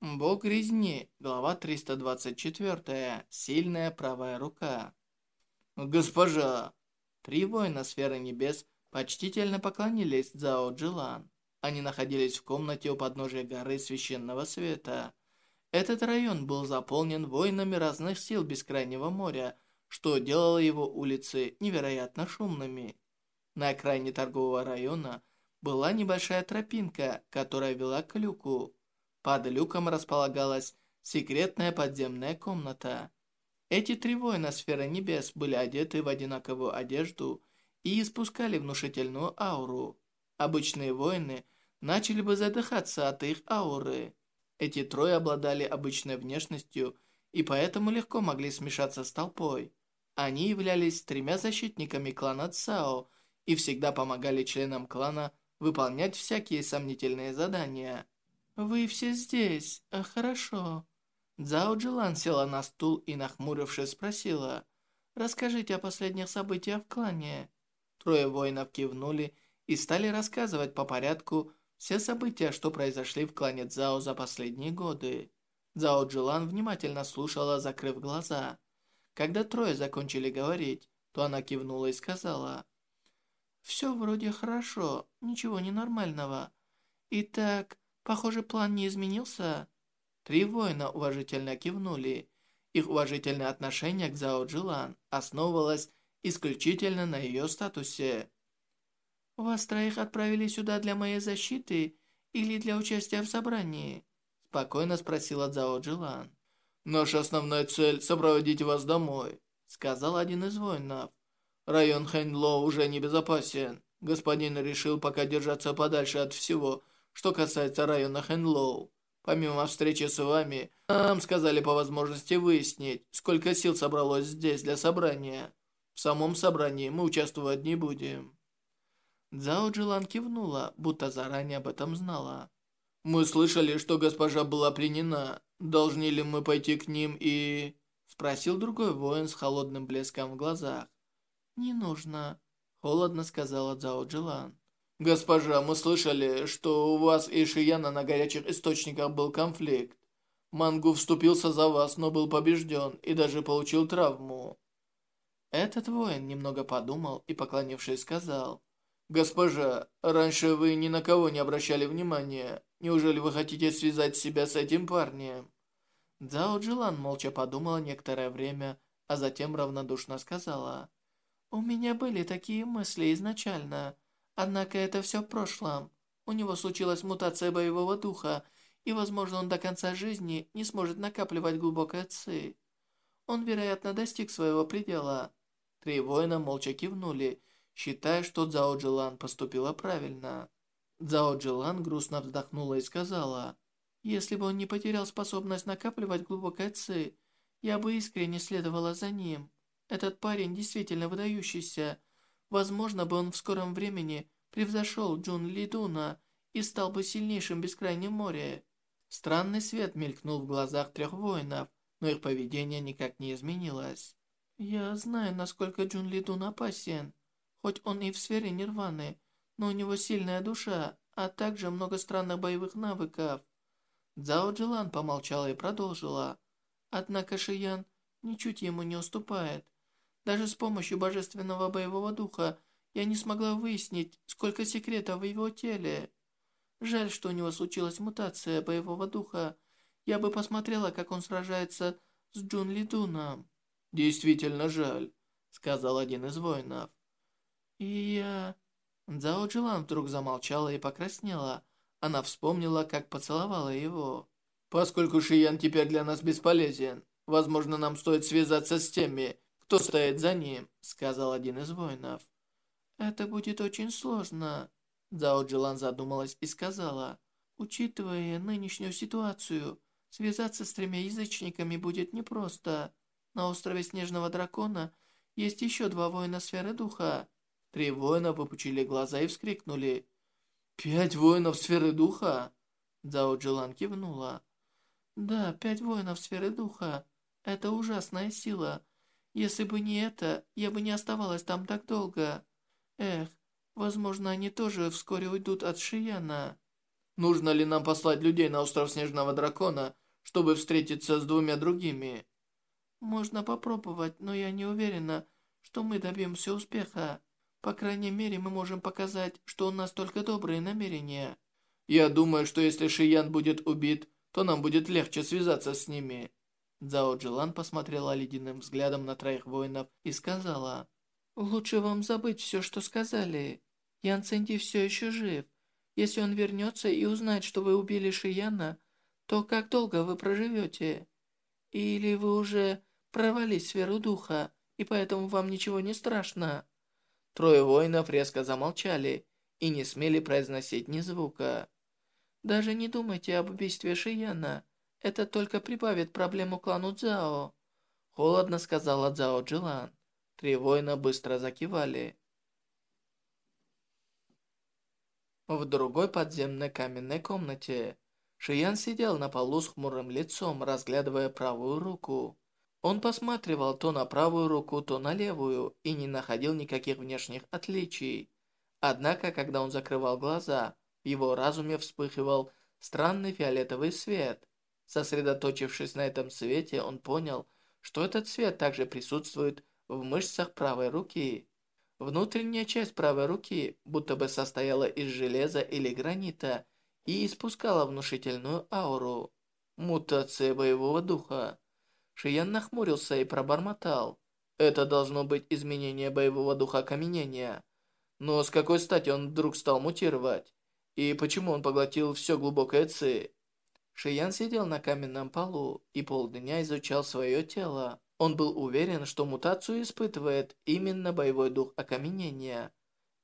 Бог резни, глава 324, сильная правая рука. Госпожа! Три воина сферы небес почтительно поклонились Цао Джилан. Они находились в комнате у подножия горы Священного Света. Этот район был заполнен воинами разных сил Бескрайнего моря, что делало его улицы невероятно шумными. На окраине торгового района была небольшая тропинка, которая вела к люку. Под люком располагалась секретная подземная комната. Эти три воина сферы небес были одеты в одинаковую одежду и испускали внушительную ауру. Обычные воины начали бы задыхаться от их ауры. Эти трое обладали обычной внешностью и поэтому легко могли смешаться с толпой. Они являлись тремя защитниками клана Цао и всегда помогали членам клана выполнять всякие сомнительные задания. «Вы все здесь, а, хорошо». Цао Джилан села на стул и, нахмурившись, спросила, «Расскажите о последних событиях в клане». Трое воинов кивнули и стали рассказывать по порядку все события, что произошли в клане Цао за последние годы. Цао Джилан внимательно слушала, закрыв глаза. Когда трое закончили говорить, то она кивнула и сказала, «Все вроде хорошо, ничего ненормального. Итак, похоже, план не изменился?» Три воина уважительно кивнули. Их уважительное отношение к Зао Джилан основывалось исключительно на ее статусе. «Вас троих отправили сюда для моей защиты или для участия в собрании?» Спокойно спросила Цао Джилан. «Наша основная цель – сопроводить вас домой», – сказал один из воинов. «Район Хэньло уже небезопасен. Господин решил пока держаться подальше от всего, что касается района Хэнлоу. Помимо встречи с вами, нам сказали по возможности выяснить, сколько сил собралось здесь для собрания. В самом собрании мы участвовать не будем». Цао Джилан кивнула, будто заранее об этом знала. «Мы слышали, что госпожа была пленена. Должны ли мы пойти к ним и...» Спросил другой воин с холодным блеском в глазах. «Не нужно», — холодно сказала Цао Джилан. «Госпожа, мы слышали, что у вас и Шияна на горячих источниках был конфликт. Мангу вступился за вас, но был побежден и даже получил травму. Этот воин немного подумал и, поклонившись, сказал, «Госпожа, раньше вы ни на кого не обращали внимания. Неужели вы хотите связать себя с этим парнем?» Цао Джилан молча подумала некоторое время, а затем равнодушно сказала, «У меня были такие мысли изначально, однако это все в прошлом. У него случилась мутация боевого духа, и, возможно, он до конца жизни не сможет накапливать глубокое ци. Он, вероятно, достиг своего предела. Три воина молча кивнули, считая, что Цао Джилан поступила правильно. Цао Джилан грустно вздохнула и сказала, «Если бы он не потерял способность накапливать глубокое ци, я бы искренне следовала за ним. Этот парень действительно выдающийся. Возможно бы он в скором времени превзошел Джун Лидуна и стал бы сильнейшим в бескрайнем море». Странный свет мелькнул в глазах трех воинов, но их поведение никак не изменилось. «Я знаю, насколько Джун Лидун опасен. Хоть он и в сфере нирваны, но у него сильная душа, а также много странных боевых навыков». Цао Джилан помолчала и продолжила. Однако Шиян ничуть ему не уступает. Даже с помощью божественного боевого духа я не смогла выяснить, сколько секретов в его теле. Жаль, что у него случилась мутация боевого духа. Я бы посмотрела, как он сражается с Джун Лидуном. «Действительно жаль», — сказал один из воинов. «И я...» Цао Джилан вдруг замолчала и покраснела. Она вспомнила, как поцеловала его. «Поскольку Шиян теперь для нас бесполезен, возможно, нам стоит связаться с теми, кто стоит за ним», — сказал один из воинов. «Это будет очень сложно», — Цао Джилан задумалась и сказала. «Учитывая нынешнюю ситуацию, связаться с тремя язычниками будет непросто». На острове Снежного Дракона есть еще два воина сферы духа. Три воина выпучили глаза и вскрикнули. «Пять воинов сферы духа?» Цао Джилан кивнула. «Да, пять воинов сферы духа. Это ужасная сила. Если бы не это, я бы не оставалась там так долго. Эх, возможно, они тоже вскоре уйдут от Шияна». Нужно ли нам послать людей на остров Снежного Дракона, чтобы встретиться с двумя другими? Можно попробовать, но я не уверена, что мы добьемся успеха. По крайней мере, мы можем показать, что у нас только добрые намерения. Я думаю, что если Шиян будет убит, то нам будет легче связаться с ними. Цао Джилан посмотрела ледяным взглядом на троих воинов и сказала, «Лучше вам забыть все, что сказали. Ян Цэнди все еще жив. Если он вернется и узнает, что вы убили Шияна, то как долго вы проживете? Или вы уже прорвались в сферу духа, и поэтому вам ничего не страшно?» Трое воинов резко замолчали и не смели произносить ни звука. «Даже не думайте об убийстве Шияна. Это только прибавит проблему клану Цзао», — холодно сказала Цзао Джилан. Три воина быстро закивали. В другой подземной каменной комнате Шиян сидел на полу с хмурым лицом, разглядывая правую руку. Он посматривал то на правую руку, то на левую и не находил никаких внешних отличий. Однако, когда он закрывал глаза, в его разуме вспыхивал странный фиолетовый свет. Сосредоточившись на этом свете, он понял, что этот свет также присутствует в мышцах правой руки. Внутренняя часть правой руки будто бы состояла из железа или гранита и испускала внушительную ауру. Мутация боевого духа. Шиян нахмурился и пробормотал. Это должно быть изменение боевого духа окаменения. Но с какой стати он вдруг стал мутировать? И почему он поглотил все глубокое ци? Шиян сидел на каменном полу и полдня изучал свое тело. Он был уверен, что мутацию испытывает именно боевой дух окаменения.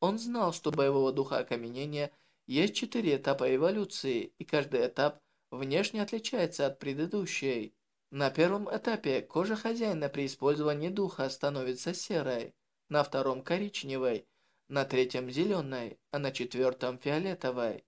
Он знал, что боевого духа окаменения есть четыре этапа эволюции, и каждый этап внешне отличается от предыдущей. На первом этапе кожа хозяина при использовании духа становится серой, на втором – коричневой, на третьем – зеленой, а на четвертом – фиолетовой.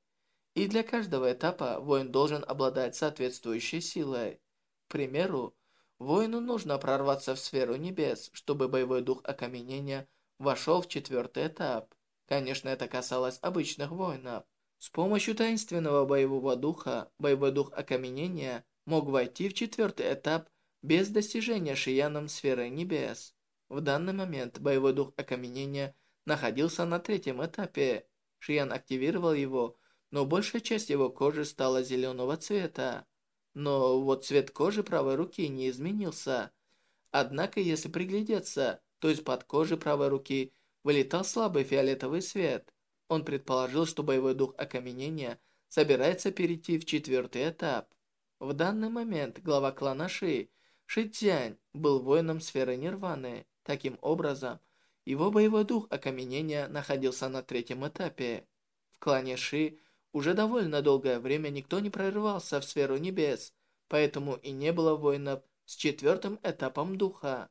И для каждого этапа воин должен обладать соответствующей силой. К примеру, Воину нужно прорваться в сферу небес, чтобы боевой дух окаменения вошел в четвертый этап. Конечно, это касалось обычных воинов. С помощью таинственного боевого духа, боевой дух окаменения мог войти в четвертый этап без достижения Шияном сферы небес. В данный момент боевой дух окаменения находился на третьем этапе. Шиян активировал его, но большая часть его кожи стала зеленого цвета. Но вот цвет кожи правой руки не изменился. Однако, если приглядеться, то из-под кожи правой руки вылетал слабый фиолетовый свет. Он предположил, что боевой дух окаменения собирается перейти в четвертый этап. В данный момент глава клана Ши, Шитянь, был воином сферы Нирваны. Таким образом, его боевой дух окаменения находился на третьем этапе. В клане Ши уже довольно долгое время никто не прорывался в сферу небес, поэтому и не было воинов с четвертым этапом духа.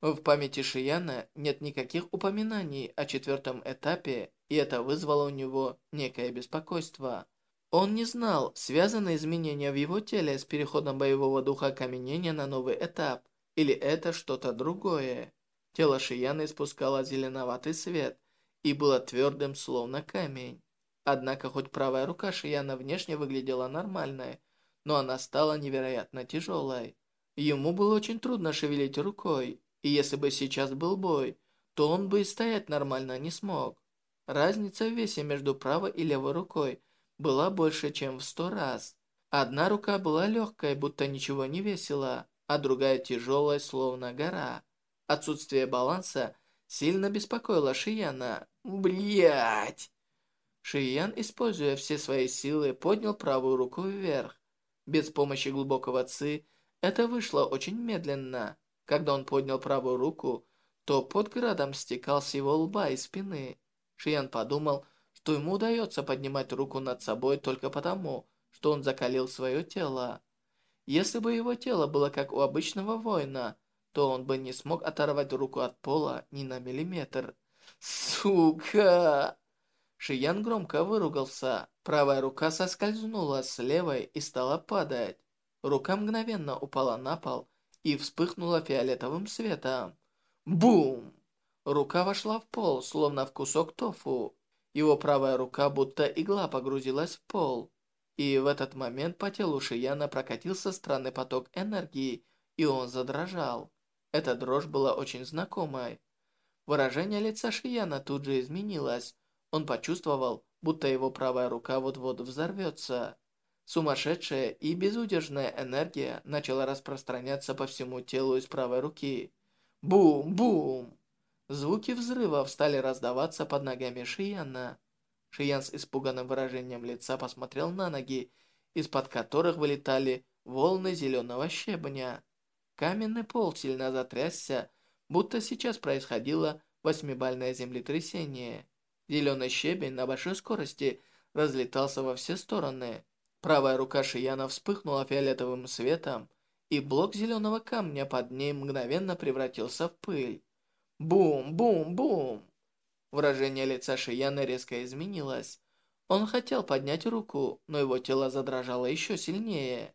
В памяти Шияна нет никаких упоминаний о четвертом этапе, и это вызвало у него некое беспокойство. Он не знал, связаны изменения в его теле с переходом боевого духа окаменения на новый этап, или это что-то другое. Тело Шияна испускало зеленоватый свет и было твердым, словно камень. Однако, хоть правая рука Шияна внешне выглядела нормальной, но она стала невероятно тяжелой. Ему было очень трудно шевелить рукой, и если бы сейчас был бой, то он бы и стоять нормально не смог. Разница в весе между правой и левой рукой была больше, чем в сто раз. Одна рука была легкой, будто ничего не весила, а другая тяжелая, словно гора. Отсутствие баланса сильно беспокоило Шияна. Блять! Шиян, используя все свои силы, поднял правую руку вверх. Без помощи глубокого ци это вышло очень медленно. Когда он поднял правую руку, то под градом стекал с его лба и спины. Шиян подумал, что ему удается поднимать руку над собой только потому, что он закалил свое тело. Если бы его тело было как у обычного воина, то он бы не смог оторвать руку от пола ни на миллиметр. «Сука!» Шиян громко выругался. Правая рука соскользнула с левой и стала падать. Рука мгновенно упала на пол и вспыхнула фиолетовым светом. Бум! Рука вошла в пол, словно в кусок тофу. Его правая рука, будто игла, погрузилась в пол. И в этот момент по телу Шияна прокатился странный поток энергии, и он задрожал. Эта дрожь была очень знакомой. Выражение лица Шияна тут же изменилось. Он почувствовал, будто его правая рука вот-вот взорвется. Сумасшедшая и безудержная энергия начала распространяться по всему телу из правой руки. Бум-бум! Звуки взрывов стали раздаваться под ногами Шияна. Шиян с испуганным выражением лица посмотрел на ноги, из-под которых вылетали волны зеленого щебня. Каменный пол сильно затрясся, будто сейчас происходило восьмибальное землетрясение. Зеленый щебень на большой скорости разлетался во все стороны. Правая рука Шияна вспыхнула фиолетовым светом, и блок зеленого камня под ней мгновенно превратился в пыль. Бум-бум-бум! Выражение лица Шияна резко изменилось. Он хотел поднять руку, но его тело задрожало еще сильнее.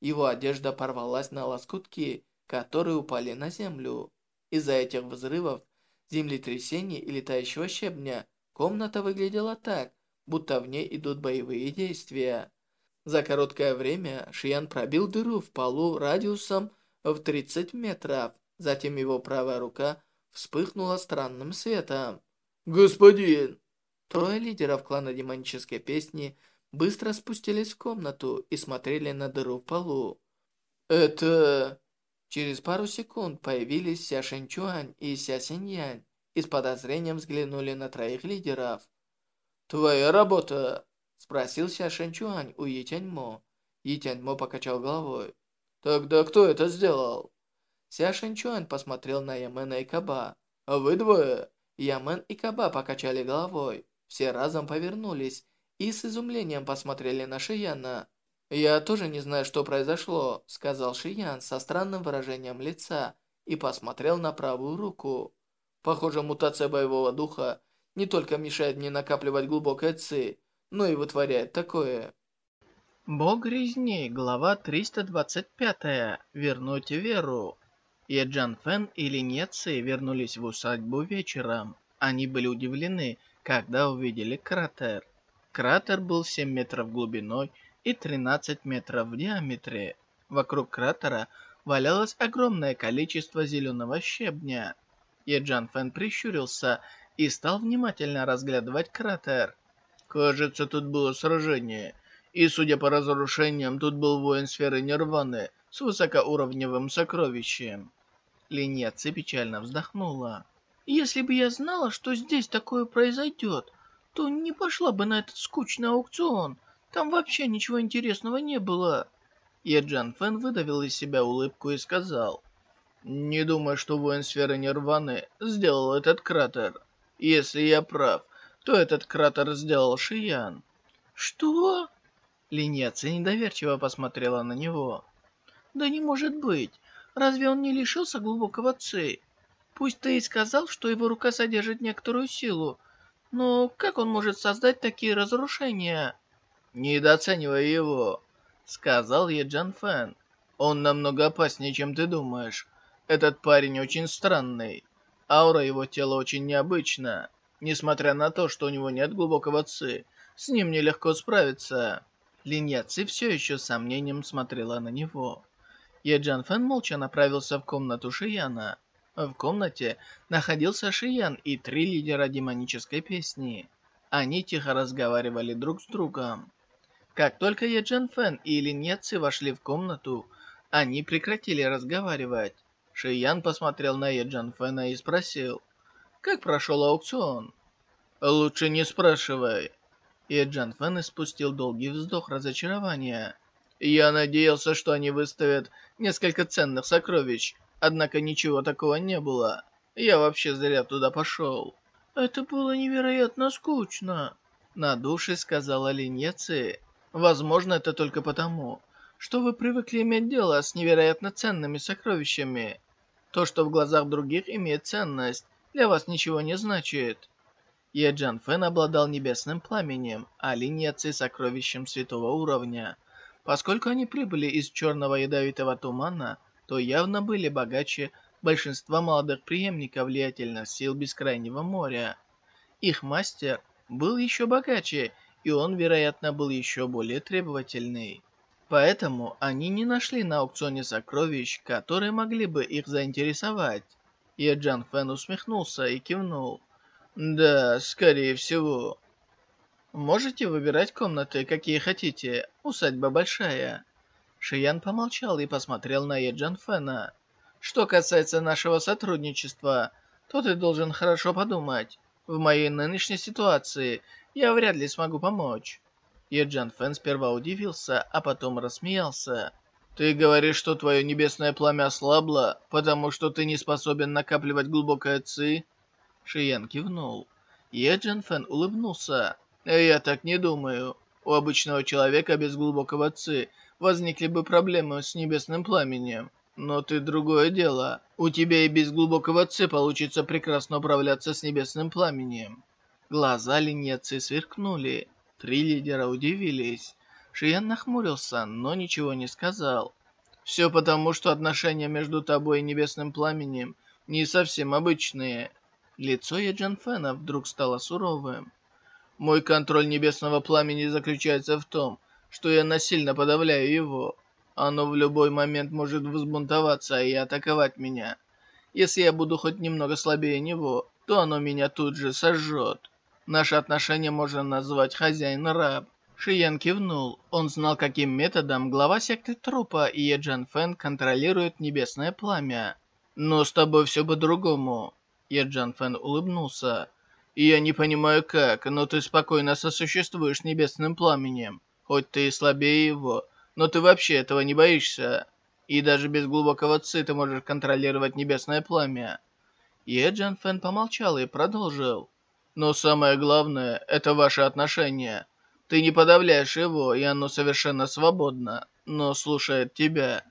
Его одежда порвалась на лоскутки, которые упали на землю. Из-за этих взрывов, землетрясений и летающего щебня комната выглядела так, будто в ней идут боевые действия. За короткое время Шиян пробил дыру в полу радиусом в 30 метров. Затем его правая рука вспыхнула странным светом. «Господин!» Трое лидеров клана демонической песни быстро спустились в комнату и смотрели на дыру в полу. «Это...» Через пару секунд появились Ся Шэньчуань и Ся Синьянь и с подозрением взглянули на троих лидеров. «Твоя работа!» Спросил Ся Шэньчуань у Етяньмо. Етяньмо покачал головой. «Тогда кто это сделал?» Ся Шэньчуань посмотрел на Ямена и Каба. «А вы двое?» Ямен и Каба покачали головой. Все разом повернулись и с изумлением посмотрели на Шияна. «Я тоже не знаю, что произошло», — сказал Шиян со странным выражением лица и посмотрел на правую руку. «Похоже, мутация боевого духа не только мешает мне накапливать глубокое ци, но и вытворяет такое. Бог резней, глава 325. Вернуть веру. Еджан Фэн и Линьяци вернулись в усадьбу вечером. Они были удивлены, когда увидели кратер. Кратер был 7 метров глубиной и 13 метров в диаметре. Вокруг кратера валялось огромное количество зеленого щебня. Еджан Фэн прищурился и стал внимательно разглядывать кратер. Кажется, тут было сражение. И, судя по разрушениям, тут был воин сферы Нирваны с высокоуровневым сокровищем. Линьяци печально вздохнула. «Если бы я знала, что здесь такое произойдет, то не пошла бы на этот скучный аукцион. Там вообще ничего интересного не было». Еджан Фэн выдавил из себя улыбку и сказал. «Не думаю, что воин сферы Нирваны сделал этот кратер. Если я прав, то этот кратер сделал Шиян. «Что?» Линьяци недоверчиво посмотрела на него. «Да не может быть. Разве он не лишился глубокого ци? Пусть ты и сказал, что его рука содержит некоторую силу, но как он может создать такие разрушения?» «Недооценивай его», — сказал Еджан Фэн. «Он намного опаснее, чем ты думаешь. Этот парень очень странный. Аура его тела очень необычна. Несмотря на то, что у него нет глубокого ци, с ним нелегко справиться. Линья Ци все еще с сомнением смотрела на него. Еджан Фэн молча направился в комнату Шияна. В комнате находился Шиян и три лидера демонической песни. Они тихо разговаривали друг с другом. Как только Еджан Фэн и Линья Ци вошли в комнату, они прекратили разговаривать. Шиян посмотрел на Еджан Фэна и спросил, как прошел аукцион? Лучше не спрашивай. И Джан Фэн испустил долгий вздох разочарования. Я надеялся, что они выставят несколько ценных сокровищ, однако ничего такого не было. Я вообще зря туда пошел. Это было невероятно скучно. На душе сказала Линьяци. Возможно, это только потому, что вы привыкли иметь дело с невероятно ценными сокровищами. То, что в глазах других имеет ценность, для вас ничего не значит. Еджан Фэн обладал небесным пламенем, а линия Ци сокровищем святого уровня. Поскольку они прибыли из черного ядовитого тумана, то явно были богаче большинства молодых преемников влиятельных сил Бескрайнего моря. Их мастер был еще богаче и он, вероятно, был еще более требовательный. Поэтому они не нашли на аукционе сокровищ, которые могли бы их заинтересовать. И Джан Фэн усмехнулся и кивнул. «Да, скорее всего». «Можете выбирать комнаты, какие хотите. Усадьба большая». Шиян помолчал и посмотрел на Еджан Фэна. «Что касается нашего сотрудничества, то ты должен хорошо подумать. В моей нынешней ситуации я вряд ли смогу помочь». Еджан Фэн сперва удивился, а потом рассмеялся. «Ты говоришь, что твое небесное пламя ослабло, потому что ты не способен накапливать глубокое ци?» Шиян кивнул. Еджан Фэн улыбнулся. «Я так не думаю. У обычного человека без глубокого ци возникли бы проблемы с небесным пламенем. Но ты другое дело. У тебя и без глубокого ци получится прекрасно управляться с небесным пламенем». Глаза Линьяцы сверкнули. Три лидера удивились. Шиян нахмурился, но ничего не сказал. «Все потому, что отношения между тобой и Небесным Пламенем не совсем обычные». Лицо Еджан Фэна вдруг стало суровым. «Мой контроль Небесного Пламени заключается в том, что я насильно подавляю его. Оно в любой момент может взбунтоваться и атаковать меня. Если я буду хоть немного слабее него, то оно меня тут же сожжет. Наши отношения можно назвать хозяин-раб. Шиян кивнул. Он знал, каким методом глава секты трупа и Еджан Фэн контролирует небесное пламя. Но с тобой все по-другому. Еджан Фэн улыбнулся. Я не понимаю как, но ты спокойно сосуществуешь небесным пламенем. Хоть ты и слабее его, но ты вообще этого не боишься. И даже без глубокого ци ты можешь контролировать небесное пламя. Еджан Фэн помолчал и продолжил. Но самое главное – это ваши отношения. Ты не подавляешь его, и оно совершенно свободно, но слушает тебя.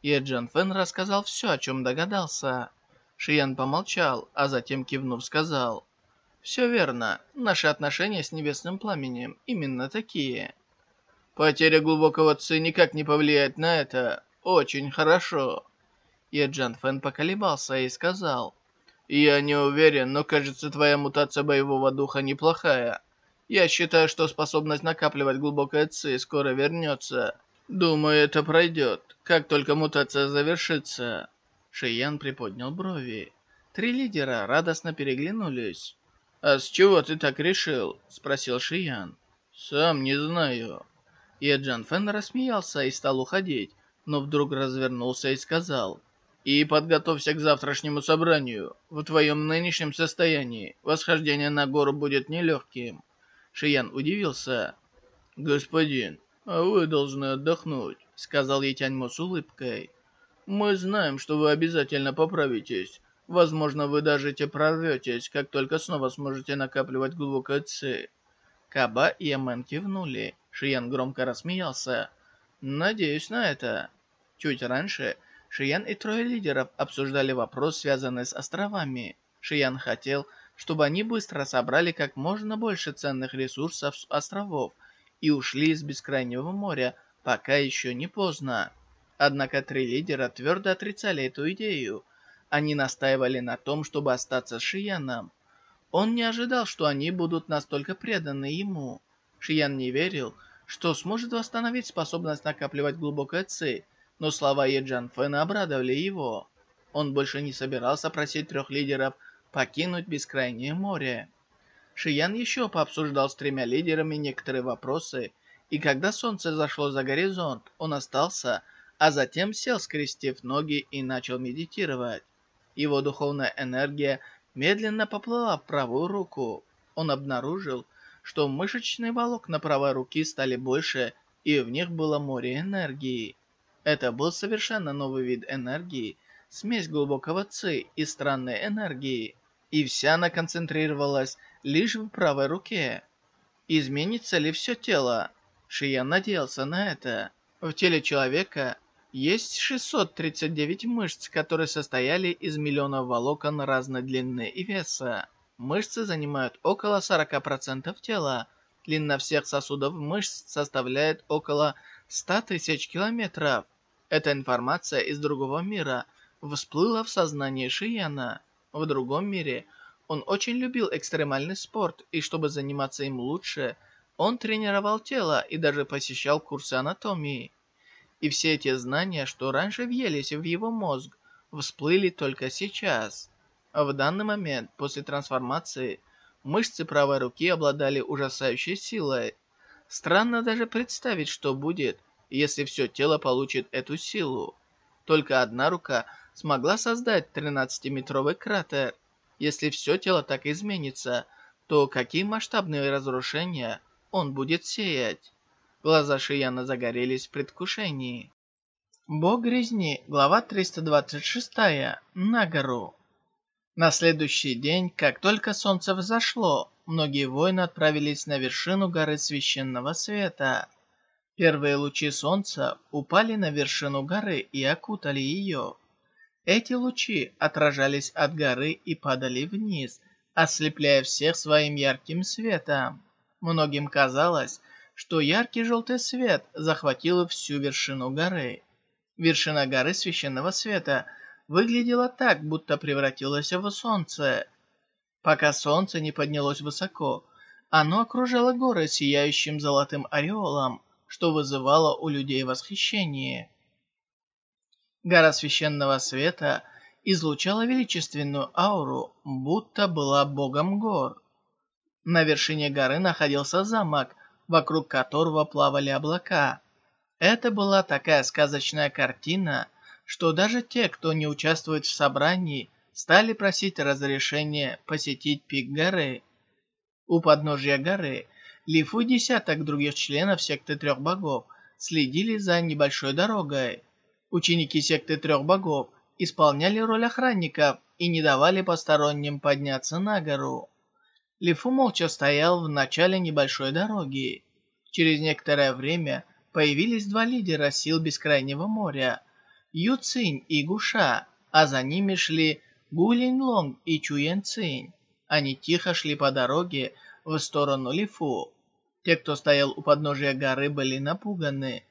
И Джан Фэн рассказал все, о чем догадался. Шиян помолчал, а затем кивнув сказал. «Все верно. Наши отношения с Небесным Пламенем именно такие». «Потеря глубокого ци никак не повлияет на это. Очень хорошо». И Джан Фэн поколебался и сказал. «Я не уверен, но кажется, твоя мутация боевого духа неплохая. Я считаю, что способность накапливать глубокое ци скоро вернется. Думаю, это пройдет, как только мутация завершится». Шиян приподнял брови. Три лидера радостно переглянулись. «А с чего ты так решил?» – спросил Шиян. «Сам не знаю». И Джан Фэн рассмеялся и стал уходить, но вдруг развернулся и сказал – и подготовься к завтрашнему собранию. В твоем нынешнем состоянии восхождение на гору будет нелегким». Шиян удивился. «Господин, а вы должны отдохнуть», — сказал Етяньмо с улыбкой. «Мы знаем, что вы обязательно поправитесь. Возможно, вы даже те прорветесь, как только снова сможете накапливать глубокое ци». Каба и Ямен кивнули. Шиян громко рассмеялся. «Надеюсь на это». Чуть раньше Шиян и трое лидеров обсуждали вопрос, связанный с островами. Шиян хотел, чтобы они быстро собрали как можно больше ценных ресурсов с островов и ушли из Бескрайнего моря, пока еще не поздно. Однако три лидера твердо отрицали эту идею. Они настаивали на том, чтобы остаться с Шияном. Он не ожидал, что они будут настолько преданы ему. Шиян не верил, что сможет восстановить способность накапливать глубокое ци, но слова Еджан Фэна обрадовали его. Он больше не собирался просить трех лидеров покинуть Бескрайнее море. Шиян еще пообсуждал с тремя лидерами некоторые вопросы, и когда солнце зашло за горизонт, он остался, а затем сел, скрестив ноги и начал медитировать. Его духовная энергия медленно поплыла в правую руку. Он обнаружил, что мышечные волокна правой руки стали больше, и в них было море энергии. Это был совершенно новый вид энергии, смесь глубокого ци и странной энергии, и вся она концентрировалась лишь в правой руке. Изменится ли все тело? Шия надеялся на это. В теле человека есть 639 мышц, которые состояли из миллионов волокон разной длины и веса. Мышцы занимают около 40% тела. Длина всех сосудов мышц составляет около 100 тысяч километров. Эта информация из другого мира всплыла в сознание Шияна. В другом мире он очень любил экстремальный спорт, и чтобы заниматься им лучше, Он тренировал тело и даже посещал курсы анатомии. И все эти знания, что раньше въелись в его мозг, всплыли только сейчас. В данный момент, после трансформации, мышцы правой руки обладали ужасающей силой. Странно даже представить, что будет, если все тело получит эту силу. Только одна рука смогла создать 13-метровый кратер. Если все тело так изменится, то какие масштабные разрушения он будет сеять? Глаза Шияна загорелись в предвкушении. Бог грязни, глава 326, на гору. На следующий день, как только солнце взошло, многие воины отправились на вершину горы Священного Света. Первые лучи солнца упали на вершину горы и окутали ее. Эти лучи отражались от горы и падали вниз, ослепляя всех своим ярким светом. Многим казалось, что яркий желтый свет захватил всю вершину горы. Вершина горы Священного Света выглядела так, будто превратилась в солнце. Пока солнце не поднялось высоко, оно окружало горы сияющим золотым ореолом, что вызывало у людей восхищение. Гора священного света излучала величественную ауру, будто была богом гор. На вершине горы находился замок, вокруг которого плавали облака. Это была такая сказочная картина, что даже те, кто не участвует в собрании, стали просить разрешения посетить пик горы. У подножья горы Лифу и десяток других членов секты трех богов следили за небольшой дорогой. Ученики секты трех богов исполняли роль охранников и не давали посторонним подняться на гору. Лифу молча стоял в начале небольшой дороги. Через некоторое время появились два лидера сил Бескрайнего моря – Ю Цинь и Гуша, а за ними шли Гу Линь Лонг и Чу Ян Цинь. Они тихо шли по дороге в сторону Лифу. Те, кто стоял у подножия горы, были напуганы.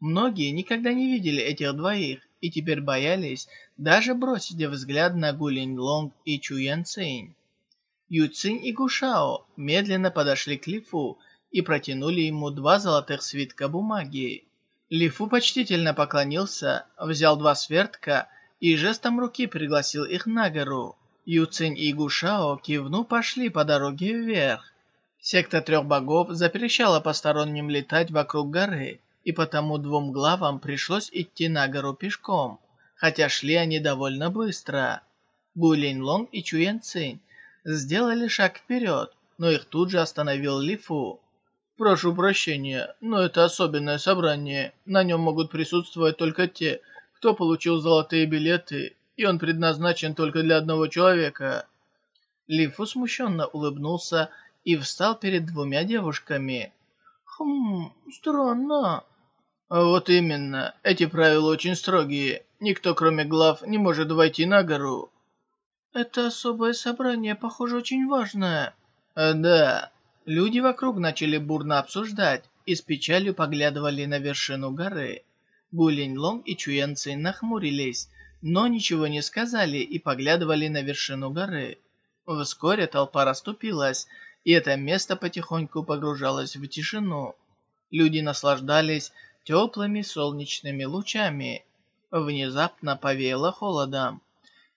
Многие никогда не видели этих двоих и теперь боялись даже бросить взгляд на Гулинь Лонг и Чу Ян Цинь. Ю Цинь и Гушао медленно подошли к Лифу и протянули ему два золотых свитка бумаги. Лифу почтительно поклонился, взял два свертка и жестом руки пригласил их на гору. Ю Цинь и Гушао кивну пошли по дороге вверх. Секта трех богов запрещала посторонним летать вокруг горы, и потому двум главам пришлось идти на гору пешком, хотя шли они довольно быстро. Гулин Лонг и Чуян Цинь сделали шаг вперед, но их тут же остановил Лифу. «Прошу прощения, но это особенное собрание. На нем могут присутствовать только те, кто получил золотые билеты, и он предназначен только для одного человека». Лифу смущенно улыбнулся и встал перед двумя девушками. «Хм, странно. Вот именно, эти правила очень строгие. Никто, кроме глав, не может войти на гору. Это особое собрание, похоже, очень важное. А, да. Люди вокруг начали бурно обсуждать и с печалью поглядывали на вершину горы. Гулинь Лонг и Чуян Цин нахмурились, но ничего не сказали и поглядывали на вершину горы. Вскоре толпа расступилась, и это место потихоньку погружалось в тишину. Люди наслаждались теплыми солнечными лучами. Внезапно повеяло холодом.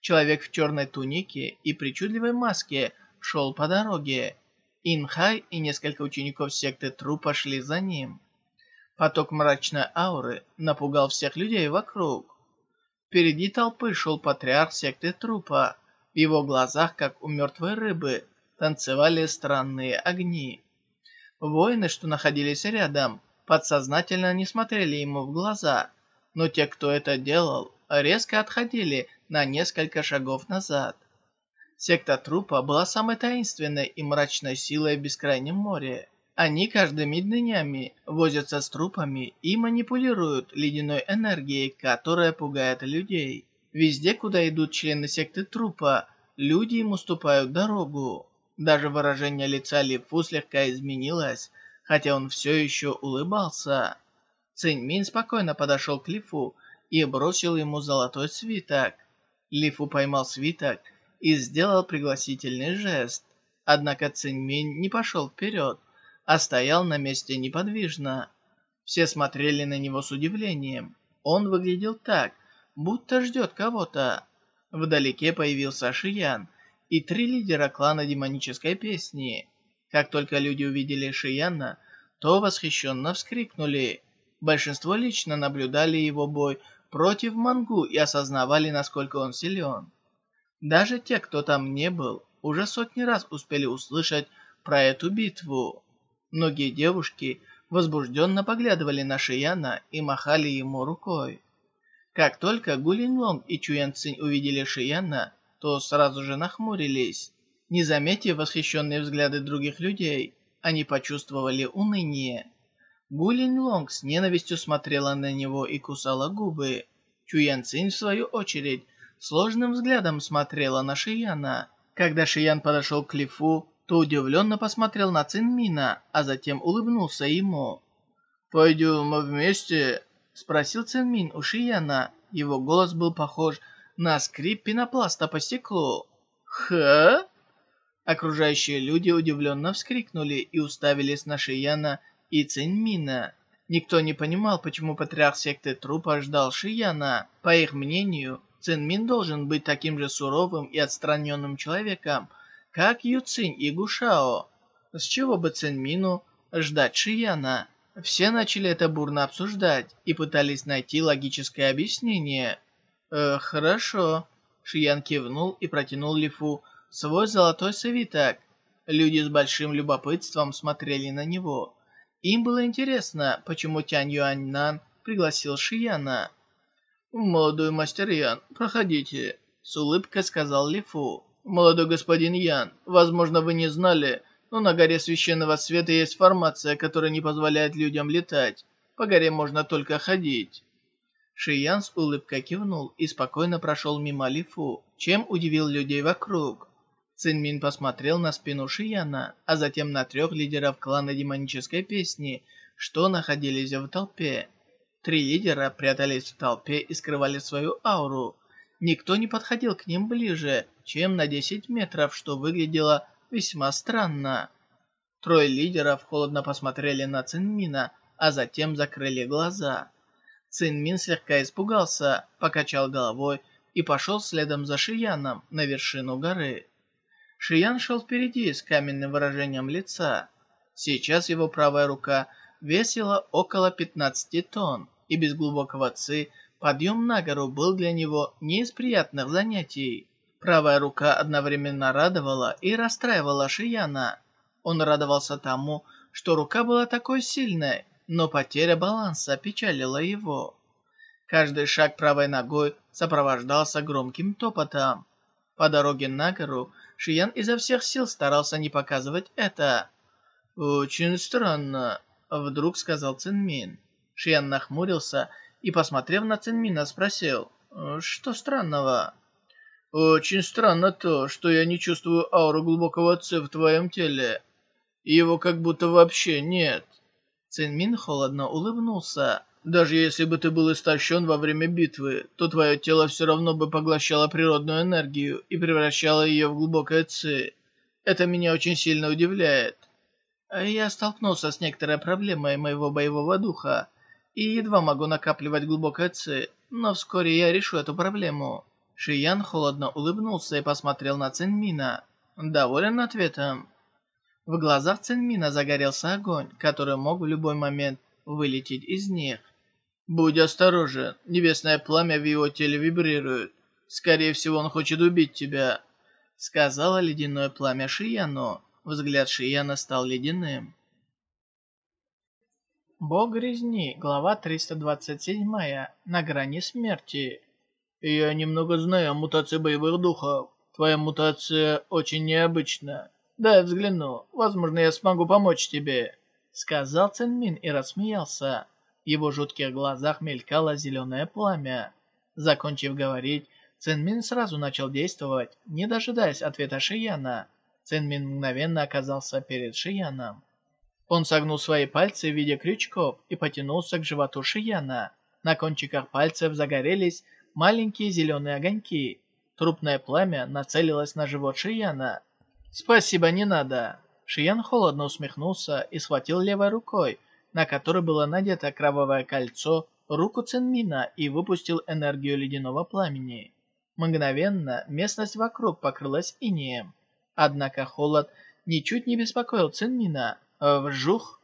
Человек в черной тунике и причудливой маске шел по дороге. Инхай и несколько учеников секты Тру пошли за ним. Поток мрачной ауры напугал всех людей вокруг. Впереди толпы шел патриарх секты Трупа. В его глазах, как у мертвой рыбы, танцевали странные огни. Воины, что находились рядом, подсознательно не смотрели ему в глаза, но те, кто это делал, резко отходили на несколько шагов назад. Секта трупа была самой таинственной и мрачной силой в Бескрайнем море. Они каждыми днями возятся с трупами и манипулируют ледяной энергией, которая пугает людей. Везде, куда идут члены секты трупа, люди им уступают дорогу. Даже выражение лица Лифу слегка изменилось, хотя он все еще улыбался. Цинь спокойно подошел к Лифу и бросил ему золотой свиток. Лифу поймал свиток и сделал пригласительный жест. Однако Цинь не пошел вперед, а стоял на месте неподвижно. Все смотрели на него с удивлением. Он выглядел так, будто ждет кого-то. Вдалеке появился Шиян и три лидера клана демонической песни. Как только люди увидели Шияна, то восхищенно вскрикнули. Большинство лично наблюдали его бой против Мангу и осознавали, насколько он силен. Даже те, кто там не был, уже сотни раз успели услышать про эту битву. Многие девушки возбужденно поглядывали на Шияна и махали ему рукой. Как только Гулин Лонг и Чуян Цинь увидели Шияна, то сразу же нахмурились. Не заметив восхищенные взгляды других людей, они почувствовали уныние. Гулин Лонг с ненавистью смотрела на него и кусала губы. Чуян Цинь, в свою очередь, сложным взглядом смотрела на Шияна. Когда Шиян подошел к Лифу, то удивленно посмотрел на Цинмина, а затем улыбнулся ему. «Пойдем вместе?» – спросил Цинмин у Шияна. Его голос был похож на скрип пенопласта по стеклу. «Ха?» Окружающие люди удивленно вскрикнули и уставились на Шияна и Циньмина. Никто не понимал, почему патриарх секты трупа ждал Шияна. По их мнению, Цинмин должен быть таким же суровым и отстраненным человеком, как Юцинь и Гушао. С чего бы Цинмину ждать Шияна? Все начали это бурно обсуждать и пытались найти логическое объяснение. «Э, хорошо». Шиян кивнул и протянул Лифу свой золотой свиток. Люди с большим любопытством смотрели на него. Им было интересно, почему Тянь Юаньнан пригласил Шияна. «Молодой мастер Ян, проходите», — с улыбкой сказал Лифу. «Молодой господин Ян, возможно, вы не знали, но на горе Священного Света есть формация, которая не позволяет людям летать. По горе можно только ходить». Шиян с улыбкой кивнул и спокойно прошел мимо Лифу, чем удивил людей вокруг. Цинмин посмотрел на спину Шияна, а затем на трех лидеров клана демонической песни, что находились в толпе. Три лидера прятались в толпе и скрывали свою ауру. Никто не подходил к ним ближе, чем на 10 метров, что выглядело весьма странно. Трое лидеров холодно посмотрели на Цинмина, а затем закрыли глаза. Цинмин слегка испугался, покачал головой и пошел следом за Шияном на вершину горы. Шиян шел впереди с каменным выражением лица. Сейчас его правая рука весила около 15 тонн, и без глубокого ци подъем на гору был для него не из приятных занятий. Правая рука одновременно радовала и расстраивала Шияна. Он радовался тому, что рука была такой сильной, но потеря баланса печалила его. Каждый шаг правой ногой сопровождался громким топотом. По дороге на гору Шиян изо всех сил старался не показывать это. «Очень странно», — вдруг сказал Цинмин. Шиян нахмурился и, посмотрев на Цинмина, спросил, «Что странного?» «Очень странно то, что я не чувствую ауру глубокого ци в твоем теле. Его как будто вообще нет». Цинмин холодно улыбнулся. Даже если бы ты был истощен во время битвы, то твое тело все равно бы поглощало природную энергию и превращало ее в глубокое ци. Это меня очень сильно удивляет. Я столкнулся с некоторой проблемой моего боевого духа и едва могу накапливать глубокое ци, но вскоре я решу эту проблему. Шиян холодно улыбнулся и посмотрел на Цинмина. Доволен ответом. В глазах Цинмина загорелся огонь, который мог в любой момент вылететь из них. «Будь осторожен, небесное пламя в его теле вибрирует. Скорее всего, он хочет убить тебя», — сказала ледяное пламя Шияну. Взгляд Шияна стал ледяным. Бог резни, глава 327, на грани смерти. «Я немного знаю о мутации боевых духов. Твоя мутация очень необычна. Дай взгляну, возможно, я смогу помочь тебе», — сказал Цинмин и рассмеялся. В его жутких глазах мелькало зеленое пламя. Закончив говорить, Цинмин сразу начал действовать, не дожидаясь ответа Шияна. Цинмин мгновенно оказался перед Шияном. Он согнул свои пальцы в виде крючков и потянулся к животу Шияна. На кончиках пальцев загорелись маленькие зеленые огоньки. Трупное пламя нацелилось на живот Шияна. «Спасибо, не надо!» Шиян холодно усмехнулся и схватил левой рукой, на которой было надето кровавое кольцо, руку Цинмина и выпустил энергию ледяного пламени. Мгновенно местность вокруг покрылась инеем. Однако холод ничуть не беспокоил Цинмина. Вжух!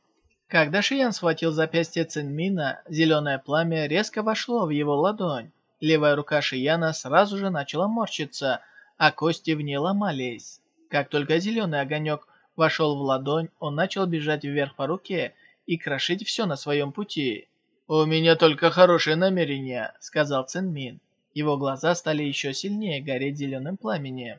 Когда Шиян схватил запястье Цинмина, зеленое пламя резко вошло в его ладонь. Левая рука Шияна сразу же начала морщиться, а кости в ней ломались. Как только зеленый огонек вошел в ладонь, он начал бежать вверх по руке и крошить все на своем пути. «У меня только хорошее намерение», — сказал Цинмин. Его глаза стали еще сильнее гореть зеленым пламенем.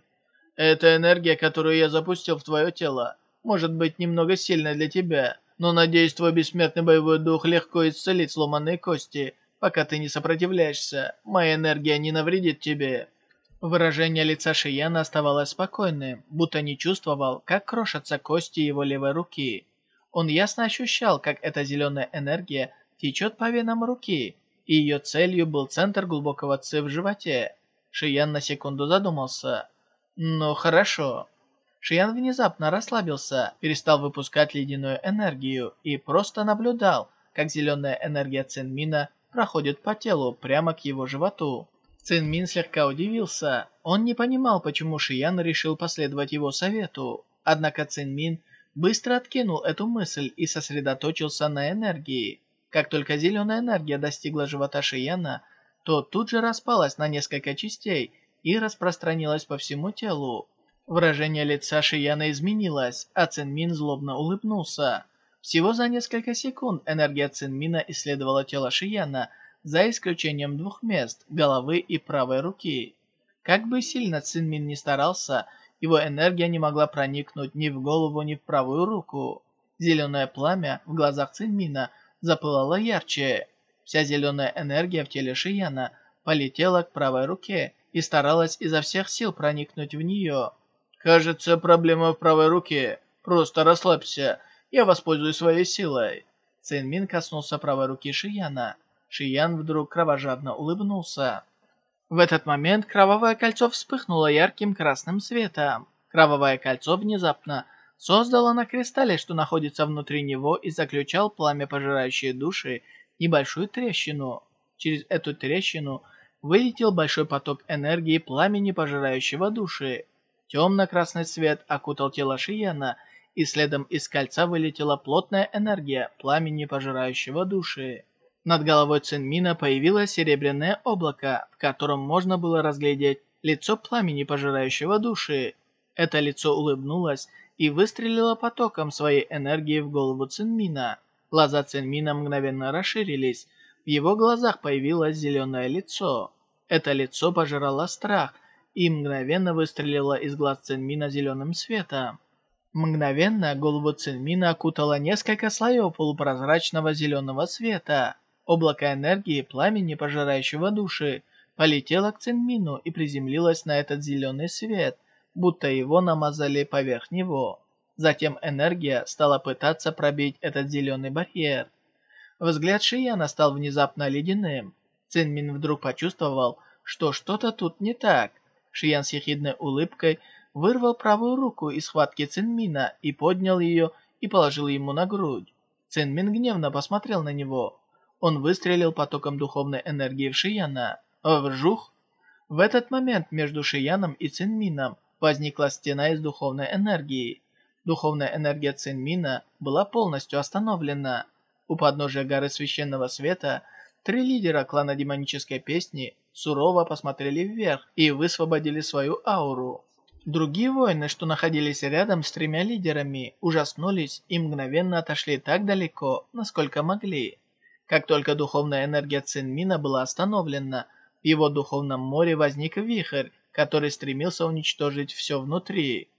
«Эта энергия, которую я запустил в твое тело, может быть немного сильной для тебя, но, надеюсь, твой бессмертный боевой дух легко исцелит сломанные кости. Пока ты не сопротивляешься, моя энергия не навредит тебе». Выражение лица Шияна оставалось спокойным, будто не чувствовал, как крошатся кости его левой руки. Он ясно ощущал, как эта зеленая энергия течет по венам руки, и ее целью был центр глубокого ци в животе. Шиян на секунду задумался. «Ну, хорошо». Шиян внезапно расслабился, перестал выпускать ледяную энергию и просто наблюдал, как зеленая энергия Цинмина проходит по телу прямо к его животу. Цинмин слегка удивился. Он не понимал, почему Шиян решил последовать его совету. Однако Цинмин быстро откинул эту мысль и сосредоточился на энергии. Как только зеленая энергия достигла живота Шияна, то тут же распалась на несколько частей и распространилась по всему телу. Выражение лица Шияна изменилось, а Цинмин злобно улыбнулся. Всего за несколько секунд энергия Цинмина исследовала тело Шияна, за исключением двух мест – головы и правой руки. Как бы сильно Цинмин ни старался, его энергия не могла проникнуть ни в голову, ни в правую руку. Зеленое пламя в глазах Цинмина запылало ярче. Вся зеленая энергия в теле Шияна полетела к правой руке и старалась изо всех сил проникнуть в нее. «Кажется, проблема в правой руке. Просто расслабься. Я воспользуюсь своей силой». Цинмин коснулся правой руки Шияна. Шиян вдруг кровожадно улыбнулся. В этот момент кровавое кольцо вспыхнуло ярким красным светом. Кровавое кольцо внезапно создало на кристалле, что находится внутри него, и заключал пламя пожирающие души небольшую трещину. Через эту трещину вылетел большой поток энергии пламени пожирающего души. Темно-красный свет окутал тело Шияна, и следом из кольца вылетела плотная энергия пламени пожирающего души. Над головой Цинмина появилось серебряное облако, в котором можно было разглядеть лицо пламени, пожирающего души. Это лицо улыбнулось и выстрелило потоком своей энергии в голову Цинмина. Глаза Цинмина мгновенно расширились. В его глазах появилось зеленое лицо. Это лицо пожирало страх и мгновенно выстрелило из глаз Цинмина зеленым светом. Мгновенно голову Цинмина окутало несколько слоев полупрозрачного зеленого света. Облако энергии пламени, пожирающего души, полетело к Цинмину и приземлилось на этот зеленый свет, будто его намазали поверх него. Затем энергия стала пытаться пробить этот зеленый барьер. Взгляд Шияна стал внезапно ледяным. Цинмин вдруг почувствовал, что что-то тут не так. Шиян с ехидной улыбкой вырвал правую руку из схватки Цинмина и поднял ее и положил ему на грудь. Цинмин гневно посмотрел на него. Он выстрелил потоком духовной энергии в Шияна. Вжух! В этот момент между Шияном и Цинмином возникла стена из духовной энергии. Духовная энергия Цинмина была полностью остановлена. У подножия горы Священного Света три лидера клана Демонической Песни сурово посмотрели вверх и высвободили свою ауру. Другие воины, что находились рядом с тремя лидерами, ужаснулись и мгновенно отошли так далеко, насколько могли. Как только духовная энергия Цинмина была остановлена, в его духовном море возник вихрь, который стремился уничтожить все внутри.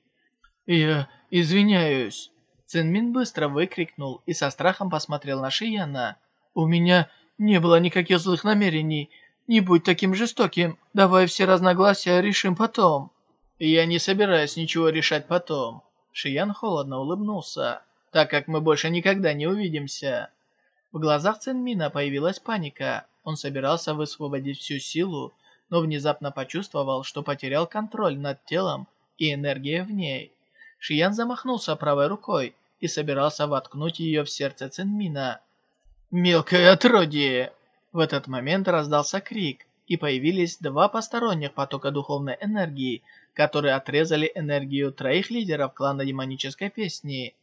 «Я извиняюсь!» Цинмин быстро выкрикнул и со страхом посмотрел на Шияна. «У меня не было никаких злых намерений. Не будь таким жестоким. Давай все разногласия решим потом». «Я не собираюсь ничего решать потом». Шиян холодно улыбнулся. «Так как мы больше никогда не увидимся». В глазах Цинмина появилась паника. Он собирался высвободить всю силу, но внезапно почувствовал, что потерял контроль над телом и энергией в ней. Шиян замахнулся правой рукой и собирался воткнуть ее в сердце Цинмина. «Мелкое отродье!» В этот момент раздался крик, и появились два посторонних потока духовной энергии, которые отрезали энергию троих лидеров клана демонической песни.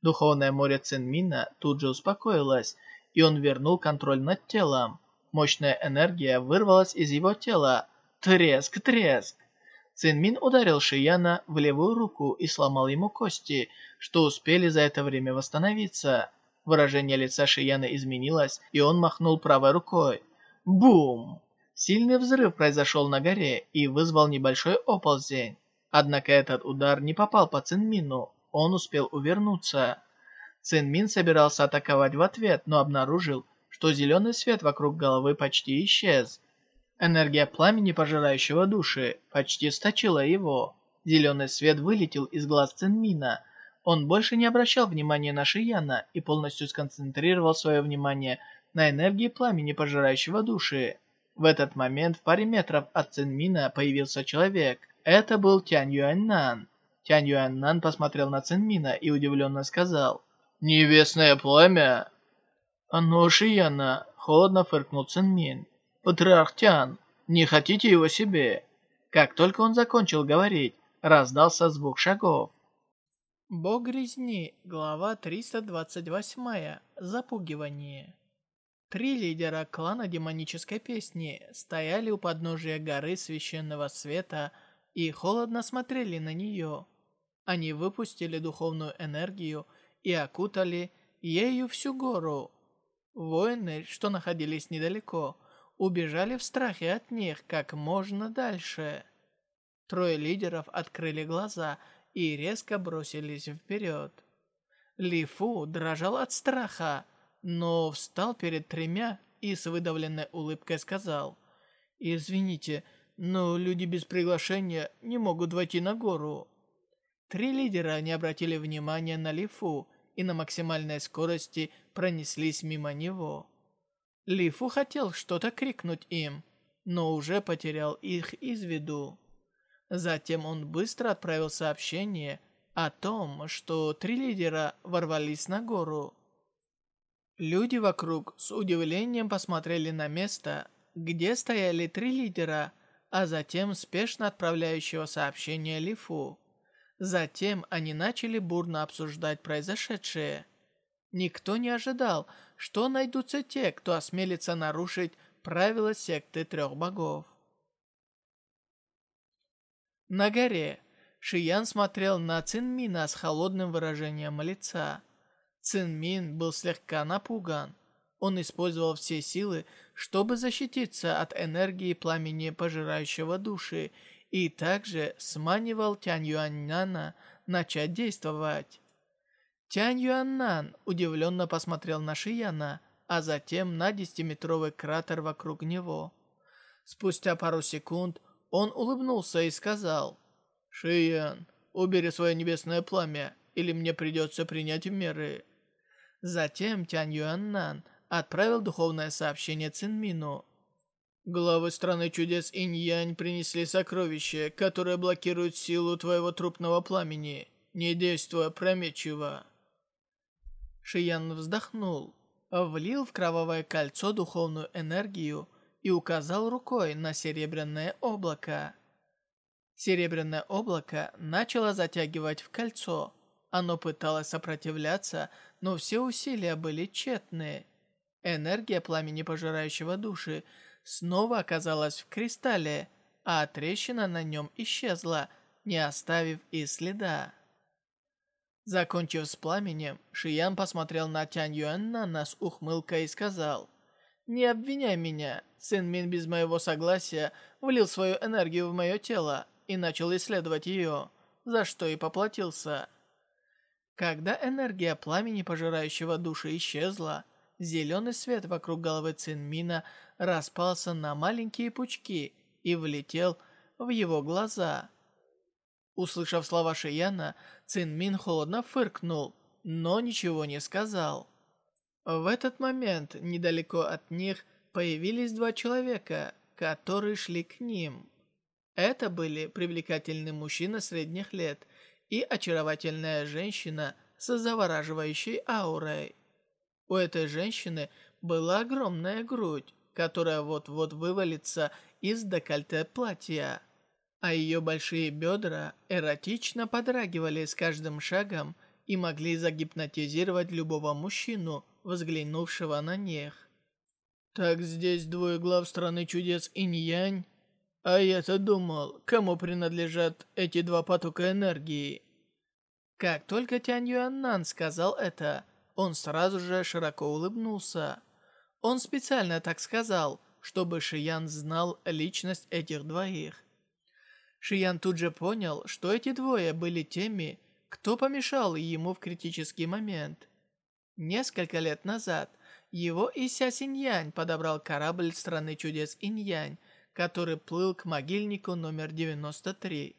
Духовное море Цинмина тут же успокоилось, и он вернул контроль над телом. Мощная энергия вырвалась из его тела. Треск, треск! Цинмин ударил Шияна в левую руку и сломал ему кости, что успели за это время восстановиться. Выражение лица Шияна изменилось, и он махнул правой рукой. Бум! Сильный взрыв произошел на горе и вызвал небольшой оползень. Однако этот удар не попал по Цинмину, он успел увернуться. Цинмин собирался атаковать в ответ, но обнаружил, что зеленый свет вокруг головы почти исчез. Энергия пламени, пожирающего души, почти сточила его. Зеленый свет вылетел из глаз Цинмина, он больше не обращал внимания на Шияна и полностью сконцентрировал свое внимание на энергии пламени, пожирающего души. В этот момент в паре метров от Цинмина появился человек. Это был Тянь Юаньнан. Тянь Юаньнан посмотрел на Цинмина и удивленно сказал. «Небесное пламя?» «Оно Шияна», — холодно фыркнул Цинмин. «Патриарх Тян, не хотите его себе?» Как только он закончил говорить, раздался звук шагов. Бог резни, глава 328. Запугивание. Три лидера клана демонической песни стояли у подножия горы священного света и холодно смотрели на нее. Они выпустили духовную энергию и окутали ею всю гору. Воины, что находились недалеко, убежали в страхе от них как можно дальше. Трое лидеров открыли глаза и резко бросились вперед. Ли Фу дрожал от страха, но встал перед тремя и с выдавленной улыбкой сказал, «Извините, но люди без приглашения не могут войти на гору». Три лидера не обратили внимания на Ли Фу и на максимальной скорости пронеслись мимо него. Ли Фу хотел что-то крикнуть им, но уже потерял их из виду. Затем он быстро отправил сообщение о том, что три лидера ворвались на гору. Люди вокруг с удивлением посмотрели на место, где стояли три лидера, а затем спешно отправляющего сообщение Лифу. Затем они начали бурно обсуждать произошедшее. Никто не ожидал, что найдутся те, кто осмелится нарушить правила секты трех богов. На горе Шиян смотрел на Цинмина с холодным выражением лица. Цинмин был слегка напуган. Он использовал все силы, чтобы защититься от энергии пламени, пожирающего души, и также сманивал Тянь Юаньнана начать действовать. Тянь Юаннан удивленно посмотрел на Шияна, а затем на десятиметровый кратер вокруг него. Спустя пару секунд он улыбнулся и сказал, «Шиян, убери свое небесное пламя, или мне придется принять меры». Затем Тянь Юаннан отправил духовное сообщение Цинмину. «Главы страны чудес Инь-Янь принесли сокровище, которое блокирует силу твоего трупного пламени, не действуя прометчиво». Шиян вздохнул, влил в кровавое кольцо духовную энергию и указал рукой на серебряное облако. Серебряное облако начало затягивать в кольцо. Оно пыталось сопротивляться, но все усилия были тщетны. Энергия пламени пожирающего души снова оказалась в кристалле, а трещина на нем исчезла, не оставив и следа. Закончив с пламенем, Шиян посмотрел на Тянь Юэнна с ухмылкой и сказал, «Не обвиняй меня. Сын Мин без моего согласия влил свою энергию в мое тело и начал исследовать ее, за что и поплатился». Когда энергия пламени, пожирающего души, исчезла, зеленый свет вокруг головы Цинмина распался на маленькие пучки и влетел в его глаза. Услышав слова Шияна, Цинмин холодно фыркнул, но ничего не сказал. В этот момент недалеко от них появились два человека, которые шли к ним. Это были привлекательный мужчина средних лет и очаровательная женщина с завораживающей аурой. У этой женщины была огромная грудь, которая вот-вот вывалится из декольте платья, а ее большие бедра эротично подрагивали с каждым шагом и могли загипнотизировать любого мужчину, взглянувшего на них. «Так здесь двое глав страны чудес Инь-Янь? А я-то думал, кому принадлежат эти два потока энергии?» Как только Тянь Юаннан сказал это, он сразу же широко улыбнулся. Он специально так сказал, чтобы Шиян знал личность этих двоих. Шиян тут же понял, что эти двое были теми, кто помешал ему в критический момент. Несколько лет назад его Ися Синьянь подобрал корабль страны чудес Иньянь, который плыл к могильнику номер 93.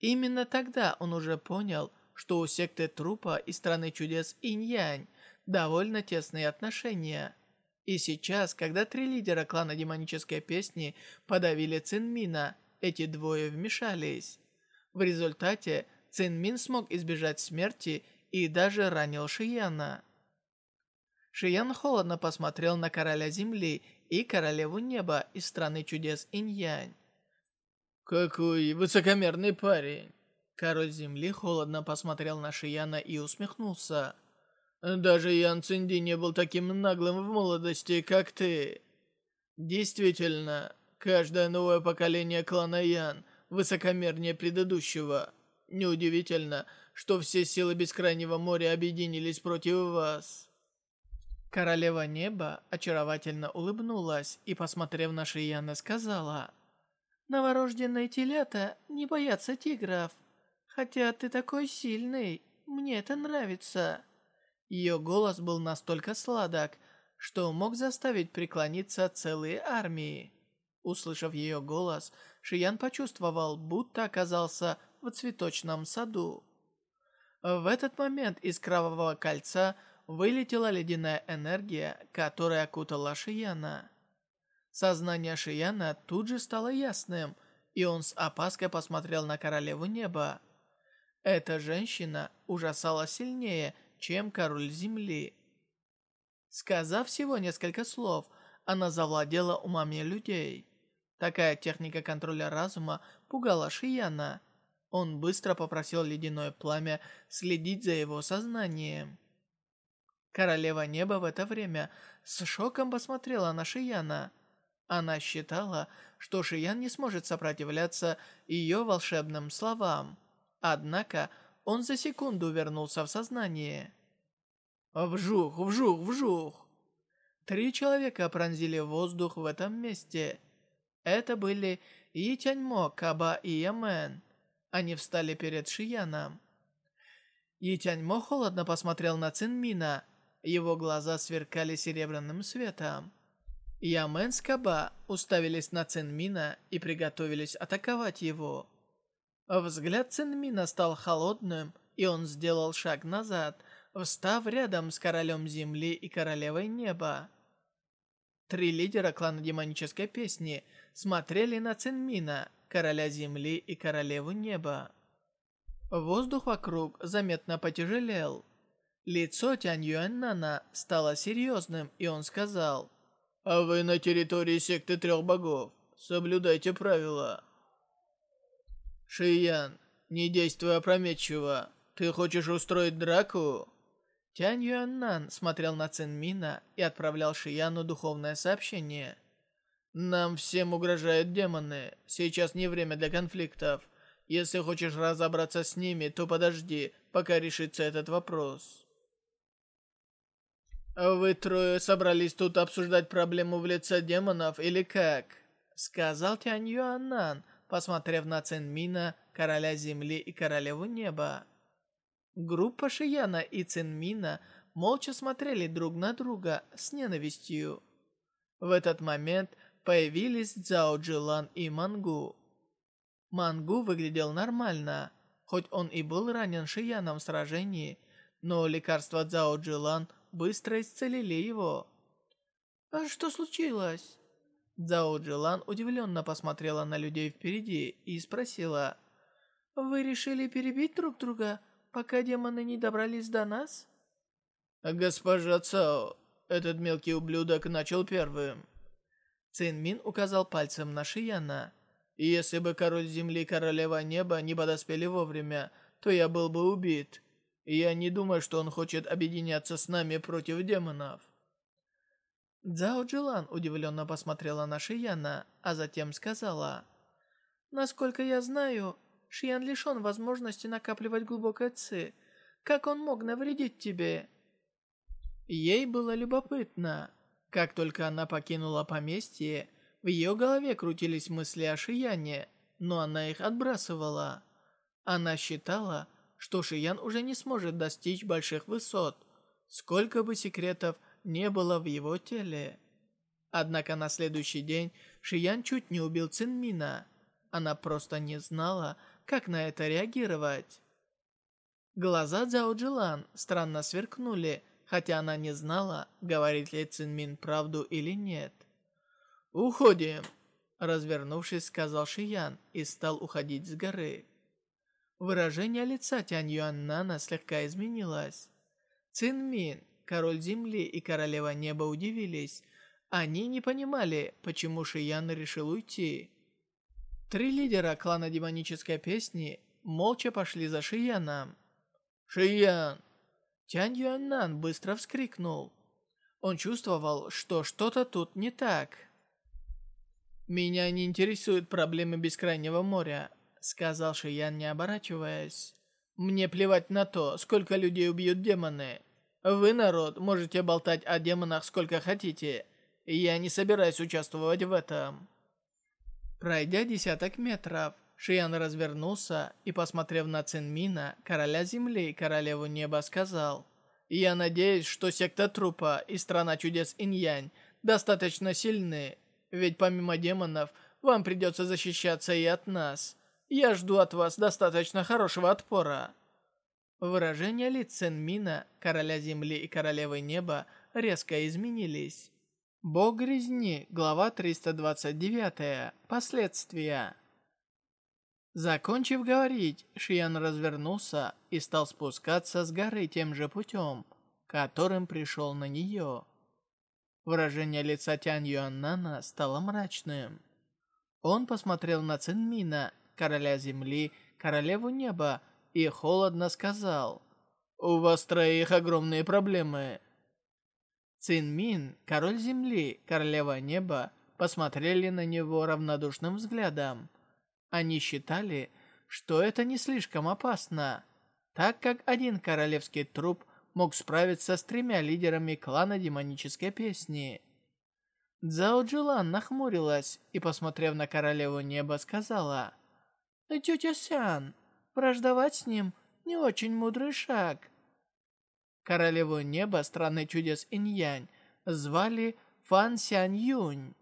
Именно тогда он уже понял, что у секты трупа и страны чудес Инь-Янь довольно тесные отношения. И сейчас, когда три лидера клана демонической песни подавили Цинмина, эти двое вмешались. В результате Цинмин смог избежать смерти и даже ранил Шияна. Шиян холодно посмотрел на короля земли и королеву неба из страны чудес Инь-Янь. «Какой высокомерный парень!» Король Земли холодно посмотрел на Шияна и усмехнулся. «Даже Ян Цинди не был таким наглым в молодости, как ты. Действительно, каждое новое поколение клана Ян высокомернее предыдущего. Неудивительно, что все силы Бескрайнего моря объединились против вас». Королева Неба очаровательно улыбнулась и, посмотрев на Шияна, сказала, «Новорожденные телята не боятся тигров». Хотя ты такой сильный, мне это нравится». Ее голос был настолько сладок, что мог заставить преклониться целые армии. Услышав ее голос, Шиян почувствовал, будто оказался в цветочном саду. В этот момент из кровавого кольца вылетела ледяная энергия, которая окутала Шияна. Сознание Шияна тут же стало ясным, и он с опаской посмотрел на королеву неба. Эта женщина ужасала сильнее, чем король земли. Сказав всего несколько слов, она завладела умами людей. Такая техника контроля разума пугала Шияна. Он быстро попросил ледяное пламя следить за его сознанием. Королева неба в это время с шоком посмотрела на Шияна. Она считала, что Шиян не сможет сопротивляться ее волшебным словам. Однако он за секунду вернулся в сознание. Вжух, вжух, вжух. Три человека пронзили воздух в этом месте. Это были И Тяньмо, Каба и Ямен. Они встали перед Шияном. Тяньмо холодно посмотрел на Цинмина. Его глаза сверкали серебряным светом. Ямен с Каба уставились на Цинмина и приготовились атаковать его. Взгляд Цинмина стал холодным, и он сделал шаг назад, встав рядом с королем земли и королевой неба. Три лидера клана демонической песни смотрели на Цинмина, короля земли и королеву неба. Воздух вокруг заметно потяжелел. Лицо Тянь Юаннана стало серьезным, и он сказал, «А вы на территории секты трех богов. Соблюдайте правила». «Шиян, не действуй опрометчиво. Ты хочешь устроить драку?» Тянь Юаннан смотрел на Цинмина и отправлял Шияну духовное сообщение. «Нам всем угрожают демоны. Сейчас не время для конфликтов. Если хочешь разобраться с ними, то подожди, пока решится этот вопрос». «Вы трое собрались тут обсуждать проблему в лице демонов или как?» Сказал Тянь Юаннан, посмотрев на Цинмина, короля земли и королеву неба. Группа Шияна и Цинмина молча смотрели друг на друга с ненавистью. В этот момент появились Цзао Джилан и Мангу. Мангу выглядел нормально, хоть он и был ранен Шияном в сражении, но лекарства Цзао Джилан быстро исцелили его. «А что случилось?» Цзао Джилан удивленно посмотрела на людей впереди и спросила, Вы решили перебить друг друга, пока демоны не добрались до нас? Госпожа Цао, этот мелкий ублюдок начал первым. Цинмин указал пальцем на Шияна. Если бы король земли и королева неба не подоспели вовремя, то я был бы убит. Я не думаю, что он хочет объединяться с нами против демонов. Цао Джилан удивленно посмотрела на Шияна, а затем сказала, «Насколько я знаю, Шиян лишен возможности накапливать глубокое ци. Как он мог навредить тебе?» Ей было любопытно. Как только она покинула поместье, в ее голове крутились мысли о Шияне, но она их отбрасывала. Она считала, что Шиян уже не сможет достичь больших высот, сколько бы секретов не было в его теле. Однако на следующий день Шиян чуть не убил Цинмина. Она просто не знала, как на это реагировать. Глаза Цзао Джилан странно сверкнули, хотя она не знала, говорит ли Цинмин правду или нет. «Уходим!» Развернувшись, сказал Шиян и стал уходить с горы. Выражение лица Тянь Юаннана слегка изменилось. Цинмин, король земли и королева неба удивились. Они не понимали, почему Шиян решил уйти. Три лидера клана демонической песни молча пошли за Шияном. «Шиян, Тянь Юаннан быстро вскрикнул. Он чувствовал, что что-то тут не так. «Меня не интересуют проблемы Бескрайнего моря», — сказал Шиян, не оборачиваясь. «Мне плевать на то, сколько людей убьют демоны. Вы, народ, можете болтать о демонах сколько хотите. Я не собираюсь участвовать в этом». Пройдя десяток метров, Шиян развернулся и, посмотрев на Цинмина, короля земли и королеву неба, сказал, «Я надеюсь, что секта трупа и страна чудес Иньянь достаточно сильны, ведь помимо демонов вам придется защищаться и от нас. Я жду от вас достаточно хорошего отпора». Выражения лиц Цинмина, короля земли и королевы неба, резко изменились. Бог резни, глава 329, последствия. Закончив говорить, Шиян развернулся и стал спускаться с горы тем же путем, которым пришел на нее. Выражение лица Тянь Юаннана стало мрачным. Он посмотрел на Цинмина, короля земли, королеву неба, и холодно сказал, «У вас троих огромные проблемы». Цинмин, король земли, королева неба, посмотрели на него равнодушным взглядом, они считали, что это не слишком опасно, так как один королевский труп мог справиться с тремя лидерами клана демонической песни. Цзао Джилан нахмурилась и, посмотрев на королеву неба, сказала, «Тетя Сян, враждовать с ним не очень мудрый шаг». Королеву неба страны чудес Иньянь звали Фан Сянь Юнь.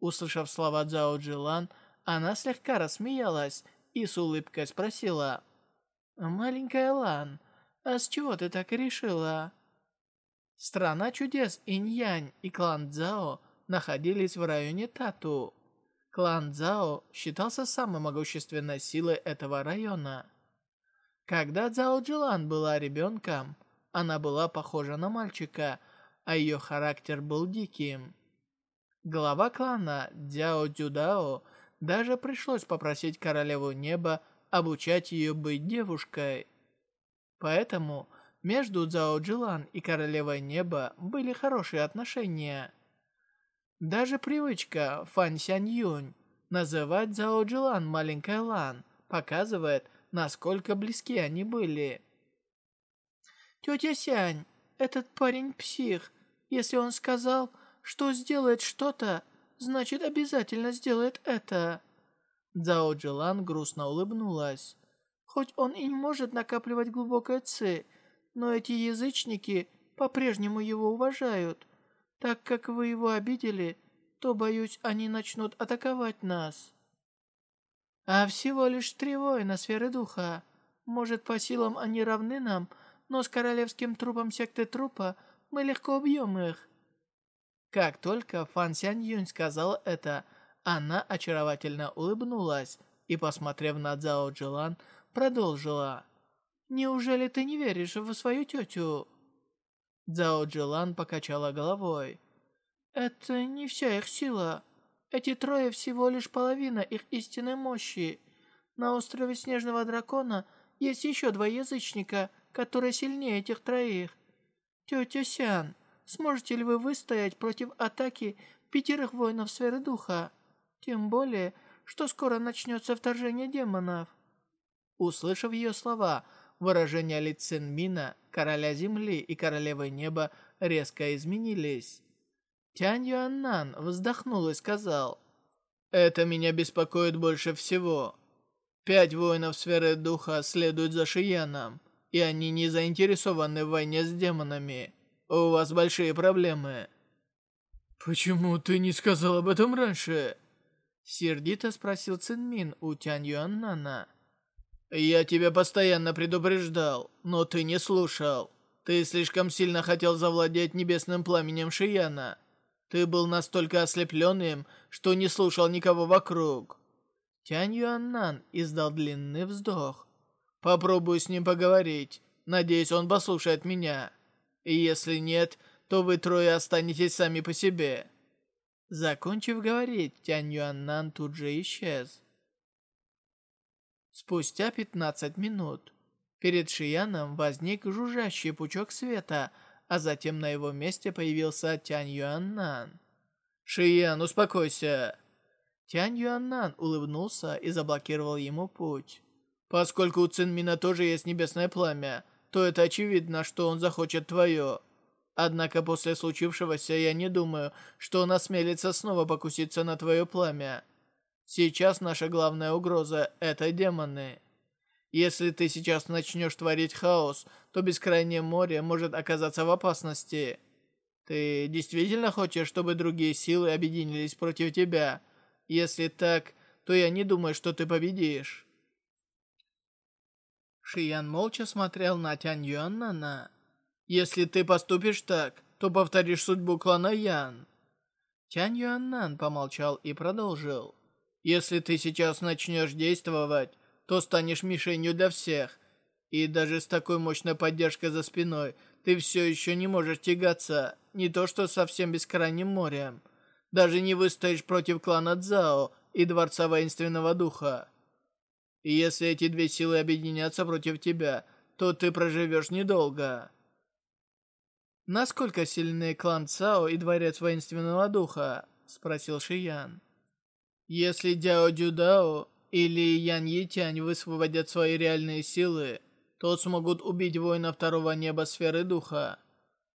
Услышав слова Цзао Джилан, она слегка рассмеялась и с улыбкой спросила. «Маленькая Лан, а с чего ты так решила?» Страна чудес Инь-Янь и клан Цзао находились в районе Тату. Клан Цзао считался самой могущественной силой этого района. Когда Цзао Джилан была ребенком, она была похожа на мальчика, а ее характер был диким. Глава клана Дзяо Дюдао даже пришлось попросить королеву неба обучать ее быть девушкой. Поэтому между Цао Джилан и королевой неба были хорошие отношения. Даже привычка Фан Сянь Юнь называть Цао Джилан маленькой Лан показывает, насколько близки они были. «Тетя Сянь, этот парень псих. Если он сказал, что сделает что-то, значит обязательно сделает это». Цао Джилан грустно улыбнулась. Хоть он и не может накапливать глубокое ци, но эти язычники по-прежнему его уважают. Так как вы его обидели, то, боюсь, они начнут атаковать нас. А всего лишь три воина сферы духа. Может, по силам они равны нам, но с королевским трупом секты трупа мы легко убьем их. Как только Фан Сянь Юнь сказал это, она очаровательно улыбнулась и, посмотрев на Цао Джилан, продолжила. «Неужели ты не веришь в свою тетю?» Цзао Джилан покачала головой. «Это не вся их сила. Эти трое всего лишь половина их истинной мощи. На острове Снежного Дракона есть еще два язычника, которые сильнее этих троих. Тетя Сян, сможете ли вы выстоять против атаки пятерых воинов сферы духа? Тем более, что скоро начнется вторжение демонов». Услышав ее слова, выражения лиц Мина, короля земли и королевы неба резко изменились. Тянь Юаннан вздохнул и сказал, «Это меня беспокоит больше всего. Пять воинов сферы духа следуют за Шияном, и они не заинтересованы в войне с демонами. У вас большие проблемы». «Почему ты не сказал об этом раньше?» Сердито спросил Цинмин у Тянь Юаннана. «Я тебя постоянно предупреждал, но ты не слушал. Ты слишком сильно хотел завладеть небесным пламенем Шияна. Ты был настолько ослепленным, что не слушал никого вокруг». Тянь Юаннан издал длинный вздох. «Попробую с ним поговорить. Надеюсь, он послушает меня. И если нет, то вы трое останетесь сами по себе». Закончив говорить, Тянь Юаннан тут же исчез. Спустя 15 минут перед Шияном возник жужжащий пучок света, а затем на его месте появился Тянь Юаннан. «Шиян, успокойся!» Тянь Юаннан улыбнулся и заблокировал ему путь. «Поскольку у Цинмина тоже есть небесное пламя, то это очевидно, что он захочет твое. Однако после случившегося я не думаю, что он осмелится снова покуситься на твое пламя. Сейчас наша главная угроза — это демоны. Если ты сейчас начнешь творить хаос, то Бескрайнее море может оказаться в опасности. Ты действительно хочешь, чтобы другие силы объединились против тебя? Если так, то я не думаю, что ты победишь. Шиян молча смотрел на Тянь Юаннана. «Если ты поступишь так, то повторишь судьбу клана Ян». Тянь Юаннан помолчал и продолжил. Если ты сейчас начнешь действовать, то станешь мишенью для всех. И даже с такой мощной поддержкой за спиной ты все еще не можешь тягаться, не то что совсем бескрайним морем. Даже не выстоишь против клана Цзао и Дворца Воинственного Духа. И если эти две силы объединятся против тебя, то ты проживешь недолго. «Насколько сильны клан Цао и Дворец Воинственного Духа?» – спросил Шиян. Если Дяо Дюдао или Ян Етянь высвободят свои реальные силы, то смогут убить воина второго неба сферы духа.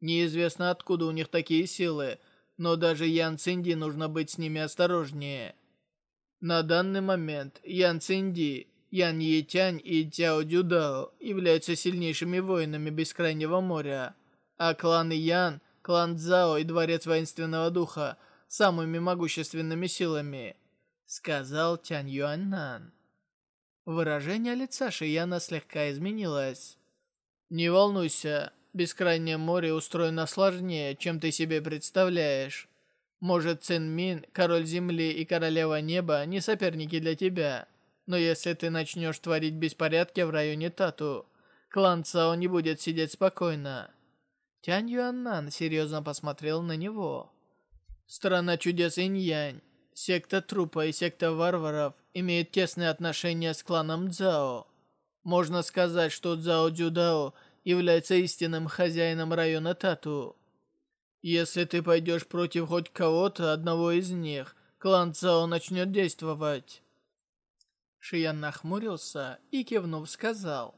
Неизвестно откуда у них такие силы, но даже Ян Цинди нужно быть с ними осторожнее. На данный момент Ян Цинди, Ян Етянь и Дяо Дюдао являются сильнейшими воинами Бескрайнего моря, а кланы Ян, клан Цзао и Дворец Воинственного Духа самыми могущественными силами – сказал Тянь Юаньнан. Выражение лица Шияна слегка изменилось. «Не волнуйся, Бескрайнее море устроено сложнее, чем ты себе представляешь. Может, Цин Мин, Король Земли и Королева Неба не соперники для тебя. Но если ты начнешь творить беспорядки в районе Тату, клан Цао не будет сидеть спокойно». Тянь Юаннан серьезно посмотрел на него. «Страна чудес Инь-Янь. Секта трупа и секта варваров имеют тесные отношения с кланом Цзао. Можно сказать, что Цзао Дюдао является истинным хозяином района Тату. Если ты пойдешь против хоть кого-то, одного из них, клан Цао начнет действовать. Шиян нахмурился и, кивнув, сказал.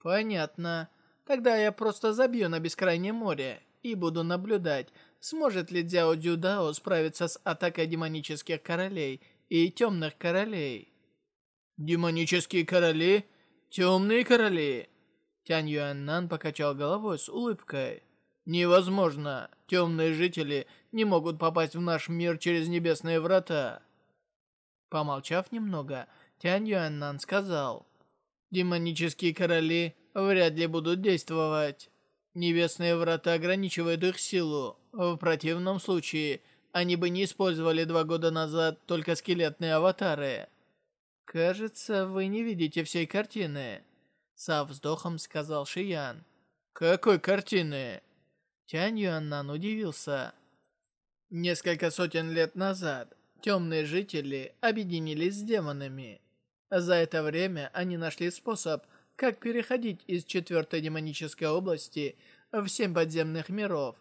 «Понятно. Тогда я просто забью на бескрайнее море и буду наблюдать, сможет ли Дзяо Дюдао справиться с атакой демонических королей и темных королей. «Демонические короли? Темные короли?» Тянь Юаннан покачал головой с улыбкой. «Невозможно. Темные жители не могут попасть в наш мир через небесные врата». Помолчав немного, Тянь Юаннан сказал, «Демонические короли вряд ли будут действовать. Небесные врата ограничивают их силу. В противном случае, они бы не использовали два года назад только скелетные аватары. «Кажется, вы не видите всей картины», — со вздохом сказал Шиян. «Какой картины?» Тянь Юаннан удивился. Несколько сотен лет назад темные жители объединились с демонами. За это время они нашли способ, как переходить из четвертой демонической области в семь подземных миров.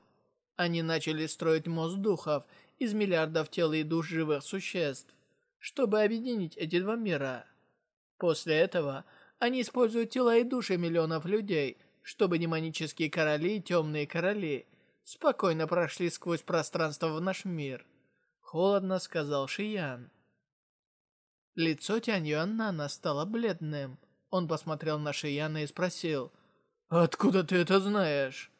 Они начали строить мост духов из миллиардов тел и душ живых существ, чтобы объединить эти два мира. После этого они используют тела и души миллионов людей, чтобы демонические короли и темные короли спокойно прошли сквозь пространство в наш мир. Холодно сказал Шиян. Лицо Тянь Юаннана стало бледным. Он посмотрел на Шияна и спросил, «Откуда ты это знаешь?»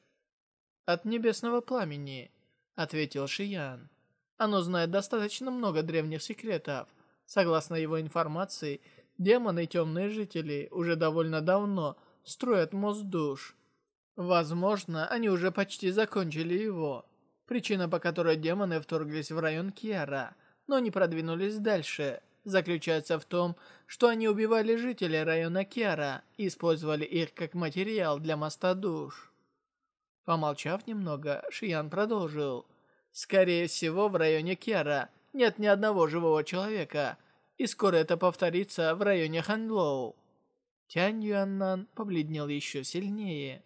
«От небесного пламени», — ответил Шиян. «Оно знает достаточно много древних секретов. Согласно его информации, демоны и темные жители уже довольно давно строят мост душ. Возможно, они уже почти закончили его. Причина, по которой демоны вторглись в район Киара, но не продвинулись дальше, заключается в том, что они убивали жителей района Киара и использовали их как материал для моста душ. Помолчав немного, Шиян продолжил. «Скорее всего, в районе Кера нет ни одного живого человека, и скоро это повторится в районе Ханлоу». Тянь Юаннан побледнел еще сильнее.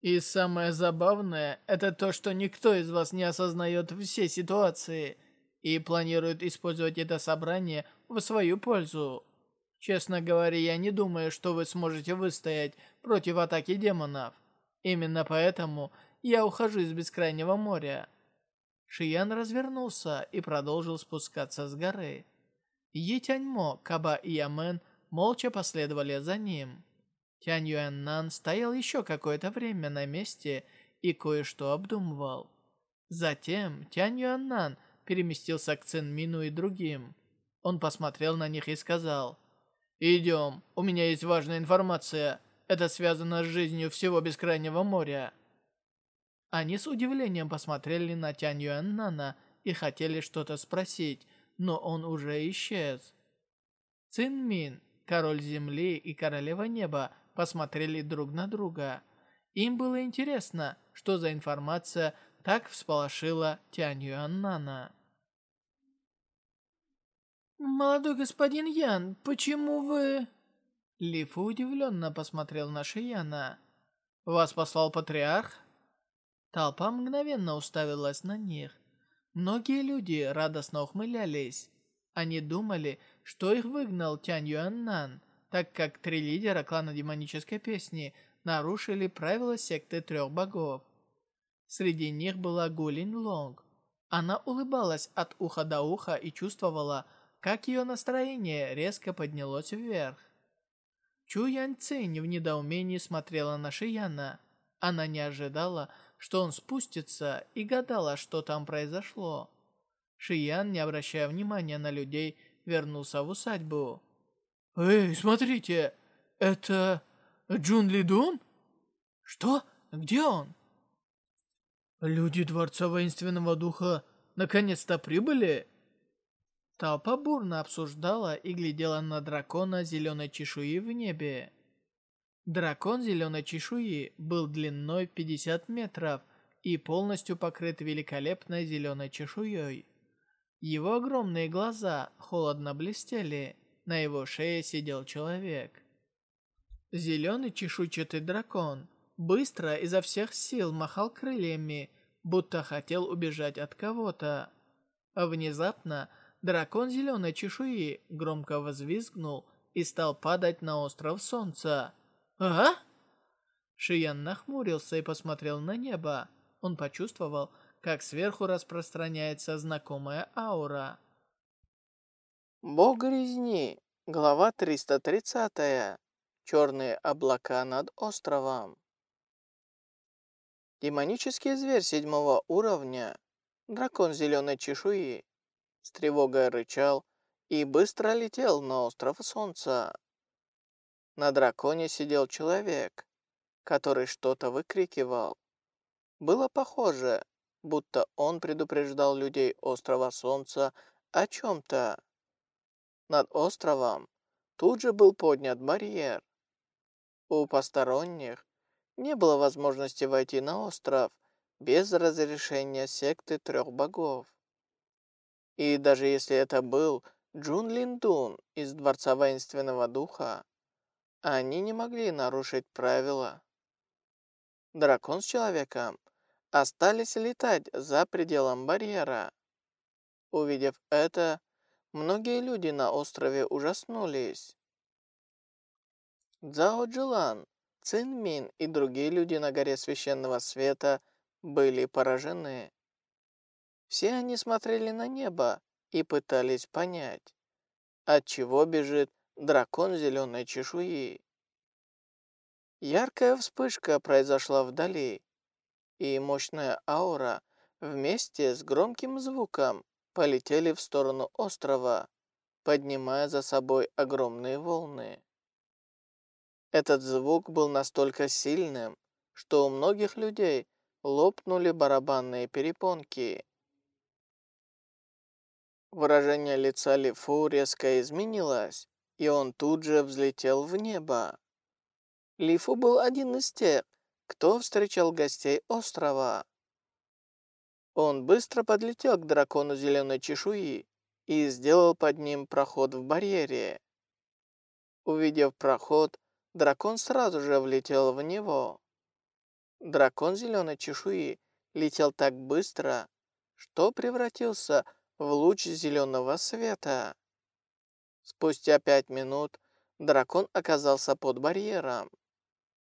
«И самое забавное, это то, что никто из вас не осознает все ситуации и планирует использовать это собрание в свою пользу. Честно говоря, я не думаю, что вы сможете выстоять против атаки демонов». Именно поэтому я ухожу из Бескрайнего моря». Шиян развернулся и продолжил спускаться с горы. Етяньмо, Каба и Ямен молча последовали за ним. Тянь Юэннан стоял еще какое-то время на месте и кое-что обдумывал. Затем Тянь Юэннан переместился к Цинмину и другим. Он посмотрел на них и сказал, «Идем, у меня есть важная информация. Это связано с жизнью всего Бескрайнего моря. Они с удивлением посмотрели на Тянь Юэннана и хотели что-то спросить, но он уже исчез. Цин Мин, король земли и королева неба посмотрели друг на друга. Им было интересно, что за информация так всполошила Тянь Юэннана. «Молодой господин Ян, почему вы...» Лифу удивленно посмотрел на Шияна. «Вас послал патриарх?» Толпа мгновенно уставилась на них. Многие люди радостно ухмылялись. Они думали, что их выгнал Тянь Юаннан, так как три лидера клана демонической песни нарушили правила секты трех богов. Среди них была Гулин Лонг. Она улыбалась от уха до уха и чувствовала, как ее настроение резко поднялось вверх. Чу Янь Цинь в недоумении смотрела на Шияна. Она не ожидала, что он спустится, и гадала, что там произошло. Шиян, не обращая внимания на людей, вернулся в усадьбу. «Эй, смотрите, это Джун Ли Дун? Что? Где он?» «Люди Дворца Воинственного Духа наконец-то прибыли?» Толпа бурно обсуждала и глядела на дракона зеленой чешуи в небе. Дракон зеленой чешуи был длиной в 50 метров и полностью покрыт великолепной зеленой чешуей. Его огромные глаза холодно блестели, на его шее сидел человек. Зеленый чешуйчатый дракон быстро изо всех сил махал крыльями, будто хотел убежать от кого-то. Внезапно дракон зеленой чешуи громко возвизгнул и стал падать на остров солнца. «А?» Шиян нахмурился и посмотрел на небо. Он почувствовал, как сверху распространяется знакомая аура. Бог резни. Глава 330. Черные облака над островом. Демонический зверь седьмого уровня, дракон зеленой чешуи, с тревогой рычал и быстро летел на остров Солнца. На драконе сидел человек, который что-то выкрикивал. Было похоже, будто он предупреждал людей острова Солнца о чем-то. Над островом тут же был поднят барьер. У посторонних не было возможности войти на остров без разрешения секты трех богов. И даже если это был Джун Линдун из Дворца Воинственного Духа, они не могли нарушить правила. Дракон с человеком остались летать за пределом барьера. Увидев это, многие люди на острове ужаснулись. Цао Джилан, Цин Мин и другие люди на горе Священного Света были поражены. Все они смотрели на небо и пытались понять, от чего бежит дракон зеленой чешуи. Яркая вспышка произошла вдали, и мощная аура вместе с громким звуком полетели в сторону острова, поднимая за собой огромные волны. Этот звук был настолько сильным, что у многих людей лопнули барабанные перепонки. Выражение лица Лифу резко изменилось, и он тут же взлетел в небо. Лифу был один из тех, кто встречал гостей острова. Он быстро подлетел к дракону зеленой чешуи и сделал под ним проход в барьере. Увидев проход, дракон сразу же влетел в него. Дракон зеленой чешуи летел так быстро, что превратился в луч зеленого света. Спустя пять минут дракон оказался под барьером.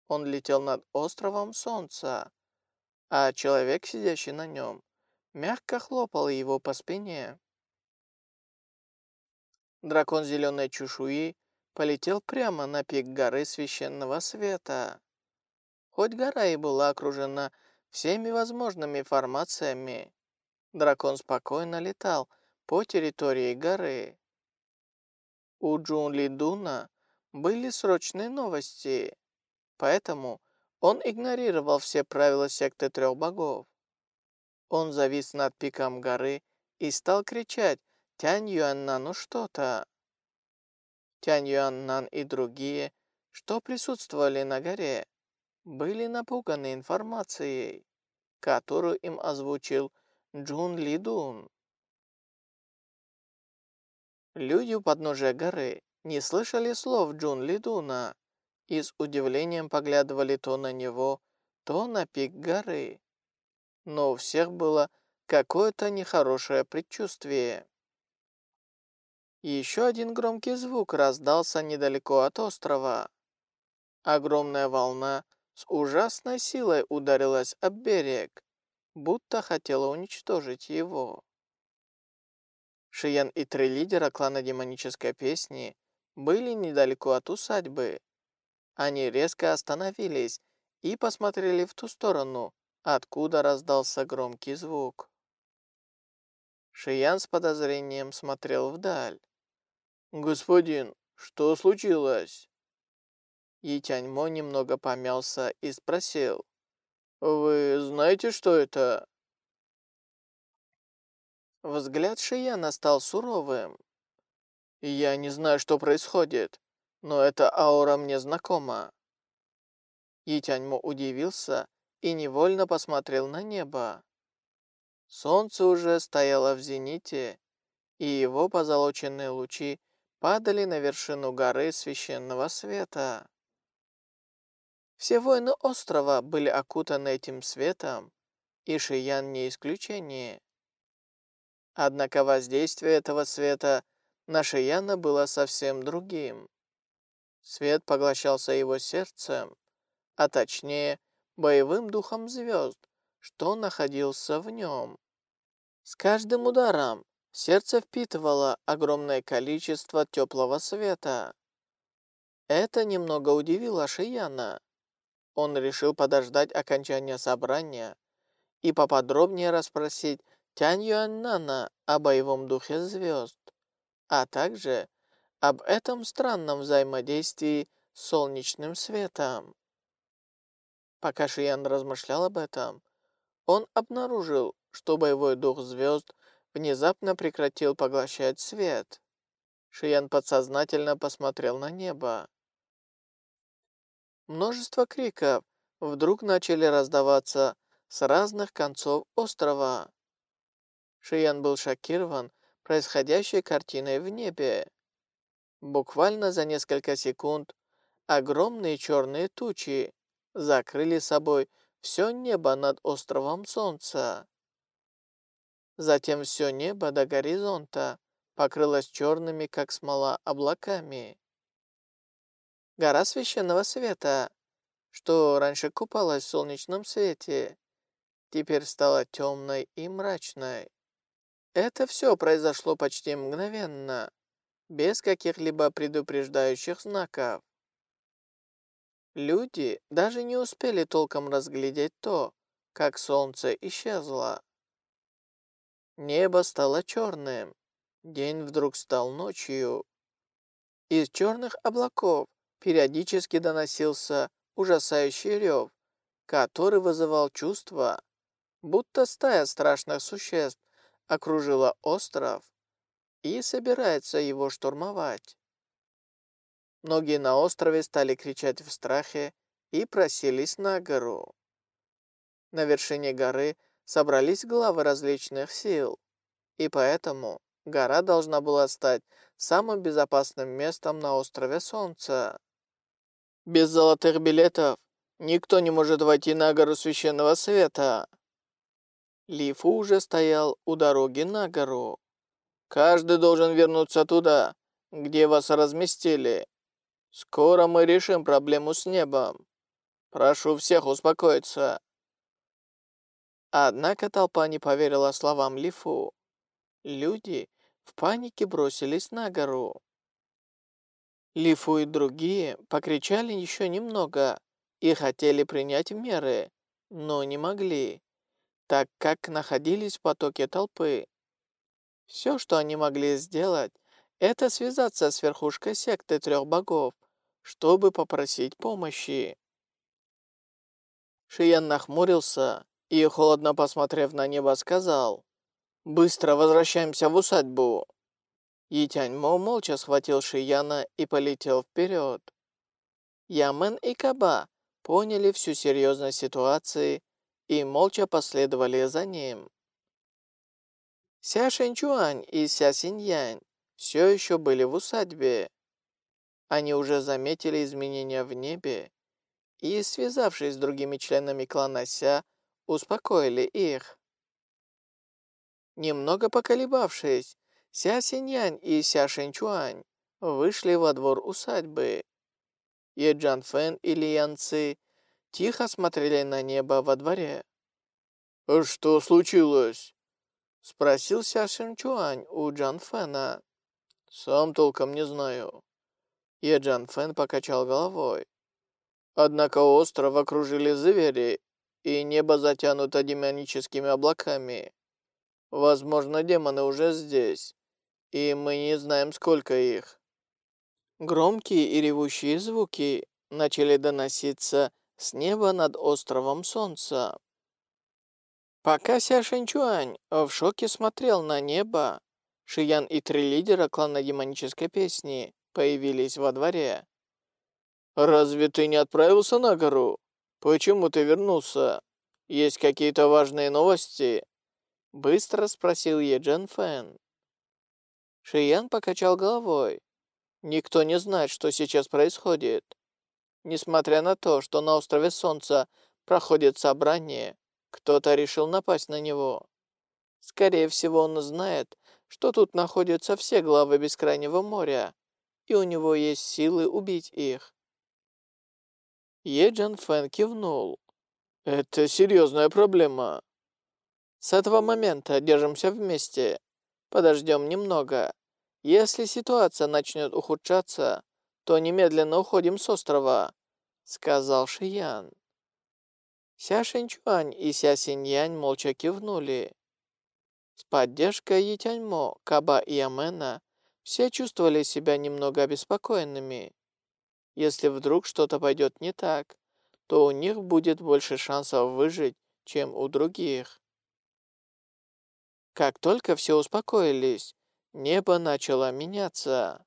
Он летел над островом Солнца, а человек, сидящий на нем, мягко хлопал его по спине. Дракон зеленой чешуи полетел прямо на пик горы Священного Света. Хоть гора и была окружена всеми возможными формациями, дракон спокойно летал по территории горы. У Джун Дуна были срочные новости, поэтому он игнорировал все правила секты трех богов. Он завис над пиком горы и стал кричать «Тянь Юаннану что-то». Тянь Юаннан и другие, что присутствовали на горе, были напуганы информацией, которую им озвучил Джун Лидун. Люди у подножия горы не слышали слов Джун Лидуна и с удивлением поглядывали то на него, то на пик горы. Но у всех было какое-то нехорошее предчувствие. Еще один громкий звук раздался недалеко от острова. Огромная волна с ужасной силой ударилась об берег, будто хотела уничтожить его. Шиян и три лидера клана демонической песни были недалеко от усадьбы. Они резко остановились и посмотрели в ту сторону, откуда раздался громкий звук. Шиян с подозрением смотрел вдаль. «Господин, что случилось?» И Тяньмо немного помялся и спросил. «Вы знаете, что это?» Взгляд Шияна стал суровым. «Я не знаю, что происходит, но эта аура мне знакома». Етяньмо удивился и невольно посмотрел на небо. Солнце уже стояло в зените, и его позолоченные лучи падали на вершину горы священного света. Все воины острова были окутаны этим светом, и Шиян не исключение. Однако воздействие этого света на Шияна было совсем другим. Свет поглощался его сердцем, а точнее, боевым духом звезд, что находился в нем. С каждым ударом сердце впитывало огромное количество теплого света. Это немного удивило Шияна. Он решил подождать окончания собрания и поподробнее расспросить Тянь Юаннана о боевом духе звезд, а также об этом странном взаимодействии с солнечным светом. Пока Шиян размышлял об этом, он обнаружил, что боевой дух звезд внезапно прекратил поглощать свет. Шиян подсознательно посмотрел на небо. Множество криков вдруг начали раздаваться с разных концов острова. Шиян был шокирован происходящей картиной в небе. Буквально за несколько секунд огромные черные тучи закрыли собой все небо над островом Солнца. Затем все небо до горизонта покрылось черными, как смола, облаками. Гора священного света, что раньше купалась в солнечном свете, теперь стала темной и мрачной. Это все произошло почти мгновенно, без каких-либо предупреждающих знаков. Люди даже не успели толком разглядеть то, как солнце исчезло. Небо стало черным, день вдруг стал ночью. Из черных облаков периодически доносился ужасающий рев, который вызывал чувство, будто стая страшных существ окружила остров и собирается его штурмовать. Многие на острове стали кричать в страхе и просились на гору. На вершине горы собрались главы различных сил, и поэтому гора должна была стать самым безопасным местом на острове Солнца. Без золотых билетов никто не может войти на гору Священного Света. Лифу уже стоял у дороги на гору. Каждый должен вернуться туда, где вас разместили. Скоро мы решим проблему с небом. Прошу всех успокоиться». Однако толпа не поверила словам Лифу. Люди в панике бросились на гору. Лифу и другие покричали еще немного и хотели принять меры, но не могли, так как находились в потоке толпы. Все, что они могли сделать, это связаться с верхушкой секты трех богов чтобы попросить помощи. Шиян нахмурился и, холодно посмотрев на небо, сказал, «Быстро возвращаемся в усадьбу». Мо молча схватил Шияна и полетел вперед. Ямен и Каба поняли всю серьезность ситуации и молча последовали за ним. Ся Шэньчуань и Ся Синьянь все еще были в усадьбе. Они уже заметили изменения в небе и, связавшись с другими членами клана Ся, успокоили их. Немного поколебавшись, Ся Синьянь и Ся Шэньчуань вышли во двор усадьбы. И Джан Фэн и Ли Ян Ци тихо смотрели на небо во дворе. «Что случилось?» — спросил Ся Шэньчуань у Джан Фэна. «Сам толком не знаю». И Джан Фэн покачал головой. Однако остров окружили звери, и небо затянуто демоническими облаками. Возможно, демоны уже здесь, и мы не знаем, сколько их. Громкие и ревущие звуки начали доноситься с неба над островом Солнца. Пока Ся Шэньчуань в шоке смотрел на небо, Шиян и три лидера клана демонической песни появились во дворе. «Разве ты не отправился на гору? Почему ты вернулся? Есть какие-то важные новости?» Быстро спросил Еджен Фэн. Шиян покачал головой. Никто не знает, что сейчас происходит. Несмотря на то, что на острове Солнца проходит собрание, кто-то решил напасть на него. Скорее всего, он знает, что тут находятся все главы Бескрайнего моря, и у него есть силы убить их. Еджан Фэн кивнул. «Это серьезная проблема. С этого момента держимся вместе. Подождем немного. Если ситуация начнет ухудшаться, то немедленно уходим с острова», — сказал Шиян. Ся Шинчуань и Ся Синьянь молча кивнули. С поддержкой Етяньмо, Каба и Амена все чувствовали себя немного обеспокоенными. Если вдруг что-то пойдет не так, то у них будет больше шансов выжить, чем у других. Как только все успокоились, небо начало меняться.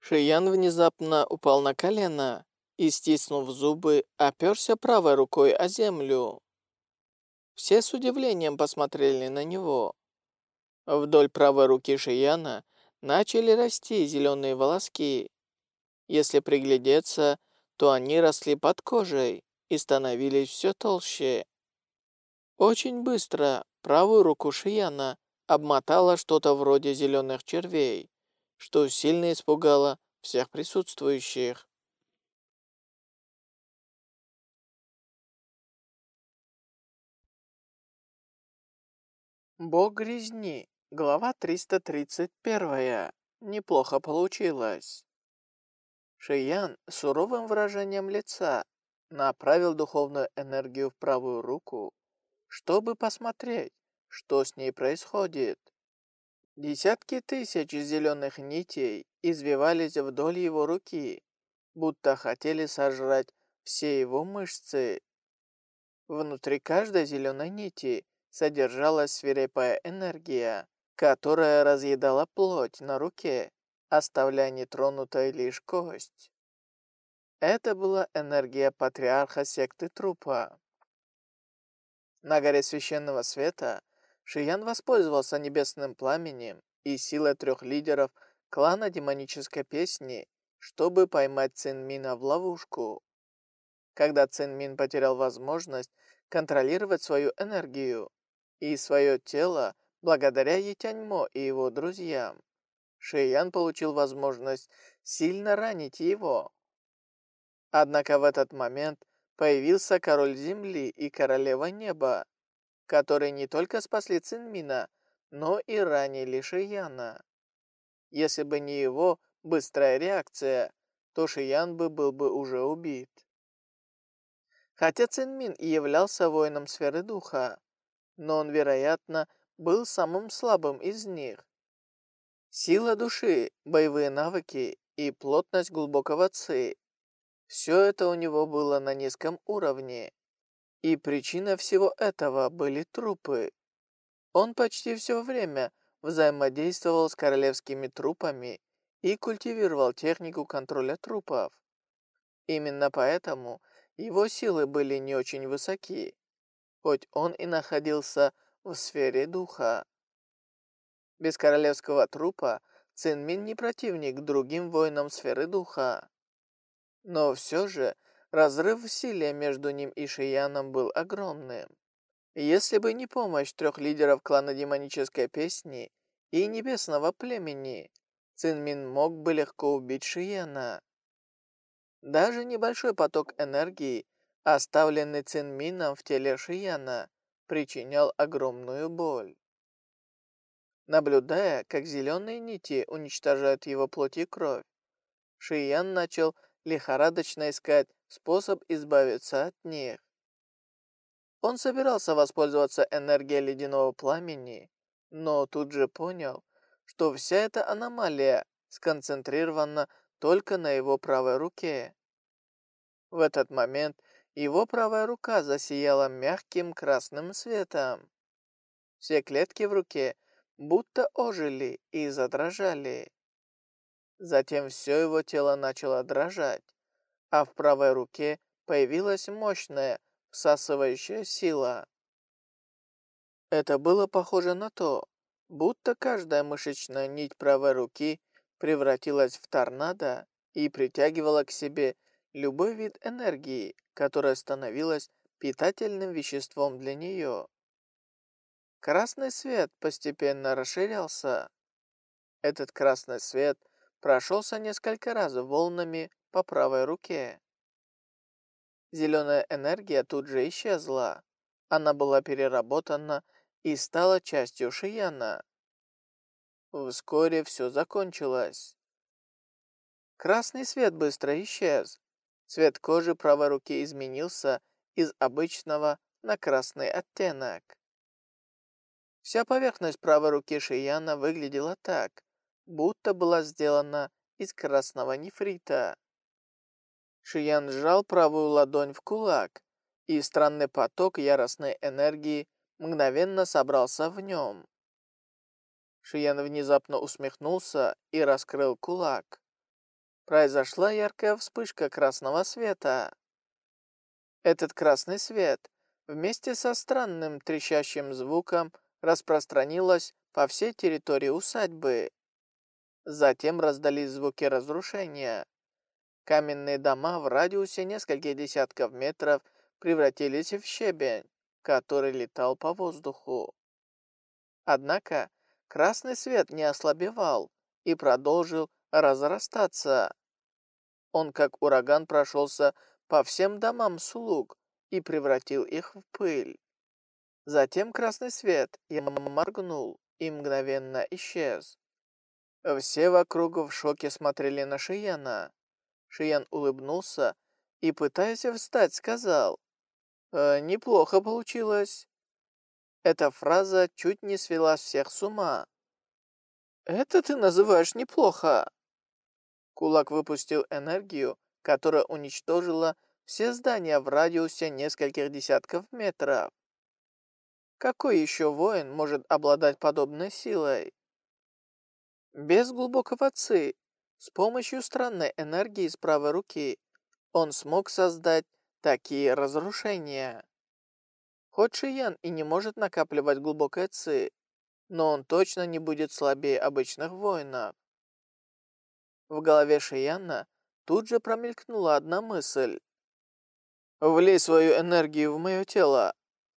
Шиян внезапно упал на колено и, стиснув зубы, оперся правой рукой о землю. Все с удивлением посмотрели на него. Вдоль правой руки Шияна начали расти зеленые волоски. Если приглядеться, то они росли под кожей и становились все толще. Очень быстро правую руку Шияна обмотала что-то вроде зеленых червей, что сильно испугало всех присутствующих. Бог резни. Глава 331. Неплохо получилось. Шиян суровым выражением лица направил духовную энергию в правую руку, чтобы посмотреть, что с ней происходит. Десятки тысяч зеленых нитей извивались вдоль его руки, будто хотели сожрать все его мышцы. Внутри каждой зеленой нити содержалась свирепая энергия, которая разъедала плоть на руке, оставляя нетронутой лишь кость. Это была энергия патриарха секты трупа. На горе священного света Шиян воспользовался небесным пламенем и силой трех лидеров клана демонической песни, чтобы поймать Цинмина в ловушку. Когда Цинмин потерял возможность контролировать свою энергию и свое тело благодаря Етяньмо и его друзьям, Шиян получил возможность сильно ранить его. Однако в этот момент появился король земли и королева неба, которые не только спасли Цинмина, но и ранили Шияна. Если бы не его быстрая реакция, то Шиян бы был бы уже убит. Хотя Цинмин и являлся воином сферы духа, но он, вероятно, был самым слабым из них. Сила души, боевые навыки и плотность глубокого ци – все это у него было на низком уровне. И причина всего этого были трупы. Он почти все время взаимодействовал с королевскими трупами и культивировал технику контроля трупов. Именно поэтому его силы были не очень высоки, хоть он и находился в сфере духа. Без королевского трупа Цинмин не противник другим воинам сферы духа. Но все же разрыв в между ним и Шияном был огромным. Если бы не помощь трех лидеров клана демонической песни и небесного племени, Цинмин мог бы легко убить Шияна. Даже небольшой поток энергии, оставленный Цинмином в теле Шияна, причинял огромную боль. Наблюдая, как зеленые нити уничтожают его плоть и кровь, Шиян начал лихорадочно искать способ избавиться от них. Он собирался воспользоваться энергией ледяного пламени, но тут же понял, что вся эта аномалия сконцентрирована только на его правой руке. В этот момент его правая рука засияла мягким красным светом. Все клетки в руке будто ожили и задрожали. Затем все его тело начало дрожать, а в правой руке появилась мощная всасывающая сила. Это было похоже на то, будто каждая мышечная нить правой руки превратилась в торнадо и притягивала к себе любой вид энергии, которая становилась питательным веществом для нее. Красный свет постепенно расширялся. Этот красный свет прошелся несколько раз волнами по правой руке. Зеленая энергия тут же исчезла. Она была переработана и стала частью Шияна. Вскоре все закончилось. Красный свет быстро исчез. Цвет кожи правой руки изменился из обычного на красный оттенок. Вся поверхность правой руки Шияна выглядела так, будто была сделана из красного нефрита. Шиян сжал правую ладонь в кулак, и странный поток яростной энергии мгновенно собрался в нем. Шиян внезапно усмехнулся и раскрыл кулак. Произошла яркая вспышка красного света. Этот красный свет вместе со странным трещащим звуком распространилась по всей территории усадьбы. Затем раздались звуки разрушения. Каменные дома в радиусе нескольких десятков метров превратились в щебень, который летал по воздуху. Однако красный свет не ослабевал и продолжил разрастаться. Он как ураган прошелся по всем домам слуг и превратил их в пыль. Затем красный свет я моргнул и мгновенно исчез. Все вокруг в шоке смотрели на Шияна. Шиян улыбнулся и, пытаясь встать, сказал, «Э, «Неплохо получилось». Эта фраза чуть не свела всех с ума. «Это ты называешь неплохо?» Кулак выпустил энергию, которая уничтожила все здания в радиусе нескольких десятков метров. Какой еще воин может обладать подобной силой? Без глубокого ци, с помощью странной энергии с правой руки, он смог создать такие разрушения. Хоть Шиян и не может накапливать глубокое ци, но он точно не будет слабее обычных воинов. В голове Шияна тут же промелькнула одна мысль. «Влей свою энергию в мое тело.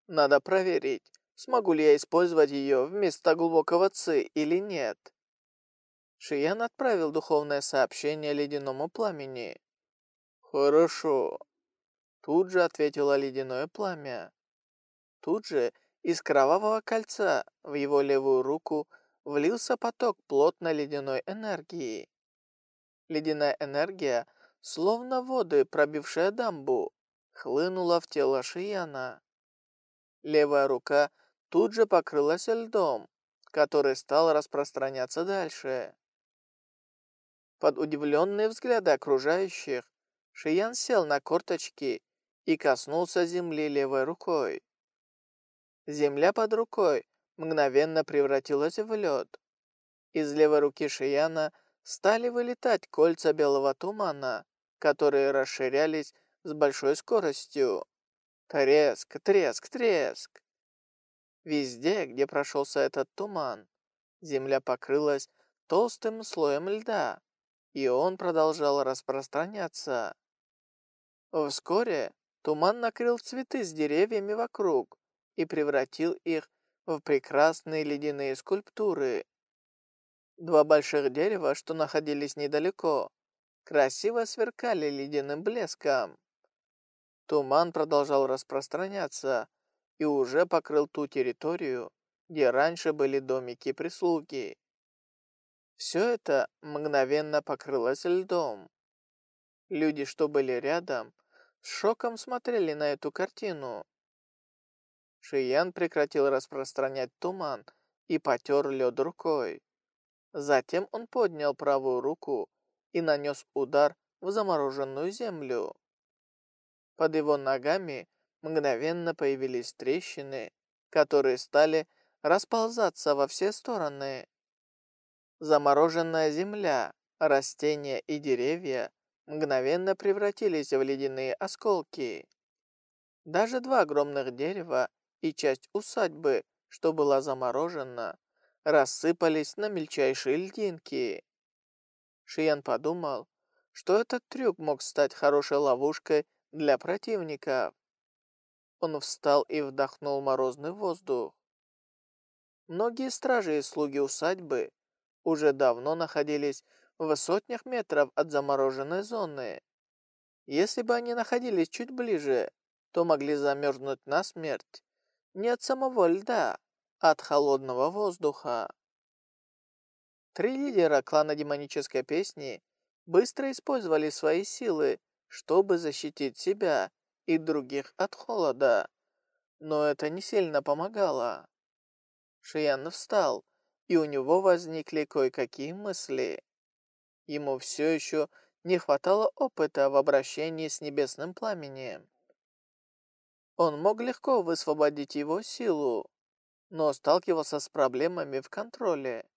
Надо проверить, смогу ли я использовать ее вместо глубокого ци или нет». Шиян отправил духовное сообщение ледяному пламени. «Хорошо». Тут же ответило ледяное пламя. Тут же из кровавого кольца в его левую руку влился поток плотной ледяной энергии. Ледяная энергия, словно воды, пробившая дамбу, хлынула в тело Шияна. Левая рука тут же покрылась льдом, который стал распространяться дальше. Под удивленные взгляды окружающих, Шиян сел на корточки и коснулся земли левой рукой. Земля под рукой мгновенно превратилась в лед. Из левой руки Шияна стали вылетать кольца белого тумана, которые расширялись с большой скоростью. Треск, треск, треск. Везде, где прошелся этот туман, земля покрылась толстым слоем льда, и он продолжал распространяться. Вскоре туман накрыл цветы с деревьями вокруг и превратил их в прекрасные ледяные скульптуры. Два больших дерева, что находились недалеко, красиво сверкали ледяным блеском. Туман продолжал распространяться и уже покрыл ту территорию, где раньше были домики прислуги. Все это мгновенно покрылось льдом. Люди, что были рядом, с шоком смотрели на эту картину. Шиян прекратил распространять туман и потер лед рукой. Затем он поднял правую руку и нанес удар в замороженную землю. Под его ногами мгновенно появились трещины, которые стали расползаться во все стороны. Замороженная земля, растения и деревья мгновенно превратились в ледяные осколки. Даже два огромных дерева и часть усадьбы, что была заморожена, рассыпались на мельчайшие льдинки. Шиян подумал, что этот трюк мог стать хорошей ловушкой для противника. Он встал и вдохнул морозный воздух. Многие стражи и слуги усадьбы уже давно находились в сотнях метров от замороженной зоны. Если бы они находились чуть ближе, то могли замерзнуть насмерть не от самого льда, а от холодного воздуха. Три лидера клана демонической песни быстро использовали свои силы, чтобы защитить себя и других от холода, но это не сильно помогало. Шиян встал и у него возникли кое-какие мысли. Ему все еще не хватало опыта в обращении с небесным пламенем. Он мог легко высвободить его силу, но сталкивался с проблемами в контроле.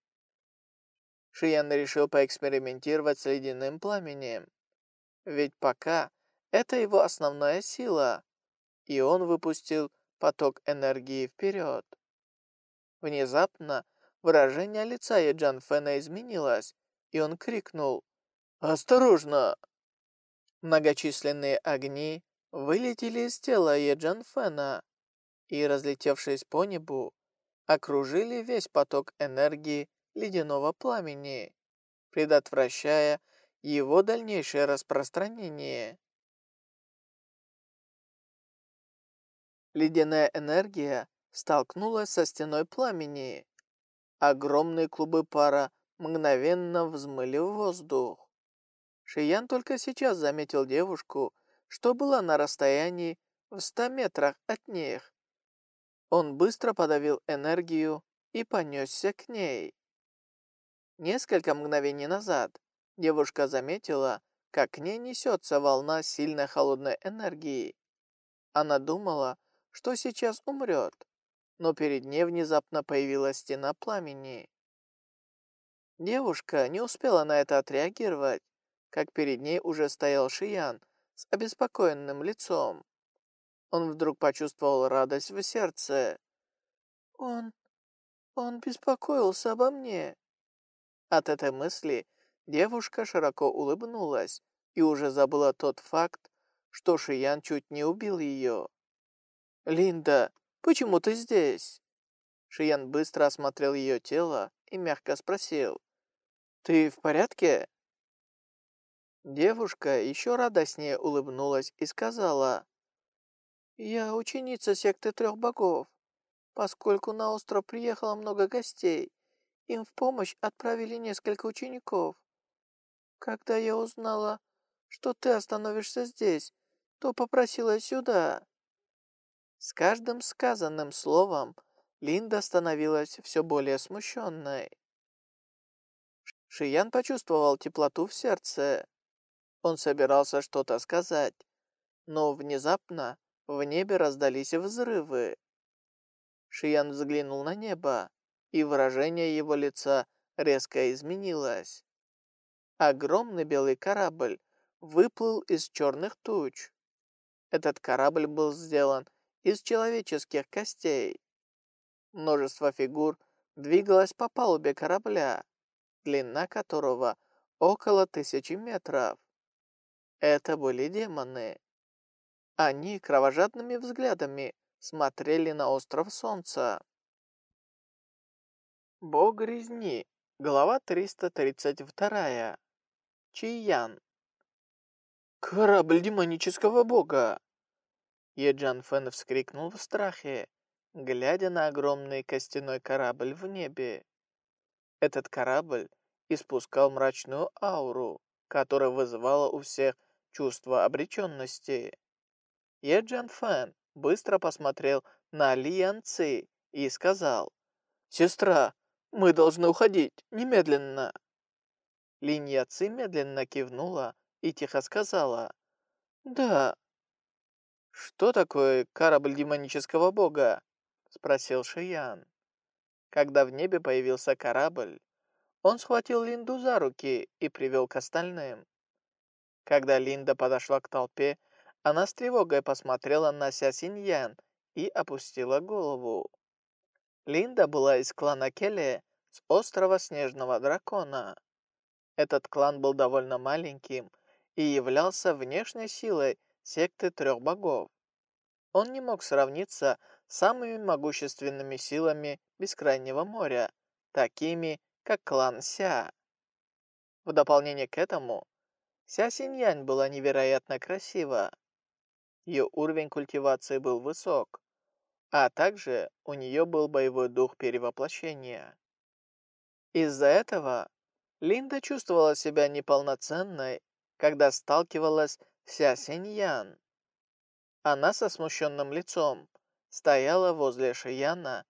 Шиян решил поэкспериментировать с ледяным пламенем. Ведь пока это его основная сила, и он выпустил поток энергии вперед. Внезапно выражение лица Еджан Фэна изменилось, и он крикнул «Осторожно!». Многочисленные огни вылетели из тела Еджан Фэна и, разлетевшись по небу, окружили весь поток энергии ледяного пламени, предотвращая его дальнейшее распространение. Ледяная энергия столкнулась со стеной пламени. Огромные клубы пара мгновенно взмыли в воздух. Шиян только сейчас заметил девушку, что была на расстоянии в ста метрах от них. Он быстро подавил энергию и понесся к ней. Несколько мгновений назад девушка заметила, как к ней несется волна сильной холодной энергии. Она думала, что сейчас умрет, но перед ней внезапно появилась стена пламени. Девушка не успела на это отреагировать, как перед ней уже стоял Шиян с обеспокоенным лицом. Он вдруг почувствовал радость в сердце. «Он... он беспокоился обо мне». От этой мысли девушка широко улыбнулась и уже забыла тот факт, что Шиян чуть не убил ее. «Линда, почему ты здесь?» Шиян быстро осмотрел ее тело и мягко спросил. «Ты в порядке?» Девушка еще радостнее улыбнулась и сказала. «Я ученица секты трех богов. Поскольку на остров приехало много гостей, им в помощь отправили несколько учеников. Когда я узнала, что ты остановишься здесь, то попросила сюда». С каждым сказанным словом Линда становилась все более смущенной. Шиян почувствовал теплоту в сердце. Он собирался что-то сказать, но внезапно в небе раздались взрывы. Шиян взглянул на небо, и выражение его лица резко изменилось. Огромный белый корабль выплыл из черных туч. Этот корабль был сделан из человеческих костей. Множество фигур двигалось по палубе корабля, длина которого около тысячи метров. Это были демоны. Они кровожадными взглядами смотрели на остров Солнца. Бог резни. Глава 332. Чиян. Корабль демонического бога. Еджан Фэн вскрикнул в страхе, глядя на огромный костяной корабль в небе. Этот корабль испускал мрачную ауру, которая вызывала у всех чувство обреченности. Еджан Фэн быстро посмотрел на Ли Ян Ци и сказал, «Сестра, мы должны уходить, немедленно!» Линь Я Ци медленно кивнула и тихо сказала, «Да». «Что такое корабль демонического бога?» — спросил Шиян. Когда в небе появился корабль, он схватил Линду за руки и привел к остальным. Когда Линда подошла к толпе, она с тревогой посмотрела на Ся Синьян и опустила голову. Линда была из клана Келе с острова Снежного Дракона. Этот клан был довольно маленьким и являлся внешней силой секты трех богов. Он не мог сравниться с самыми могущественными силами Бескрайнего моря, такими, как клан Ся. В дополнение к этому, Ся Синьянь была невероятно красива. Ее уровень культивации был высок, а также у нее был боевой дух перевоплощения. Из-за этого Линда чувствовала себя неполноценной, когда сталкивалась Ся Синьян. Она со смущенным лицом стояла возле Шияна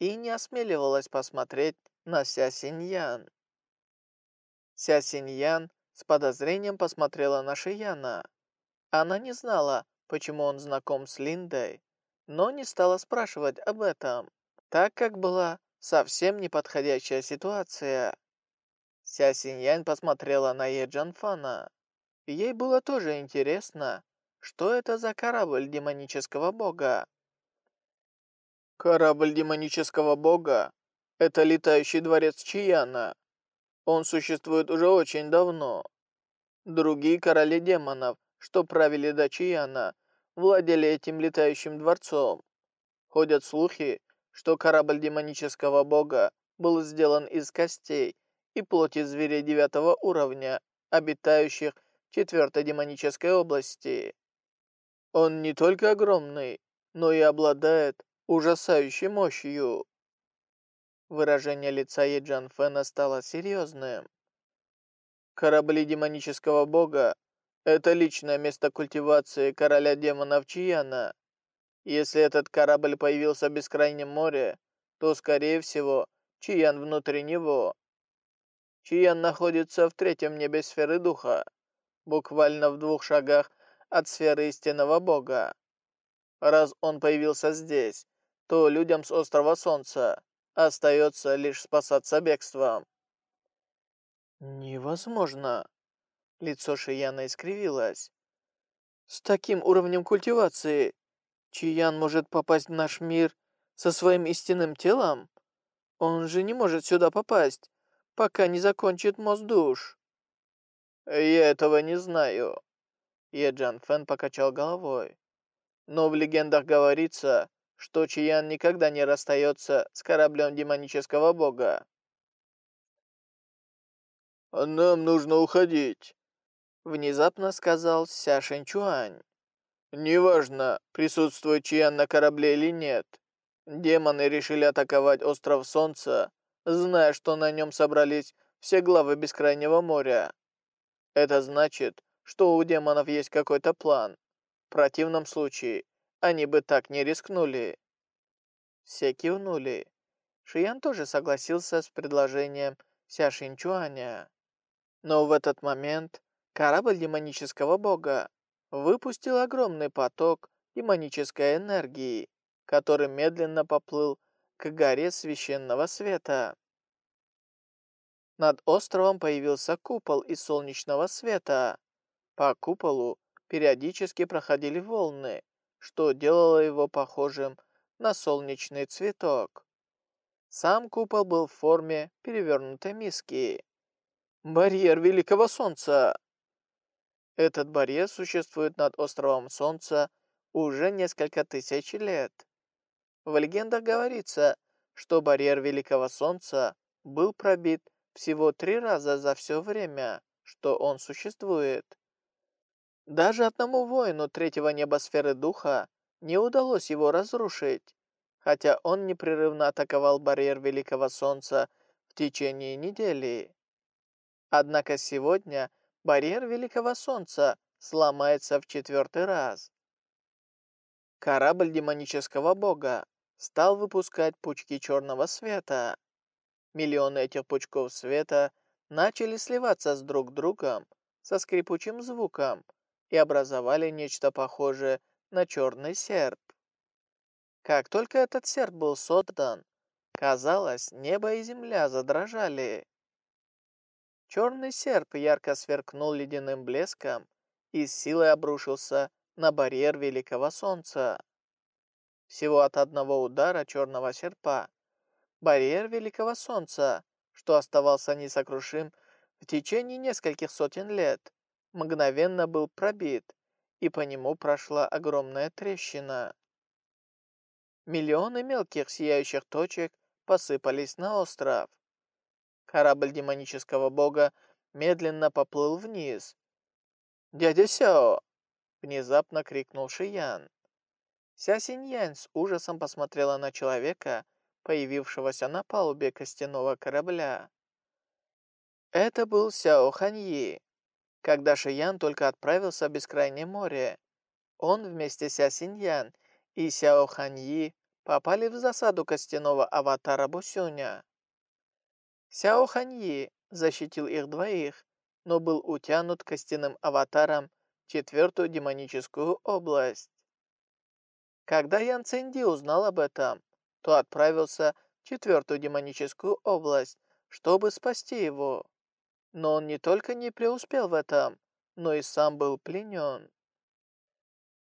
и не осмеливалась посмотреть на Ся Синьян. Ся Синьян с подозрением посмотрела на Шияна. Она не знала, почему он знаком с Линдой, но не стала спрашивать об этом, так как была совсем неподходящая ситуация. Ся Синьянь посмотрела на Е Джанфана. Ей было тоже интересно, что это за корабль демонического бога. Корабль демонического бога — это летающий дворец Чияна. Он существует уже очень давно. Другие короли демонов, что правили до Чияна, владели этим летающим дворцом. Ходят слухи, что корабль демонического бога был сделан из костей и плоти зверей девятого уровня, обитающих четвертой демонической области. Он не только огромный, но и обладает ужасающей мощью. Выражение лица Еджан Фэна стало серьезным. Корабли демонического бога — это личное место культивации короля демонов Чияна. Если этот корабль появился в бескрайнем море, то, скорее всего, Чиян внутри него. Чиян находится в третьем небе сферы духа, буквально в двух шагах от сферы истинного бога. Раз он появился здесь, то людям с острова Солнца остается лишь спасаться бегством. Невозможно. Лицо Шияна искривилось. С таким уровнем культивации Чиян может попасть в наш мир со своим истинным телом? Он же не может сюда попасть, пока не закончит мост душ. Я этого не знаю. Еджан Фэн покачал головой. Но в легендах говорится, что Чиян никогда не расстается с кораблем демонического бога. «Нам нужно уходить», — внезапно сказал Ся Шэньчуань. «Неважно, присутствует Чиян на корабле или нет. Демоны решили атаковать остров Солнца, зная, что на нем собрались все главы Бескрайнего моря. Это значит, что у демонов есть какой-то план. В противном случае они бы так не рискнули. Все кивнули. Шиян тоже согласился с предложением Ся Шинчуаня. Но в этот момент корабль демонического бога выпустил огромный поток демонической энергии, который медленно поплыл к горе священного света. Над островом появился купол из солнечного света. По куполу периодически проходили волны, что делало его похожим на солнечный цветок. Сам купол был в форме перевернутой миски. Барьер Великого Солнца. Этот барьер существует над островом Солнца уже несколько тысяч лет. В легендах говорится, что барьер Великого Солнца был пробит всего три раза за все время, что он существует. Даже одному воину третьего небосферы духа не удалось его разрушить, хотя он непрерывно атаковал барьер Великого Солнца в течение недели. Однако сегодня барьер Великого Солнца сломается в четвертый раз. Корабль демонического бога стал выпускать пучки черного света. Миллионы этих пучков света начали сливаться с друг другом со скрипучим звуком, и образовали нечто похожее на черный серп. Как только этот серп был создан, казалось, небо и земля задрожали. Черный серп ярко сверкнул ледяным блеском и с силой обрушился на барьер Великого Солнца. Всего от одного удара черного серпа барьер Великого Солнца, что оставался несокрушим в течение нескольких сотен лет, мгновенно был пробит, и по нему прошла огромная трещина. Миллионы мелких сияющих точек посыпались на остров. Корабль демонического бога медленно поплыл вниз. «Дядя Сяо!» — внезапно крикнул Шиян. Ся Синьянь с ужасом посмотрела на человека, появившегося на палубе костяного корабля. Это был Сяо Ханьи. Когда Шиян только отправился в Бескрайнее море, он вместе с Синьян и Сяо Ханьи попали в засаду костяного аватара Бусюня. Сяо Ханьи защитил их двоих, но был утянут костяным аватаром четвертую демоническую область. Когда Ян Цинди узнал об этом, то отправился в четвертую демоническую область, чтобы спасти его. Но он не только не преуспел в этом, но и сам был пленен.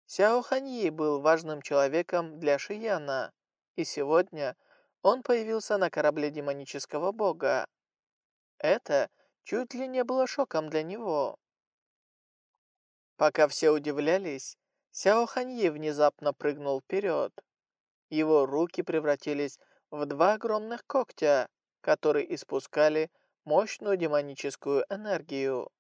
Сяо Ханьи был важным человеком для Шияна, и сегодня он появился на корабле демонического бога. Это чуть ли не было шоком для него. Пока все удивлялись, Сяо Ханьи внезапно прыгнул вперед. Его руки превратились в два огромных когтя, которые испускали мощную демоническую энергию.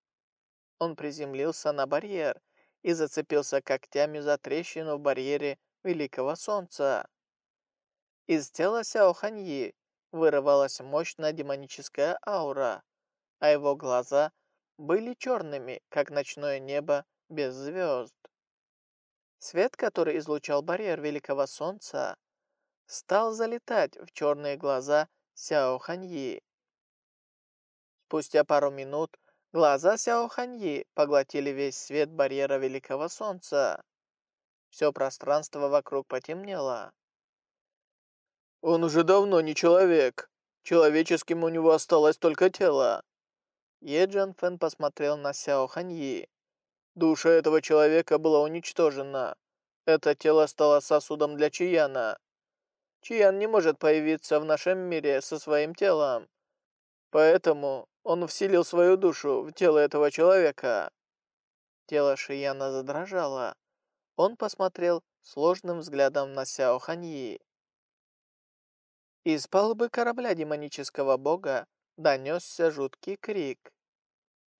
Он приземлился на барьер и зацепился когтями за трещину в барьере Великого Солнца. Из тела Сяо Ханьи вырывалась мощная демоническая аура, а его глаза были черными, как ночное небо без звезд. Свет, который излучал барьер Великого Солнца, стал залетать в черные глаза Сяо Ханьи. Спустя пару минут глаза Сяо Ханьи поглотили весь свет барьера Великого Солнца. Все пространство вокруг потемнело. «Он уже давно не человек. Человеческим у него осталось только тело». Е Джан Фэн посмотрел на Сяо Ханьи. Душа этого человека была уничтожена. Это тело стало сосудом для Чияна. Чиян не может появиться в нашем мире со своим телом. Поэтому он вселил свою душу в тело этого человека. Тело Шияна задрожало. Он посмотрел сложным взглядом на Сяо Ханьи. Из палубы корабля демонического бога донесся жуткий крик.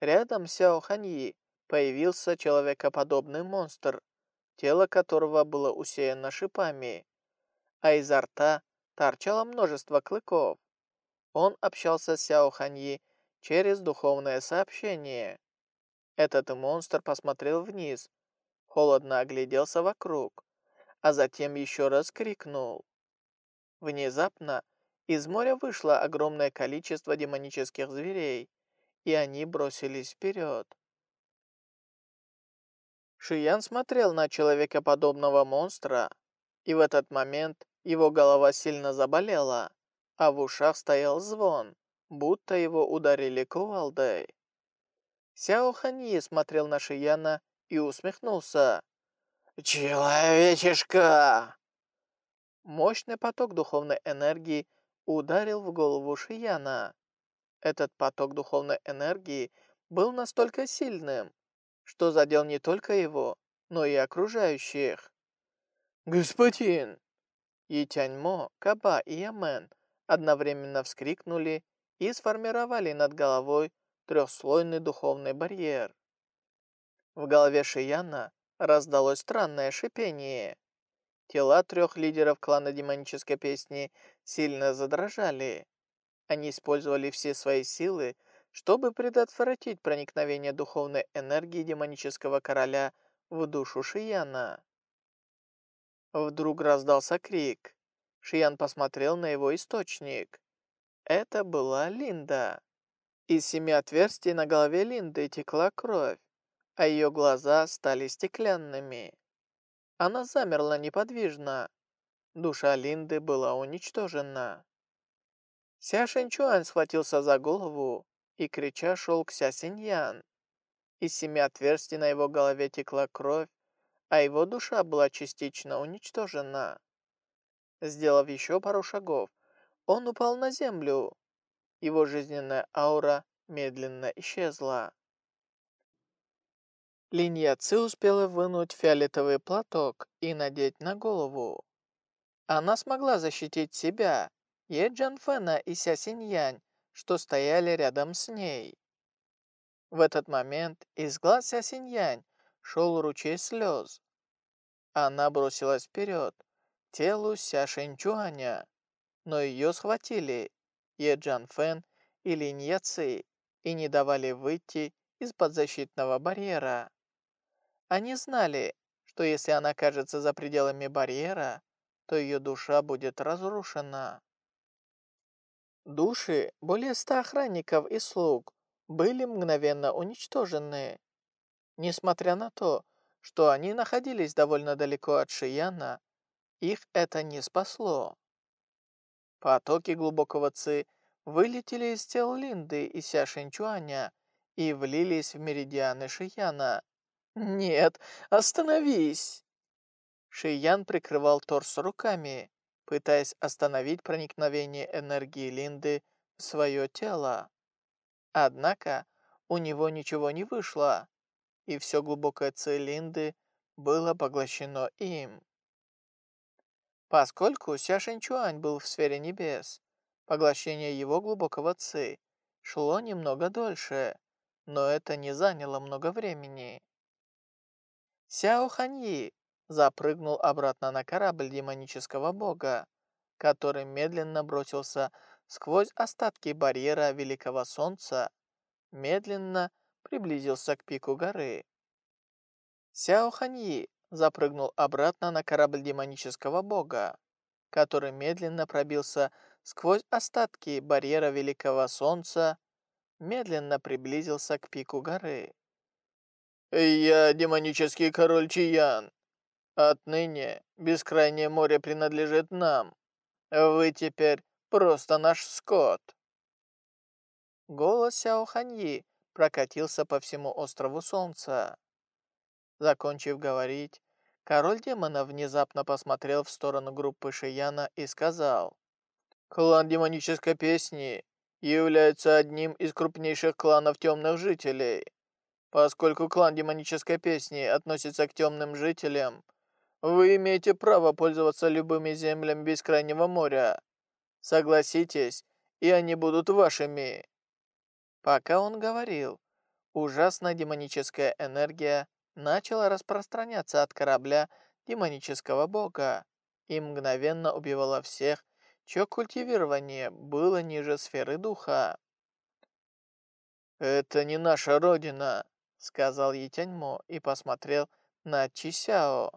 Рядом Сяо Ханьи появился человекоподобный монстр, тело которого было усеяно шипами, а изо рта торчало множество клыков. Он общался с Сяо Ханьи через духовное сообщение. Этот монстр посмотрел вниз, холодно огляделся вокруг, а затем еще раз крикнул. Внезапно из моря вышло огромное количество демонических зверей, и они бросились вперед. Шиян смотрел на человекоподобного монстра, и в этот момент его голова сильно заболела, а в ушах стоял звон, будто его ударили кувалдой. Сяо Ханьи смотрел на Шияна и усмехнулся. «Человечишка!» Мощный поток духовной энергии ударил в голову Шияна. Этот поток духовной энергии был настолько сильным, что задел не только его, но и окружающих. «Господин!» И Тяньмо, Каба и Ямен одновременно вскрикнули и сформировали над головой трехслойный духовный барьер. В голове Шияна раздалось странное шипение. Тела трех лидеров клана демонической песни сильно задрожали. Они использовали все свои силы, чтобы предотвратить проникновение духовной энергии демонического короля в душу Шияна. Вдруг раздался крик. Шиян посмотрел на его источник. Это была Линда. Из семи отверстий на голове Линды текла кровь, а ее глаза стали стеклянными. Она замерла неподвижно. Душа Линды была уничтожена. Ся Шэньчуань схватился за голову и, крича, шел к Ся Синьян. Из семи отверстий на его голове текла кровь, а его душа была частично уничтожена. Сделав еще пару шагов, он упал на землю. Его жизненная аура медленно исчезла. Линья Ци успела вынуть фиолетовый платок и надеть на голову. Она смогла защитить себя, Е Джан Фэна и Ся Синьянь что стояли рядом с ней. В этот момент из глаз Ся Синьянь шел ручей слез. Она бросилась вперед, к телу Ся Шэньчуаня, но ее схватили Е Джан Фэн и Линь и не давали выйти из-под защитного барьера. Они знали, что если она окажется за пределами барьера, то ее душа будет разрушена. Души более ста охранников и слуг были мгновенно уничтожены. Несмотря на то, что они находились довольно далеко от Шияна, их это не спасло. Потоки глубокого ци вылетели из тел Линды и Ся Шинчуаня и влились в меридианы Шияна. «Нет, остановись!» Шиян прикрывал торс руками, пытаясь остановить проникновение энергии Линды в свое тело. Однако у него ничего не вышло, и все глубокое цель Линды было поглощено им. Поскольку Ся Шинчуань был в сфере небес, поглощение его глубокого ци шло немного дольше, но это не заняло много времени. Сяо Ханьи запрыгнул обратно на корабль демонического бога, который медленно бросился сквозь остатки барьера Великого Солнца, медленно приблизился к пику горы. Сяо Ханьи запрыгнул обратно на корабль демонического бога, который медленно пробился сквозь остатки барьера Великого Солнца, медленно приблизился к пику горы. «Я демонический король Чиян. Отныне бескрайнее море принадлежит нам. Вы теперь просто наш скот». Голос Сяо Ханьи прокатился по всему острову Солнца. Закончив говорить, король демона внезапно посмотрел в сторону группы Шияна и сказал, «Клан демонической песни является одним из крупнейших кланов темных жителей. Поскольку клан демонической песни относится к темным жителям, вы имеете право пользоваться любыми землями Бескрайнего моря. Согласитесь, и они будут вашими». Пока он говорил, ужасная демоническая энергия начала распространяться от корабля демонического бога и мгновенно убивала всех, чье культивирование было ниже сферы духа. «Это не наша родина», — сказал Етяньмо и посмотрел на Чисяо.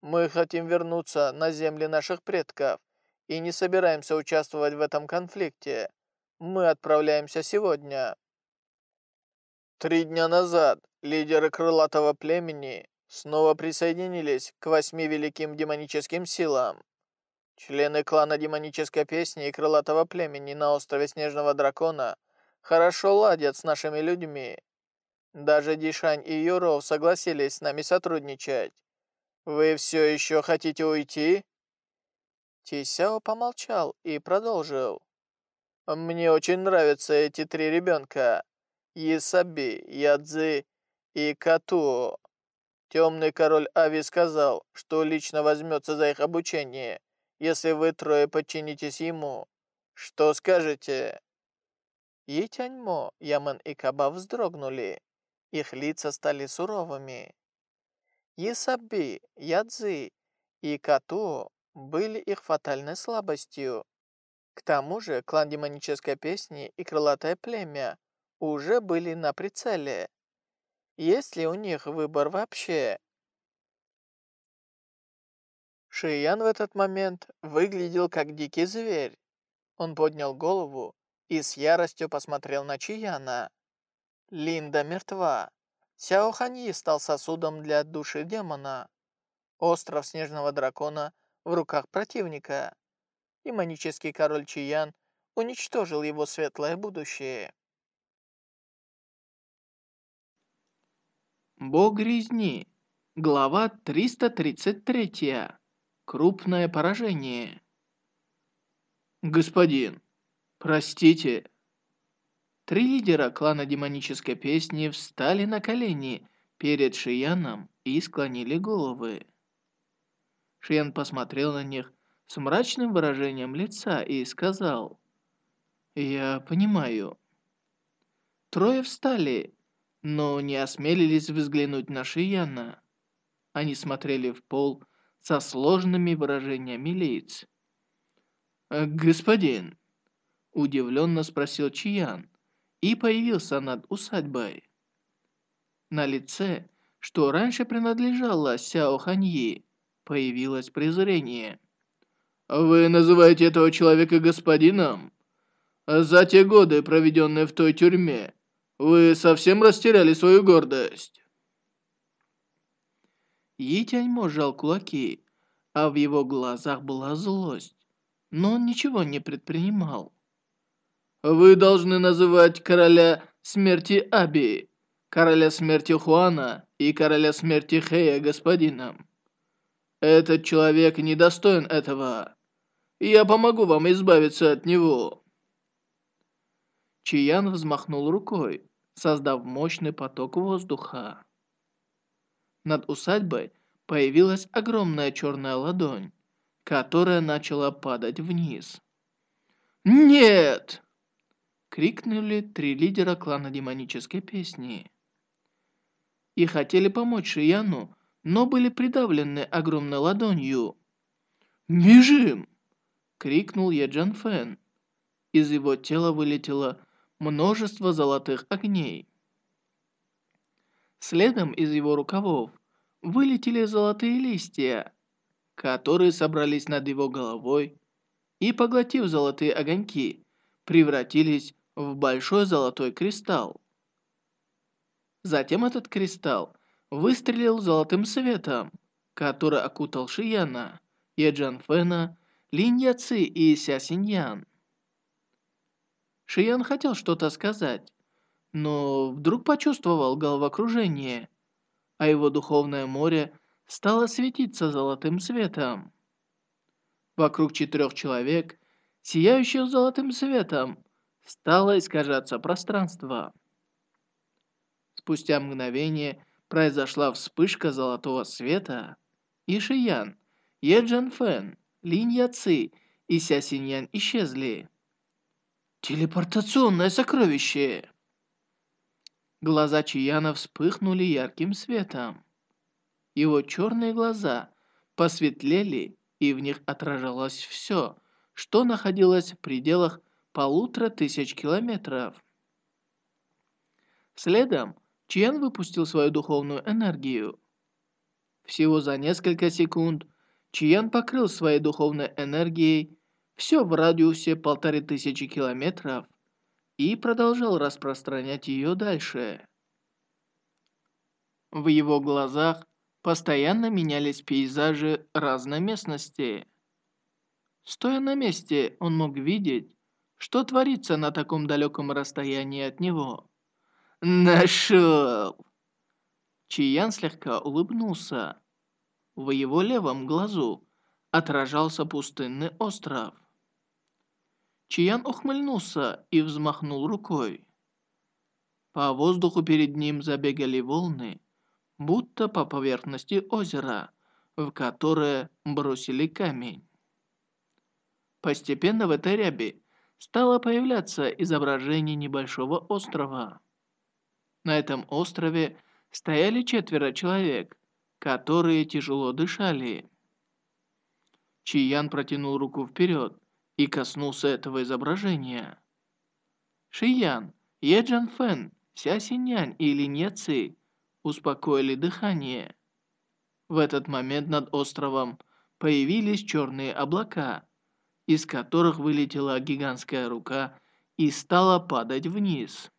«Мы хотим вернуться на земли наших предков и не собираемся участвовать в этом конфликте. Мы отправляемся сегодня». Три дня назад лидеры крылатого племени снова присоединились к восьми великим демоническим силам. Члены клана демонической песни и крылатого племени на острове Снежного Дракона хорошо ладят с нашими людьми. Даже Дишань и Юров согласились с нами сотрудничать. Вы все еще хотите уйти?» Тисяо помолчал и продолжил. Мне очень нравятся эти три ребенка. Есаби, Ядзи и Катуо. Темный король Ави сказал, что лично возьмется за их обучение, если вы трое подчинитесь ему. Что скажете?» Етяньмо, Ямен и Каба вздрогнули. Их лица стали суровыми. Есаби, Ядзи и Катуо были их фатальной слабостью. К тому же клан демонической песни и крылатое племя уже были на прицеле. Есть ли у них выбор вообще? Шиян в этот момент выглядел как дикий зверь. Он поднял голову и с яростью посмотрел на Чияна. Линда мертва. Сяо Ханьи стал сосудом для души демона. Остров Снежного Дракона в руках противника и манический король Чиян уничтожил его светлое будущее. Бог резни. Глава 333. Крупное поражение. Господин, простите. Три лидера клана демонической песни встали на колени перед Шияном и склонили головы. Шиян посмотрел на них с мрачным выражением лица и сказал, «Я понимаю». Трое встали, но не осмелились взглянуть на Шияна. Они смотрели в пол со сложными выражениями лиц. «Э, «Господин», — удивленно спросил Чиян и появился над усадьбой. На лице, что раньше принадлежало Сяо Ханьи, появилось презрение. «Вы называете этого человека господином? За те годы, проведенные в той тюрьме, вы совсем растеряли свою гордость?» Етяньмо сжал кулаки, а в его глазах была злость, но он ничего не предпринимал. Вы должны называть короля смерти Аби, короля смерти Хуана и короля смерти Хэя господином. Этот человек недостоин этого. Я помогу вам избавиться от него». Чиян взмахнул рукой, создав мощный поток воздуха. Над усадьбой появилась огромная черная ладонь, которая начала падать вниз. «Нет!» — крикнули три лидера клана демонической песни. И хотели помочь Шияну, но были придавлены огромной ладонью. «Бежим!» — крикнул Еджан Фэн. Из его тела вылетело множество золотых огней. Следом из его рукавов вылетели золотые листья, которые собрались над его головой и, поглотив золотые огоньки, превратились в большой золотой кристалл. Затем этот кристалл выстрелил золотым светом, который окутал Шияна, Еджан Фэна, Линь Яци и Ся Синьян. Шиян хотел что-то сказать, но вдруг почувствовал головокружение, а его духовное море стало светиться золотым светом. Вокруг четырех человек, сияющих золотым светом, стало искажаться пространство. Спустя мгновение произошла вспышка золотого света, и Шиян, Еджан Фэн, Линь Яци и Ся Синьян исчезли. «Телепортационное сокровище!» Глаза Чияна вспыхнули ярким светом. Его черные глаза посветлели, и в них отражалось все, что находилось в пределах полутора тысяч километров. Следом Чьян выпустил свою духовную энергию. Всего за несколько секунд Чьян покрыл своей духовной энергией все в радиусе полторы тысячи километров и продолжал распространять ее дальше. В его глазах постоянно менялись пейзажи разной местности. Стоя на месте, он мог видеть, что творится на таком далеком расстоянии от него. «Нашел!» Чиян слегка улыбнулся. В его левом глазу отражался пустынный остров. Чиян ухмыльнулся и взмахнул рукой. По воздуху перед ним забегали волны, будто по поверхности озера, в которое бросили камень. Постепенно в этой ряби стало появляться изображение небольшого острова. На этом острове стояли четверо человек, которые тяжело дышали. Чиян протянул руку вперед, и коснулся этого изображения. Шиян, Еджан Фэн, Ся Синянь и Линь Ци успокоили дыхание. В этот момент над островом появились черные облака, из которых вылетела гигантская рука и стала падать вниз.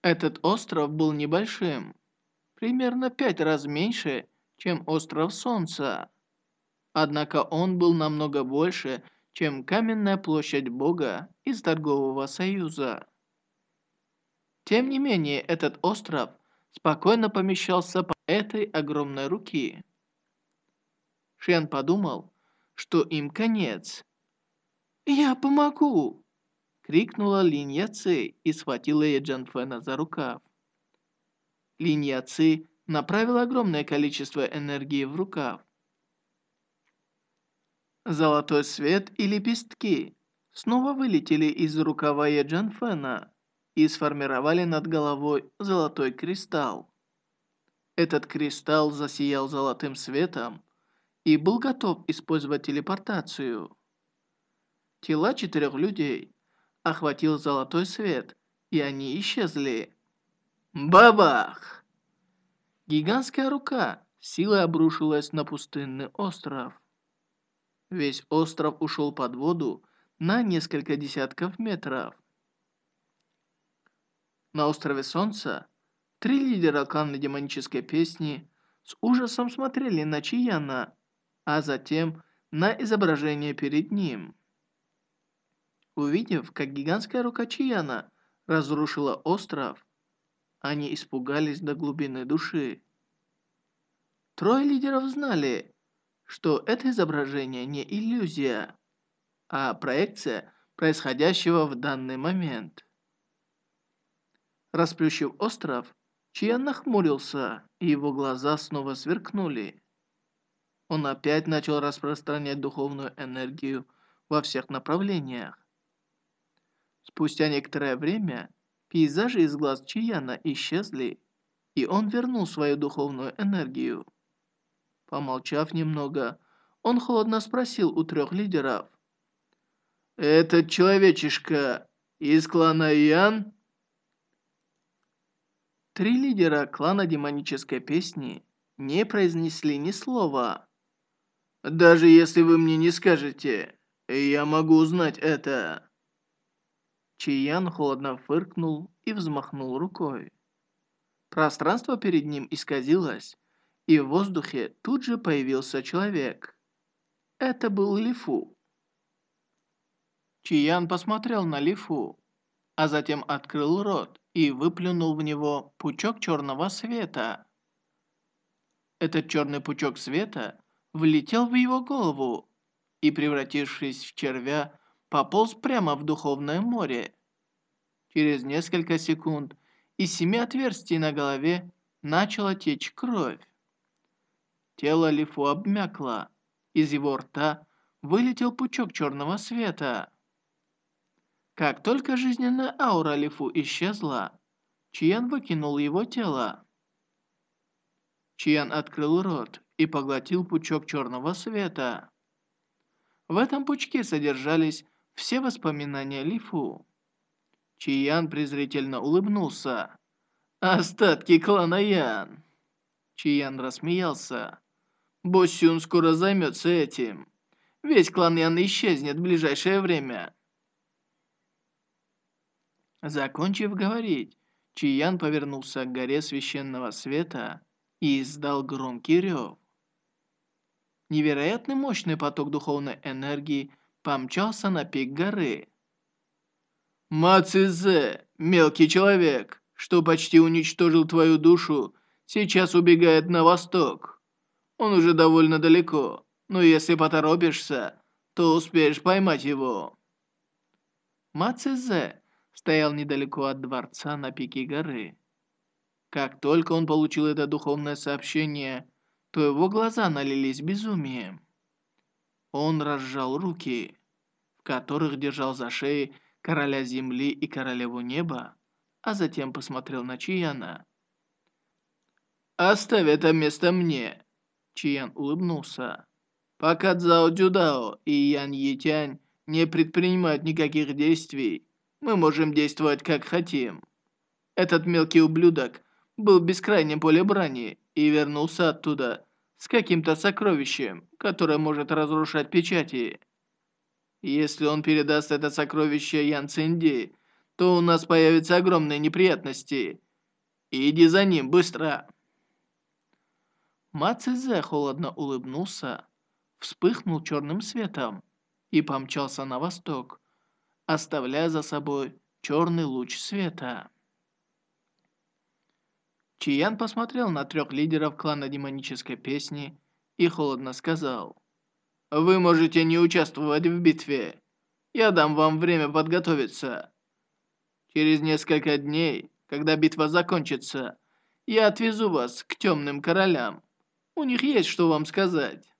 Этот остров был небольшим, примерно пять раз меньше, чем остров Солнца. Однако он был намного больше, чем каменная площадь Бога из торгового союза. Тем не менее, этот остров спокойно помещался по этой огромной руке. Шен подумал, что им конец. «Я помогу!» — крикнула Линь Яци и схватила Еджан Фэна за рукав. Линь Яци направила огромное количество энергии в рукав, Золотой свет и лепестки снова вылетели из рукава Еджан Фэна и сформировали над головой золотой кристалл. Этот кристалл засиял золотым светом и был готов использовать телепортацию. Тела четырех людей охватил золотой свет, и они исчезли. Бабах! Гигантская рука силой обрушилась на пустынный остров. Весь остров ушел под воду на несколько десятков метров. На острове Солнца три лидера клана демонической песни с ужасом смотрели на Чияна, а затем на изображение перед ним. Увидев, как гигантская рука Чияна разрушила остров, они испугались до глубины души. Трое лидеров знали, что это изображение не иллюзия, а проекция происходящего в данный момент. Расплющив остров, Чиян нахмурился, и его глаза снова сверкнули. Он опять начал распространять духовную энергию во всех направлениях. Спустя некоторое время пейзажи из глаз Чияна исчезли, и он вернул свою духовную энергию. Помолчав немного, он холодно спросил у трех лидеров. «Этот человечишка из клана Ян?» Три лидера клана демонической песни не произнесли ни слова. «Даже если вы мне не скажете, я могу узнать это». Чиян холодно фыркнул и взмахнул рукой. Пространство перед ним исказилось, и в воздухе тут же появился человек. Это был Лифу. Чиян посмотрел на Лифу, а затем открыл рот и выплюнул в него пучок черного света. Этот черный пучок света влетел в его голову и, превратившись в червя, пополз прямо в духовное море. Через несколько секунд из семи отверстий на голове начала течь кровь. Тело Лифу обмякло, из его рта вылетел пучок черного света. Как только жизненная аура Лифу исчезла, Чиян выкинул его тело. Чиян открыл рот и поглотил пучок черного света. В этом пучке содержались все воспоминания Лифу. Чиян презрительно улыбнулся. «Остатки клана Ян!» Чиян рассмеялся. «Босюн скоро займется этим. Весь клан Ян исчезнет в ближайшее время». Закончив говорить, Чиян повернулся к горе священного света и издал громкий рев. Невероятно мощный поток духовной энергии помчался на пик горы. «Мацизэ, мелкий человек, что почти уничтожил твою душу, сейчас убегает на восток. Он уже довольно далеко, но если поторопишься, то успеешь поймать его». Мацизэ стоял недалеко от дворца на пике горы. Как только он получил это духовное сообщение, то его глаза налились безумием. Он разжал руки, в которых держал за шеи короля земли и королеву неба, а затем посмотрел на Чияна. «Оставь это место мне!» Чиян улыбнулся. «Пока Цзао Дюдао и Ян Етянь не предпринимают никаких действий, мы можем действовать как хотим. Этот мелкий ублюдок был в бескрайнем поле брани и вернулся оттуда с каким-то сокровищем, которое может разрушать печати. Если он передаст это сокровище Ян Цинди, то у нас появятся огромные неприятности. Иди за ним, быстро!» Ма Цзэ холодно улыбнулся, вспыхнул черным светом и помчался на восток, оставляя за собой черный луч света. Чиян посмотрел на трех лидеров клана демонической песни и холодно сказал. «Вы можете не участвовать в битве. Я дам вам время подготовиться. Через несколько дней, когда битва закончится, я отвезу вас к темным королям. У них есть что вам сказать».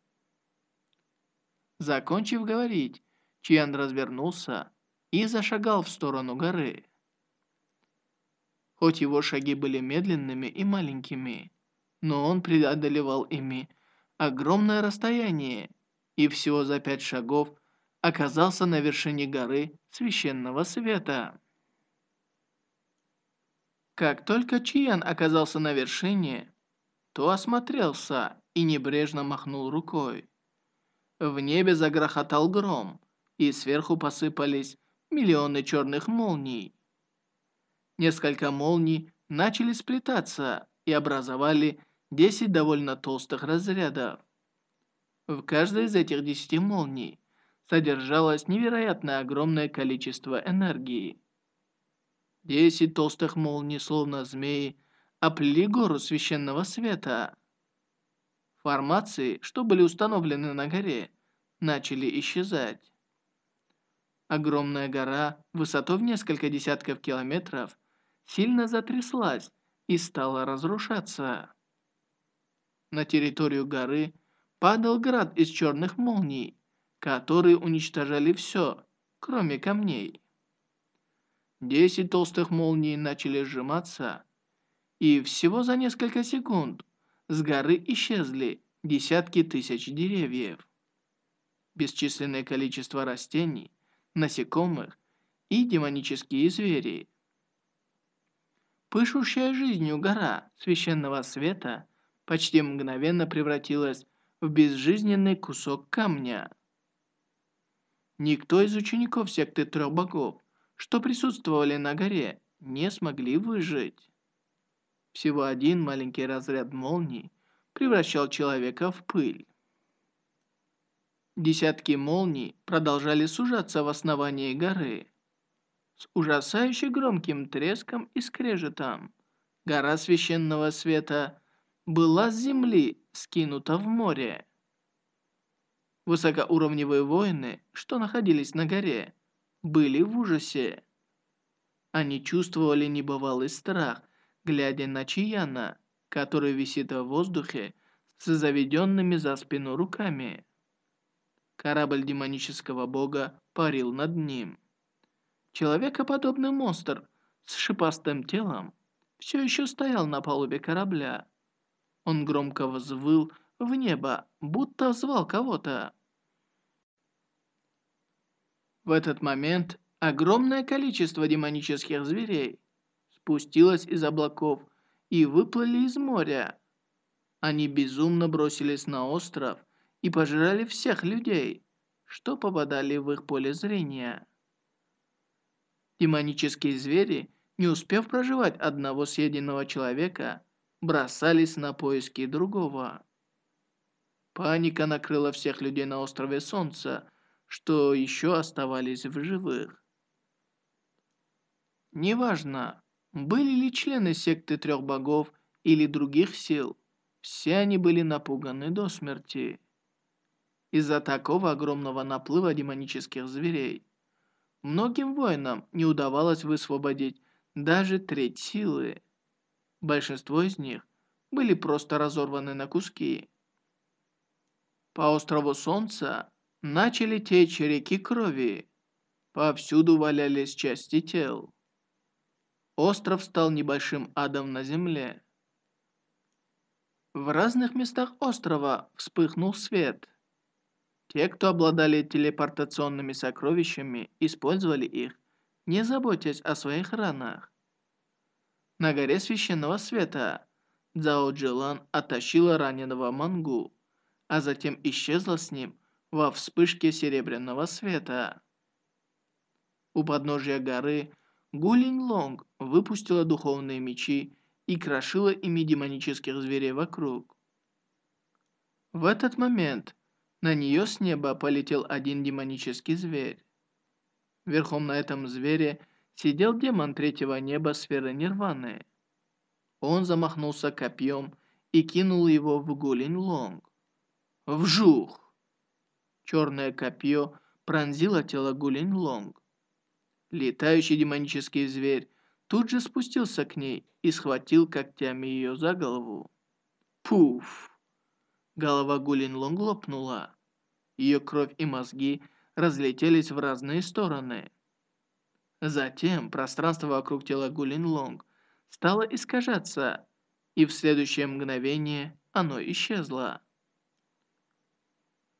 Закончив говорить, Чиян развернулся и зашагал в сторону горы. Хоть его шаги были медленными и маленькими, но он преодолевал ими огромное расстояние и всего за пять шагов оказался на вершине горы священного света. Как только Чиян оказался на вершине, то осмотрелся и небрежно махнул рукой. В небе загрохотал гром, и сверху посыпались миллионы черных молний. Несколько молний начали сплетаться и образовали 10 довольно толстых разрядов. В каждой из этих 10 молний содержалось невероятно огромное количество энергии. Десять толстых молний, словно змеи, оплели гору священного света. Формации, что были установлены на горе, начали исчезать. Огромная гора, высотой в несколько десятков километров, сильно затряслась и стала разрушаться. На территорию горы падал град из черных молний, которые уничтожали все, кроме камней. Десять толстых молний начали сжиматься, и всего за несколько секунд с горы исчезли десятки тысяч деревьев. Бесчисленное количество растений, насекомых и демонические звери. Пышущая жизнью гора священного света почти мгновенно превратилась в безжизненный кусок камня. Никто из учеников секты трех богов, что присутствовали на горе, не смогли выжить. Всего один маленький разряд молний превращал человека в пыль. Десятки молний продолжали сужаться в основании горы. С ужасающе громким треском и скрежетом гора священного света была с земли скинута в море. Высокоуровневые воины, что находились на горе, были в ужасе. Они чувствовали небывалый страх, глядя на Чияна, который висит в воздухе с заведенными за спину руками. Корабль демонического бога парил над ним. Человекоподобный монстр с шипастым телом все еще стоял на палубе корабля. Он громко взвыл в небо, будто звал кого-то. В этот момент огромное количество демонических зверей спустилось из облаков и выплыли из моря. Они безумно бросились на остров и пожирали всех людей, что попадали в их поле зрения. Демонические звери, не успев проживать одного съеденного человека, бросались на поиски другого. Паника накрыла всех людей на острове Солнца, что еще оставались в живых. Неважно, были ли члены секты трех богов или других сил, все они были напуганы до смерти. Из-за такого огромного наплыва демонических зверей, многим воинам не удавалось высвободить даже треть силы. Большинство из них были просто разорваны на куски. По острову Солнца начали течь реки крови. Повсюду валялись части тел. Остров стал небольшим адом на земле. В разных местах острова вспыхнул свет. Те, кто обладали телепортационными сокровищами, использовали их, не заботясь о своих ранах. На горе священного света Цао Джилан оттащила раненого Мангу а затем исчезла с ним во вспышке серебряного света. У подножия горы Гулин Лонг выпустила духовные мечи и крошила ими демонических зверей вокруг. В этот момент на нее с неба полетел один демонический зверь. Верхом на этом звере сидел демон третьего неба сферы Нирваны. Он замахнулся копьем и кинул его в Гулин Лонг. Вжух! Черное копье пронзило тело Гулин Лонг. Летающий демонический зверь тут же спустился к ней и схватил когтями ее за голову. Пуф! Голова Гулин Лонг лопнула. Ее кровь и мозги разлетелись в разные стороны. Затем пространство вокруг тела Гулин Лонг стало искажаться, и в следующее мгновение оно исчезло.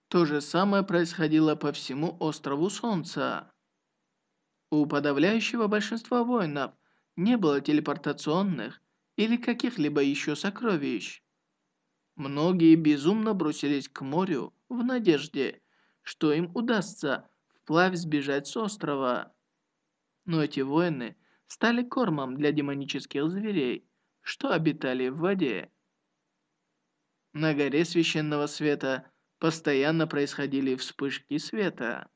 То же самое происходило по всему острову Солнца. У подавляющего большинства воинов не было телепортационных или каких-либо еще сокровищ. Многие безумно бросились к морю в надежде, что им удастся вплавь сбежать с острова. Но эти воины стали кормом для демонических зверей, что обитали в воде. На горе Священного Света постоянно происходили вспышки света.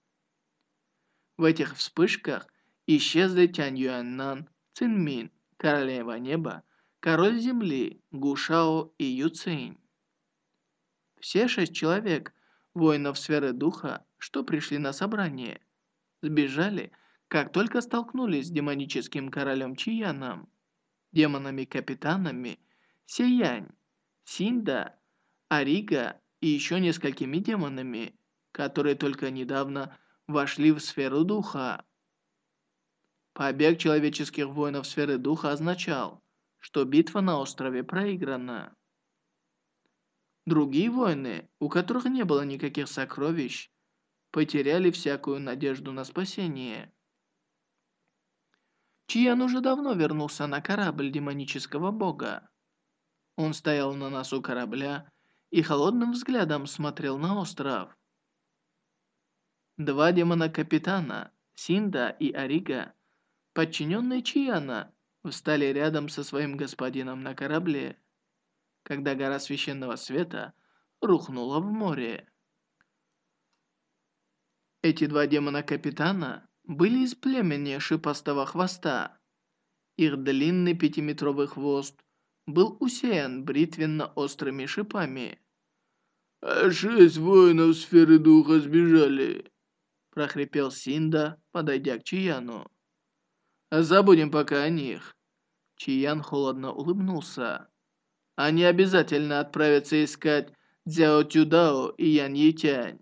В этих вспышках исчезли Тянь Юаннан, Цинмин, Королева Неба, Король Земли, Гушао и Юцинь. Все шесть человек, воинов сферы духа, что пришли на собрание, сбежали, как только столкнулись с демоническим королем Чияном, демонами-капитанами Сиянь, Синда, Арига и еще несколькими демонами, которые только недавно вошли в сферу духа. Побег человеческих воинов сферы духа означал, что битва на острове проиграна. Другие воины, у которых не было никаких сокровищ, потеряли всякую надежду на спасение. Чиян уже давно вернулся на корабль демонического бога. Он стоял на носу корабля и холодным взглядом смотрел на остров. Два демона-капитана, Синда и Арига, подчиненные Чияна, встали рядом со своим господином на корабле, когда гора священного света рухнула в море. Эти два демона-капитана были из племени шипастого хвоста. Их длинный пятиметровый хвост был усеян бритвенно-острыми шипами. «А шесть воинов сферы духа сбежали», — прохрипел Синда, подойдя к Чияну. «Забудем пока о них». Чиян холодно улыбнулся. «Они обязательно отправятся искать Дзяо Тюдао и Ян Етянь.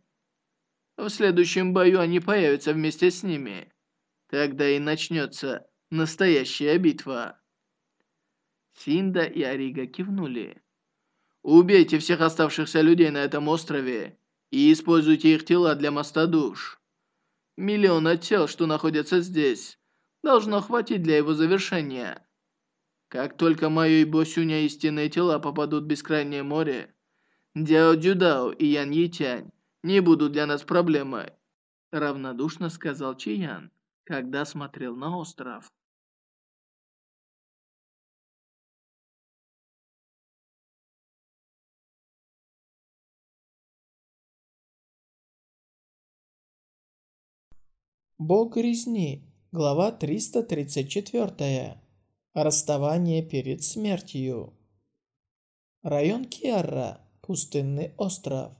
В следующем бою они появятся вместе с ними. Тогда и начнется настоящая битва». Синда и Арига кивнули. «Убейте всех оставшихся людей на этом острове и используйте их тела для моста душ. Миллиона тел, что находятся здесь, должно хватить для его завершения. Как только Майо и Босюня истинные тела попадут в бескрайнее море, Дяо Дюдао и Ян Йитянь не будут для нас проблемой», равнодушно сказал Чиян, когда смотрел на остров. Бог резни. Глава 334. Расставание перед смертью. Район Киара. Пустынный остров.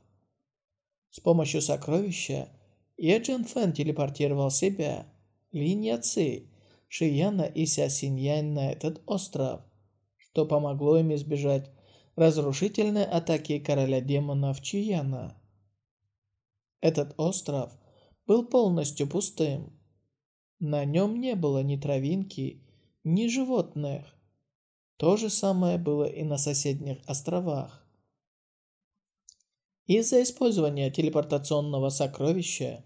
С помощью сокровища Еджин Фэн телепортировал себя, Линья Ци, Шияна и Ся Синьянь на этот остров, что помогло им избежать разрушительной атаки короля демонов Чияна. Этот остров – был полностью пустым. На нем не было ни травинки, ни животных. То же самое было и на соседних островах. Из-за использования телепортационного сокровища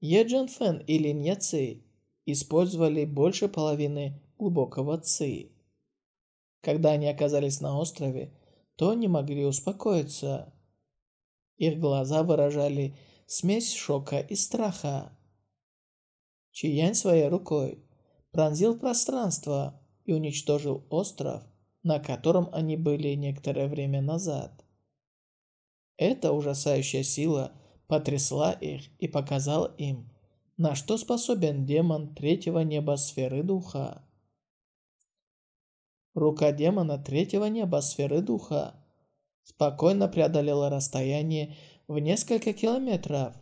Еджан Фэн и Лин Яци использовали больше половины глубокого ци. Когда они оказались на острове, то не могли успокоиться. Их глаза выражали смесь шока и страха. Чиянь своей рукой пронзил пространство и уничтожил остров, на котором они были некоторое время назад. Эта ужасающая сила потрясла их и показала им, на что способен демон третьего неба сферы духа. Рука демона третьего неба сферы духа спокойно преодолела расстояние в несколько километров,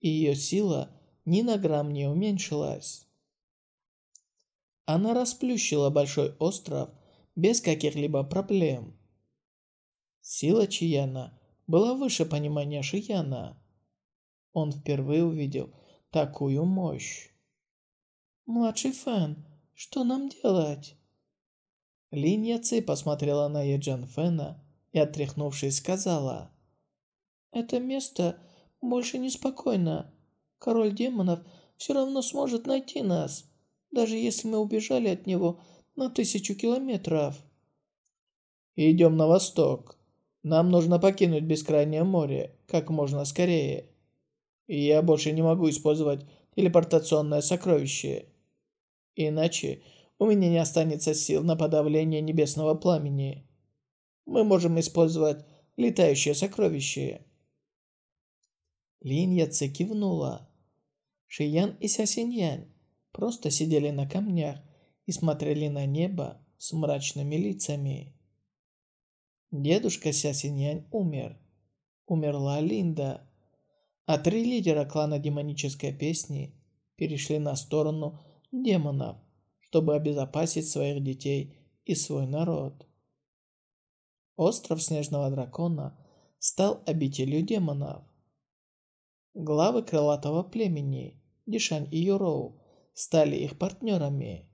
и ее сила ни на грамм не уменьшилась. Она расплющила большой остров без каких-либо проблем. Сила Чияна была выше понимания Шияна. Он впервые увидел такую мощь. «Младший Фэн, что нам делать?» Линь Яци посмотрела на Еджан Фэна и, отряхнувшись, сказала – это место больше неспокойно. Король демонов все равно сможет найти нас, даже если мы убежали от него на тысячу километров. Идем на восток. Нам нужно покинуть бескрайнее море как можно скорее. Я больше не могу использовать телепортационное сокровище. Иначе у меня не останется сил на подавление небесного пламени. Мы можем использовать летающее сокровище. Линья Ци кивнула. Шиян и Сясиньянь просто сидели на камнях и смотрели на небо с мрачными лицами. Дедушка Сясиньянь умер. Умерла Линда. А три лидера клана демонической песни перешли на сторону демонов, чтобы обезопасить своих детей и свой народ. Остров Снежного Дракона стал обителью демонов. Главы крылатого племени, Дишань и Юроу, стали их партнерами.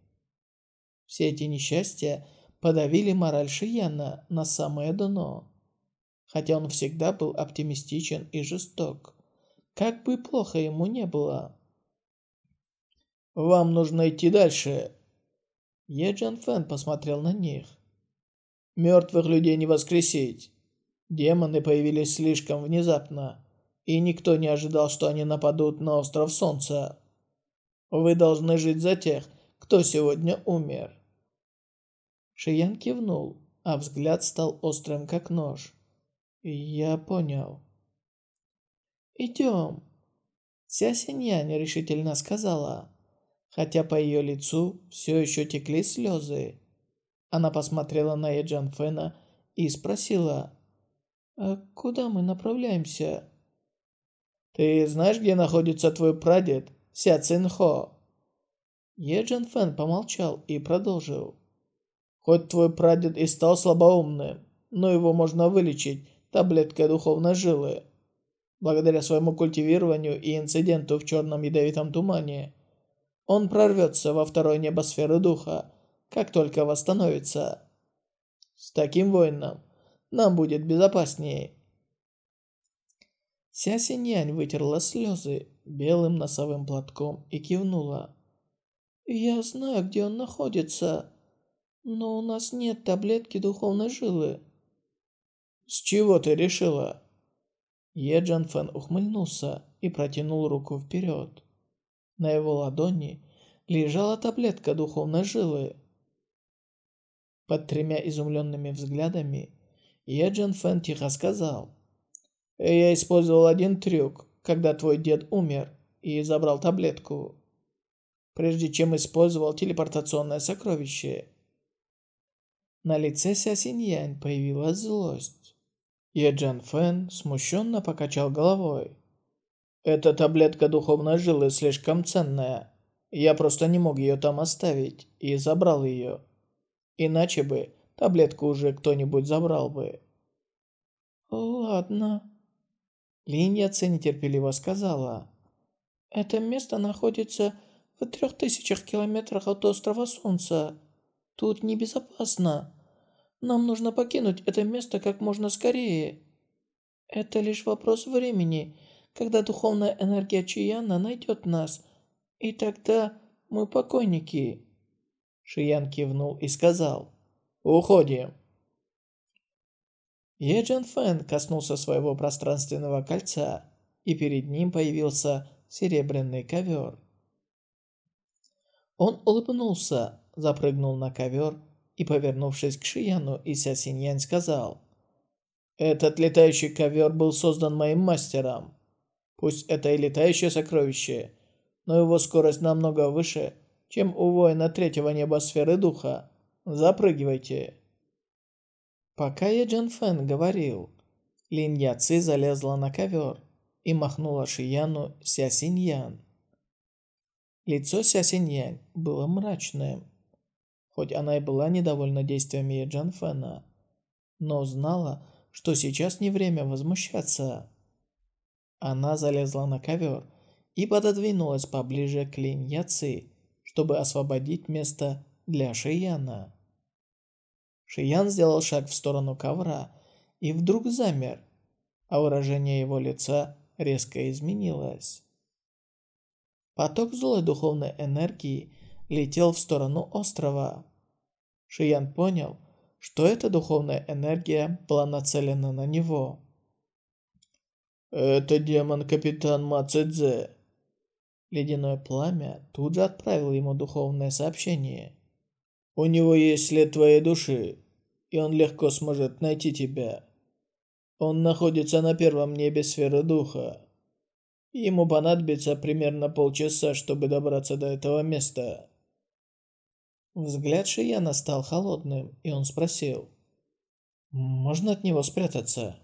Все эти несчастья подавили мораль Шияна на самое дно. Хотя он всегда был оптимистичен и жесток. Как бы плохо ему не было. «Вам нужно идти дальше». Е Джан Фэн посмотрел на них. «Мертвых людей не воскресить. Демоны появились слишком внезапно, и никто не ожидал, что они нападут на Остров Солнца. Вы должны жить за тех, кто сегодня умер». Шиян кивнул, а взгляд стал острым, как нож. «Я понял». «Идем», — Ся Синьянь решительно сказала, хотя по ее лицу все еще текли слезы. Она посмотрела на Эджан Фэна и спросила, «А куда мы направляемся?» «Ты знаешь, где находится твой прадед, Ся Цинхо?» Еджан Фэн помолчал и продолжил. «Хоть твой прадед и стал слабоумным, но его можно вылечить таблеткой духовной жилы. Благодаря своему культивированию и инциденту в черном ядовитом тумане, он прорвется во второй небосферы духа, как только восстановится. С таким воином нам будет безопаснее. Ся Синьянь вытерла слезы белым носовым платком и кивнула. «Я знаю, где он находится, но у нас нет таблетки духовной жилы». «С чего ты решила?» Е Джан Фэн ухмыльнулся и протянул руку вперед. На его ладони лежала таблетка духовной жилы. Под тремя изумленными взглядами Е Джан Фэн тихо сказал. «Я использовал один трюк, когда твой дед умер и забрал таблетку, прежде чем использовал телепортационное сокровище». На лице Ся Синьянь появилась злость. Е Джан Фэн смущенно покачал головой. «Эта таблетка духовной жилы слишком ценная. Я просто не мог ее там оставить и забрал ее. Иначе бы таблетку уже кто-нибудь забрал бы». «Ладно». Линья Ци нетерпеливо сказала. «Это место находится в трех тысячах километрах от острова Солнца. Тут небезопасно. Нам нужно покинуть это место как можно скорее. Это лишь вопрос времени, когда духовная энергия Чияна найдет нас, и тогда мы покойники». Шиян кивнул и сказал, «Уходим». Е Джан Фэн коснулся своего пространственного кольца, и перед ним появился серебряный ковер. Он улыбнулся, запрыгнул на ковер и, повернувшись к Шияну и Ся Синьянь, сказал, «Этот летающий ковер был создан моим мастером. Пусть это и летающее сокровище, но его скорость намного выше, чем у воина третьего неба сферы духа. Запрыгивайте». Пока я Джан Фэн говорил, Лин Яци залезла на ковер и махнула Шияну Ся Синьян. Лицо Ся Синьянь было мрачным, хоть она и была недовольна действиями Джан Фэна, но знала, что сейчас не время возмущаться. Она залезла на ковер и пододвинулась поближе к Линь Яци, чтобы освободить место для Шияна. Шиян сделал шаг в сторону ковра и вдруг замер, а выражение его лица резко изменилось. Поток злой духовной энергии летел в сторону острова. Шиян понял, что эта духовная энергия была нацелена на него. «Это демон-капитан Мацэдзе». Ледяное пламя тут же отправило ему духовное сообщение. «У него есть след твоей души, и он легко сможет найти тебя. Он находится на первом небе сферы духа. Ему понадобится примерно полчаса, чтобы добраться до этого места. Взгляд Шияна стал холодным, и он спросил. «Можно от него спрятаться?»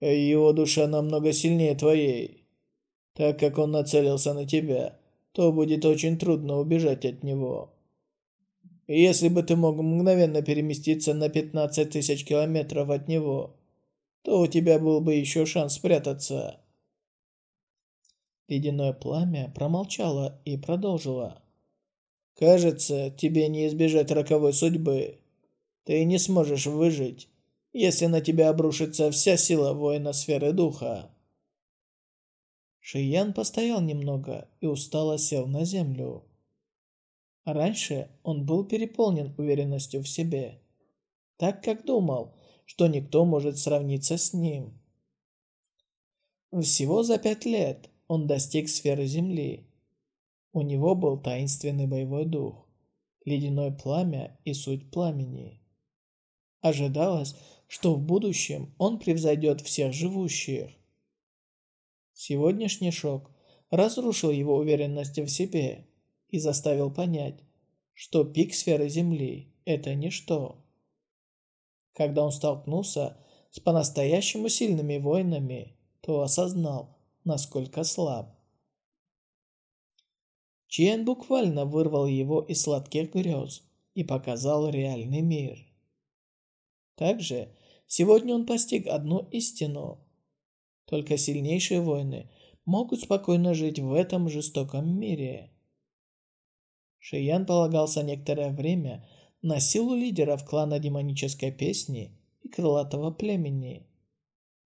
«Его душа намного сильнее твоей. Так как он нацелился на тебя, то будет очень трудно убежать от него. Если бы ты мог мгновенно переместиться на 15 тысяч километров от него, то у тебя был бы еще шанс спрятаться». Ледяное пламя промолчало и продолжило. «Кажется, тебе не избежать роковой судьбы. Ты не сможешь выжить, если на тебя обрушится вся сила воина сферы духа». Шиян постоял немного и устало сел на землю. Раньше он был переполнен уверенностью в себе, так как думал, что никто может сравниться с ним. Всего за пять лет он достиг сферы Земли. У него был таинственный боевой дух, ледяное пламя и суть пламени. Ожидалось, что в будущем он превзойдет всех живущих. Сегодняшний шок разрушил его уверенность в себе и заставил понять, что пик сферы Земли – это ничто. Когда он столкнулся с по-настоящему сильными воинами, то осознал, насколько слаб. Чиен буквально вырвал его из сладких грез и показал реальный мир. Также сегодня он постиг одну истину. Только сильнейшие воины могут спокойно жить в этом жестоком мире. Шиян полагался некоторое время на силу лидеров клана демонической песни и крылатого племени.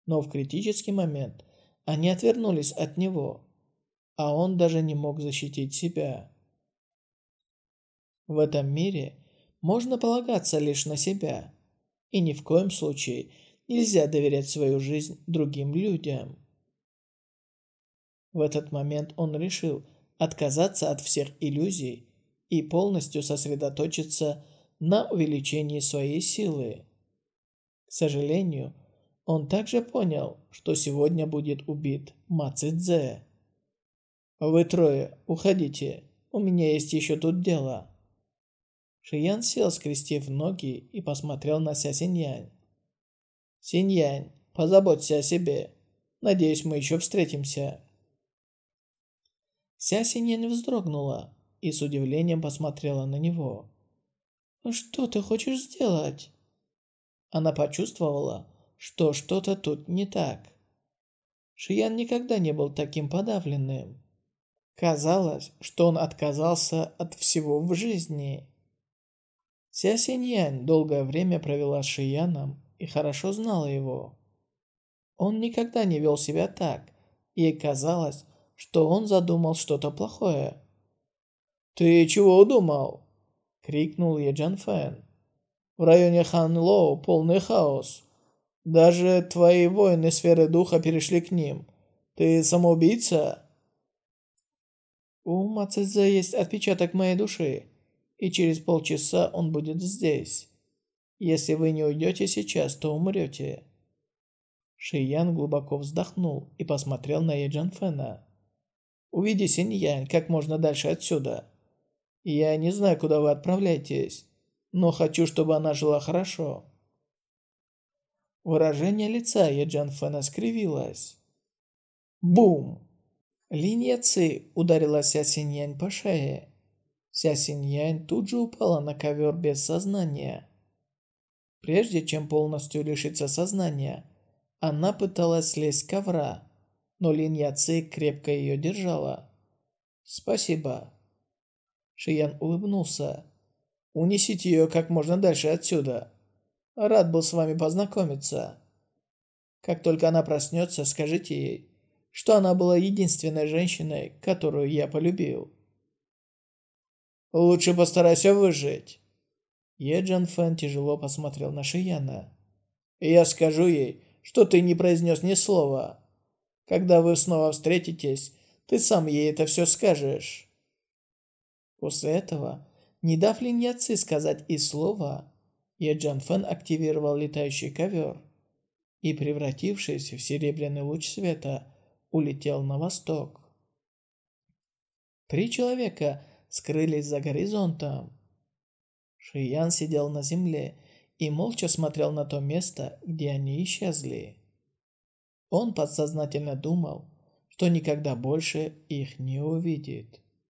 Но в критический момент они отвернулись от него, а он даже не мог защитить себя. В этом мире можно полагаться лишь на себя, и ни в коем случае Нельзя доверять свою жизнь другим людям. В этот момент он решил отказаться от всех иллюзий и полностью сосредоточиться на увеличении своей силы. К сожалению, он также понял, что сегодня будет убит Ма Цзэ. «Вы трое, уходите, у меня есть еще тут дело». Шиян сел, скрестив ноги, и посмотрел на Ся Синьянь. Синьянь, позаботься о себе. Надеюсь, мы еще встретимся. Ся Синьянь вздрогнула и с удивлением посмотрела на него. «Что ты хочешь сделать?» Она почувствовала, что что-то тут не так. Шиян никогда не был таким подавленным. Казалось, что он отказался от всего в жизни. Ся Синьянь долгое время провела с Шияном и хорошо знала его. Он никогда не вел себя так, и казалось, что он задумал что-то плохое. «Ты чего удумал?» — крикнул Еджан Фэн. «В районе Хан Лоу полный хаос. Даже твои воины сферы духа перешли к ним. Ты самоубийца?» «У Мацэзэ есть отпечаток моей души, и через полчаса он будет здесь. Если вы не уйдете сейчас, то умрете». Шиян глубоко вздохнул и посмотрел на Еджан Фэна. «Уведи Синьянь как можно дальше отсюда. Я не знаю, куда вы отправляетесь, но хочу, чтобы она жила хорошо». Выражение лица Еджан Фэна скривилось. Бум! Линия Ци ударила Ся Синьянь по шее. Ся Синьянь тут же упала на ковер без сознания. Прежде чем полностью лишиться сознания, она пыталась слезть с ковра, но Лин Яци крепко ее держала. «Спасибо». Шиян улыбнулся. «Унесите ее как можно дальше отсюда. Рад был с вами познакомиться. Как только она проснется, скажите ей, что она была единственной женщиной, которую я полюбил». «Лучше постарайся выжить». Еджан Фэн тяжело посмотрел на Шияна. «Я скажу ей, что ты не произнес ни слова. Когда вы снова встретитесь, ты сам ей это все скажешь». После этого, не дав Линь Яци сказать и слова, Еджан Фэн активировал летающий ковер и, превратившись в серебряный луч света, улетел на восток. Три человека скрылись за горизонтом. Шиян сидел на земле и молча смотрел на то место, где они исчезли. Он подсознательно думал, что никогда больше их не увидит.